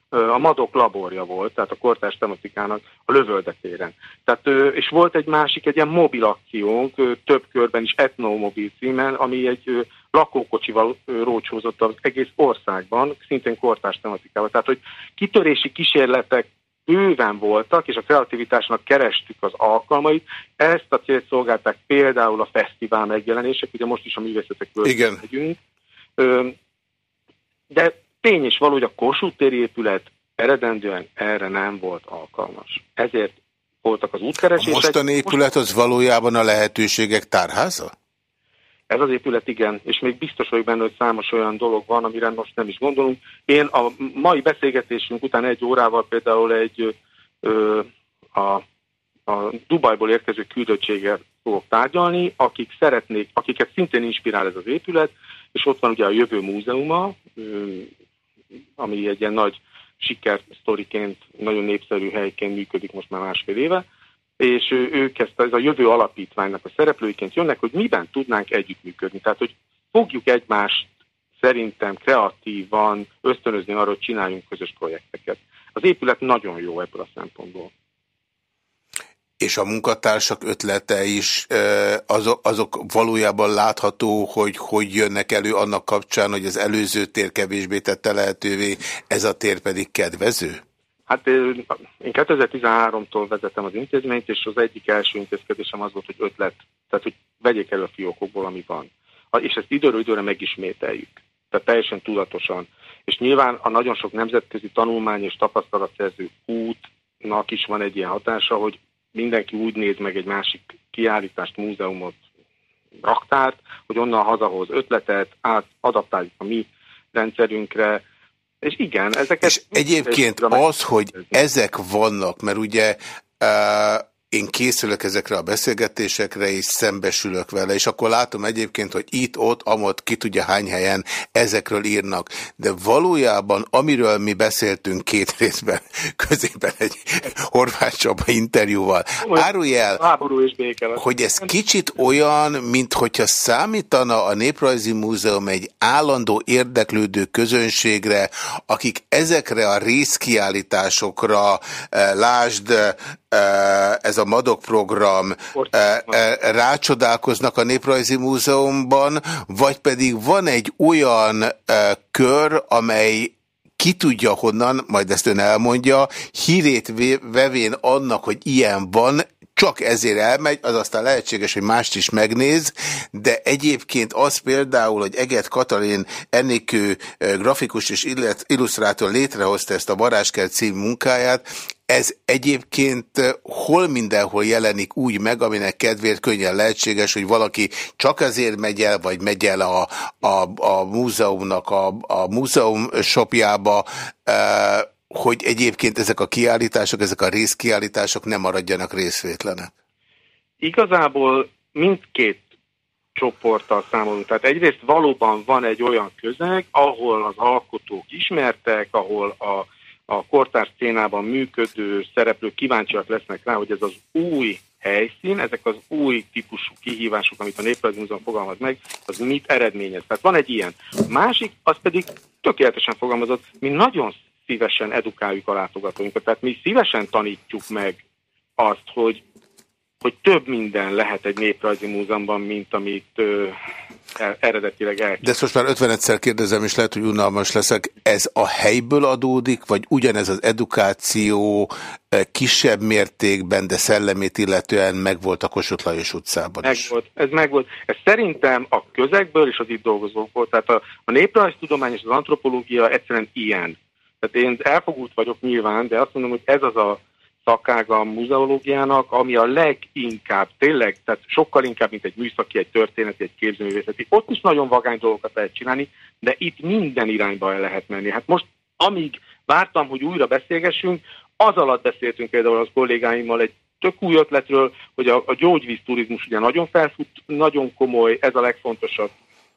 a Madok laborja volt, tehát a kortárs tematikának a lövöldetéren. Tehát, és volt egy másik, egy ilyen mobil akciónk, több körben is Etnomobil címen, ami egy lakókocsival rócsózott az egész országban, szintén kortárs tematikával. Tehát, hogy kitörési kísérletek bőven voltak, és a kreativitásnak kerestük az alkalmait. Ezt a célt szolgálták például a fesztivál megjelenések, ugye most is a művészetekből megyünk. De tény is való, hogy a Kossuth téri épület eredendően erre nem volt alkalmas. Ezért voltak az útkeresések. A mostani épület az valójában a lehetőségek tárháza? Ez az épület igen, és még biztos vagyok benne, hogy számos olyan dolog van, amire most nem is gondolunk. Én a mai beszélgetésünk után egy órával például egy ö, a, a Dubajból érkező küldöttséggel fogok tárgyalni, akik szeretnék, akiket szintén inspirál ez az épület, és ott van ugye a Jövő Múzeuma, ami egy ilyen nagy sikersztoriként, nagyon népszerű helyként működik most már másfél éve, és ők ezt, ez a jövő alapítványnak a szereplőiként jönnek, hogy miben tudnánk együttműködni. Tehát, hogy fogjuk egymást szerintem kreatívan ösztönözni arra, hogy csináljunk közös projekteket. Az épület nagyon jó ebből a szempontból és a munkatársak ötlete is azok, azok valójában látható, hogy hogy jönnek elő annak kapcsán, hogy az előző tér kevésbé tette lehetővé, ez a tér pedig kedvező? Hát én 2013-tól vezetem az intézményt, és az egyik első intézkedésem az volt, hogy ötlet, tehát hogy vegyék elő a fiókokból, ami van. És ezt időről időre megismételjük. Tehát teljesen tudatosan. És nyilván a nagyon sok nemzetközi tanulmány és tapasztalatszerző útnak is van egy ilyen hatása, hogy mindenki úgy néz meg egy másik kiállítást, múzeumot, raktárt, hogy onnan hazahoz ötletet, át adaptáljuk a mi rendszerünkre, és igen, ezeket... És egyébként az, hogy ezek vannak, mert ugye uh, én készülök ezekre a beszélgetésekre, és szembesülök vele, és akkor látom egyébként, hogy itt, ott, amott, ki tudja hány helyen ezekről írnak. De valójában, amiről mi beszéltünk két részben, közében egy horvát Csaba interjúval, árulj el, hogy ez kicsit olyan, mint hogyha számítana a Néprajzi Múzeum egy állandó érdeklődő közönségre, akik ezekre a részkiállításokra, eh, lásd, ez a Madok program rácsodálkoznak a Néprajzi Múzeumban, vagy pedig van egy olyan kör, amely ki tudja honnan, majd ezt ön elmondja, hírét vevén annak, hogy ilyen van, csak ezért elmegy, az aztán lehetséges, hogy mást is megnéz, de egyébként az például, hogy Eget Katalin ennékő grafikus és illusztrátor létrehozta ezt a Varázskert című munkáját, ez egyébként hol mindenhol jelenik úgy meg, aminek kedvéért könnyen lehetséges, hogy valaki csak azért megy el, vagy megy el a, a, a múzeumnak a, a múzeum shopjába, hogy egyébként ezek a kiállítások, ezek a részkiállítások nem maradjanak részvétlenek? Igazából mindkét csoporttal számolunk. Tehát egyrészt valóban van egy olyan közeg, ahol az alkotók ismertek, ahol a a kortárs szénában működő szereplők kíváncsiak lesznek rá, hogy ez az új helyszín, ezek az új típusú kihívások, amit a Néprajzi Múzeum fogalmaz meg, az mit eredményez. Tehát van egy ilyen. Másik, az pedig tökéletesen fogalmazott, mi nagyon szívesen edukáljuk a látogatóinkat. Tehát mi szívesen tanítjuk meg azt, hogy, hogy több minden lehet egy néprajzi múzeumban, mint amit ö, eredetileg el. De ezt most már 50-szer kérdezem, és lehet, hogy unalmas leszek. Ez a helyből adódik, vagy ugyanez az edukáció kisebb mértékben, de szellemét illetően megvolt a Kossuth Lajos utcában meg is? Volt, ez megvolt. Ez szerintem a közegből és az itt dolgozókból. Tehát a, a néprajztudomány és az antropológia egyszerűen ilyen. Tehát én elfogult vagyok nyilván, de azt mondom, hogy ez az a szakága a muzeológiának, ami a leginkább, tényleg, tehát sokkal inkább, mint egy műszaki, egy történeti, egy képzőművészeti. Ott is nagyon vagány dolgokat lehet csinálni, de itt minden irányba el lehet menni. Hát most, amíg vártam, hogy újra beszélgessünk, az alatt beszéltünk például az kollégáimmal egy tök új ötletről, hogy a, a gyógyvízturizmus ugye nagyon felfut, nagyon komoly, ez a legfontosabb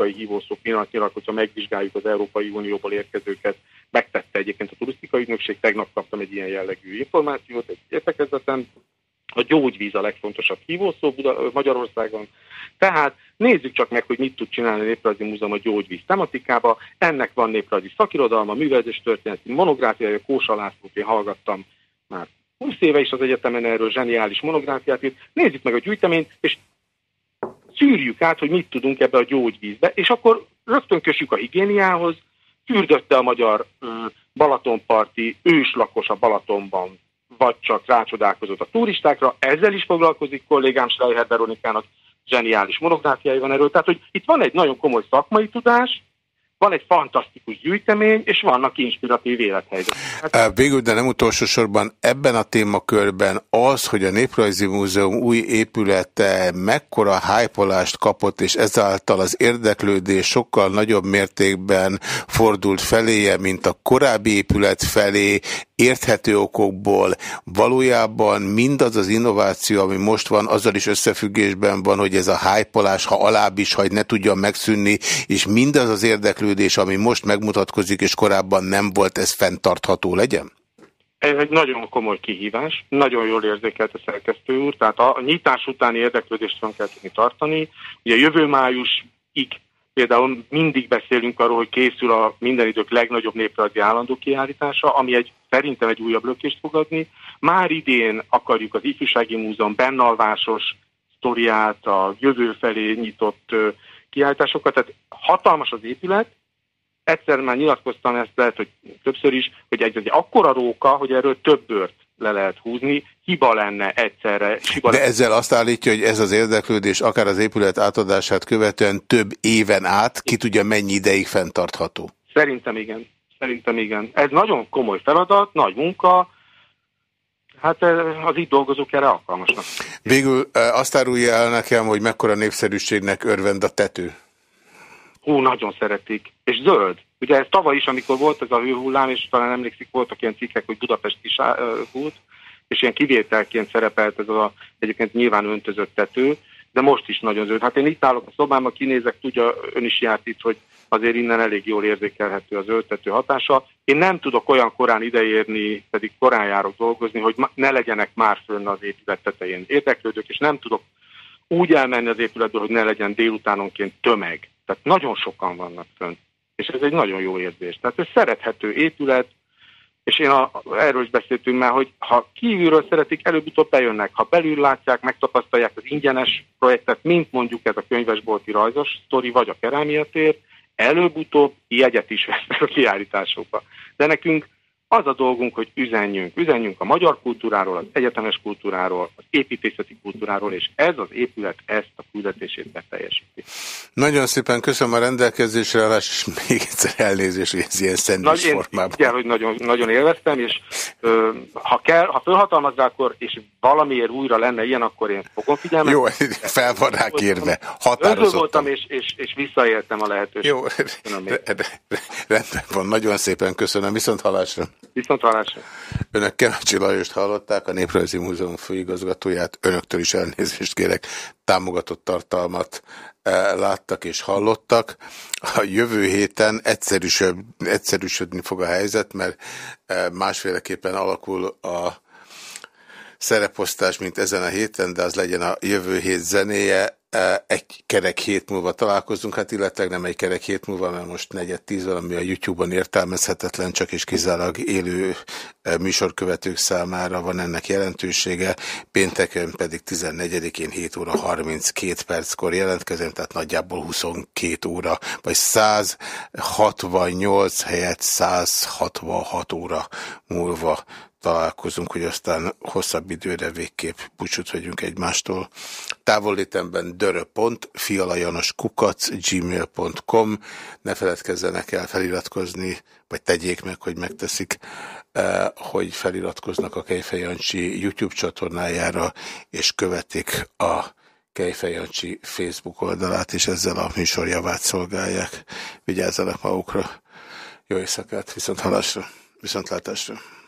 hívószó pillanatnyilag, hogyha megvizsgáljuk az Európai Unióból érkezőket, megtette egyébként a turisztikai ügynökség, tegnap kaptam egy ilyen jellegű információt, egy értekezleten, a gyógyvíz a legfontosabb hívószó Magyarországon. Tehát nézzük csak meg, hogy mit tud csinálni a Néprajzi Múzeum a gyógyvíz tematikába. Ennek van néprajzi szakirodalma, művelődés történeti monográfiája, Kósa Lászlót én hallgattam már 20 éve is az egyetemen erről zseniális monográfiát írt. Nézzük meg a gyűjteményt, és szűrjük át, hogy mit tudunk ebbe a gyógyvízbe, és akkor rögtön kössük a higiéniához, fürdötte a magyar Balatonparti őslakos a Balatonban, vagy csak rácsodálkozott a turistákra, ezzel is foglalkozik kollégám Schreier Veronikának, zseniális monográfiái van erről. Tehát, hogy itt van egy nagyon komoly szakmai tudás, van egy fantasztikus gyűjtemény, és vannak inspiratív élethelyzetek. Végül, de nem utolsó sorban ebben a témakörben az, hogy a Néprajzi Múzeum új épülete mekkora hájpolást kapott, és ezáltal az érdeklődés sokkal nagyobb mértékben fordult feléje, mint a korábbi épület felé, érthető okokból valójában mindaz az innováció, ami most van, azzal is összefüggésben van, hogy ez a hájpolás, ha alább is hagy, ne tudjon megszűnni, és mindaz az érdeklődés, ami most megmutatkozik, és korábban nem volt, ez fenntartható legyen? Ez egy nagyon komoly kihívás, nagyon jól érzékelt a szerkesztő úr, tehát a nyitás utáni érdeklődést van kell tudni tartani. Ugye jövő májusig Például mindig beszélünk arról, hogy készül a minden idők legnagyobb néprajzi állandó kiállítása, ami egy szerintem egy újabb lökést fog adni. Már idén akarjuk az Ifjúsági Múzeum bennalvásos sztoriát, a jövő felé nyitott kiállításokat, tehát hatalmas az épület, egyszer már nyilatkoztam ezt, lehet, hogy többször is, hogy egy, egy akkora róka, hogy erről több bört le lehet húzni, hiba lenne egyszerre. Hiba De ezzel azt állítja, hogy ez az érdeklődés akár az épület átadását követően több éven át, ki tudja mennyi ideig fenntartható? Szerintem igen. Szerintem igen. Ez nagyon komoly feladat, nagy munka, Hát eh, az itt dolgozók erre alkalmasnak. Végül eh, azt árulja el nekem, hogy mekkora népszerűségnek örvend a tető. Hú, nagyon szeretik. És zöld. Ugye ez tavaly is, amikor volt ez a hőhullám, és talán emlékszik, voltak ilyen cikkek, hogy Budapest is út, és ilyen kivételként szerepelt ez a egyébként nyilván öntözött tető, de most is nagyon zöld. Hát én itt állok a szobámban, kinézek, tudja, ön is járt itt, hogy azért innen elég jól érzékelhető az öltető hatása. Én nem tudok olyan korán ideérni, pedig korán járok dolgozni, hogy ne legyenek már fönn az épület tetején érdeklődők, és nem tudok úgy elmenni az épületből, hogy ne legyen délutánonként tömeg. Tehát nagyon sokan vannak fönn. És ez egy nagyon jó érzés. Tehát ez szerethető épület, és én a, erről is beszéltünk már, hogy ha kívülről szeretik, előbb-utóbb bejönnek. Ha belül látják, megtapasztalják az ingyenes projektet, mint mondjuk ez a könyvesbolti rajzos sztori, vagy a kerámia tér, előbb-utóbb jegyet is vesznek a kiállításokba. De nekünk az a dolgunk, hogy üzenjünk. Üzenjünk a magyar kultúráról, az egyetemes kultúráról, az építészeti kultúráról, és ez az épület ezt a küldetését beteljesíti. Nagyon szépen köszönöm a rendelkezésre állás, és még egyszer elnézést, hogy ez ilyen szendvics formában. Igen, hogy nagyon, nagyon élveztem, és ö, ha kell, ha fölhatalmaz rá, akkor, és valamiért újra lenne ilyen, akkor én fogom figyelmet. Jó, fel van rá kérve. Határozottam. voltam, és, és, és visszaéltem a lehetőséget. Jó, rendben van. Nagyon szépen köszönöm. Viszont halásra. Viszont hallásra. Önök Kenácsi Lajost hallották, a Néprajzi Múzeum főigazgatóját. Önöktől is elnézést kérek, támogatott tartalmat eh, láttak és hallottak. A jövő héten egyszerűsödni fog a helyzet, mert eh, másféleképpen alakul a szereposztás, mint ezen a héten, de az legyen a jövő hét zenéje. Egy kerek hét múlva találkozunk, hát illetve nem egy kerek hét múlva, mert most negyed tíz van, ami a YouTube-on értelmezhetetlen, csak és kizárólag élő műsorkövetők számára van ennek jelentősége. Pénteken pedig 14-én 7 óra 32 perckor jelentkezem, tehát nagyjából 22 óra, vagy 168 helyett 166 óra múlva találkozunk, hogy aztán hosszabb időre végképp búcsút vegyünk egymástól. Távollétemben gmail.com, ne feledkezzenek el feliratkozni, vagy tegyék meg, hogy megteszik, eh, hogy feliratkoznak a Kejfej Jancsi YouTube csatornájára, és követik a Kejfej Jancsi Facebook oldalát, és ezzel a műsor javát szolgálják. Vigyázzanak magukra. Jó éjszakát, viszont halásra, viszontlátásra.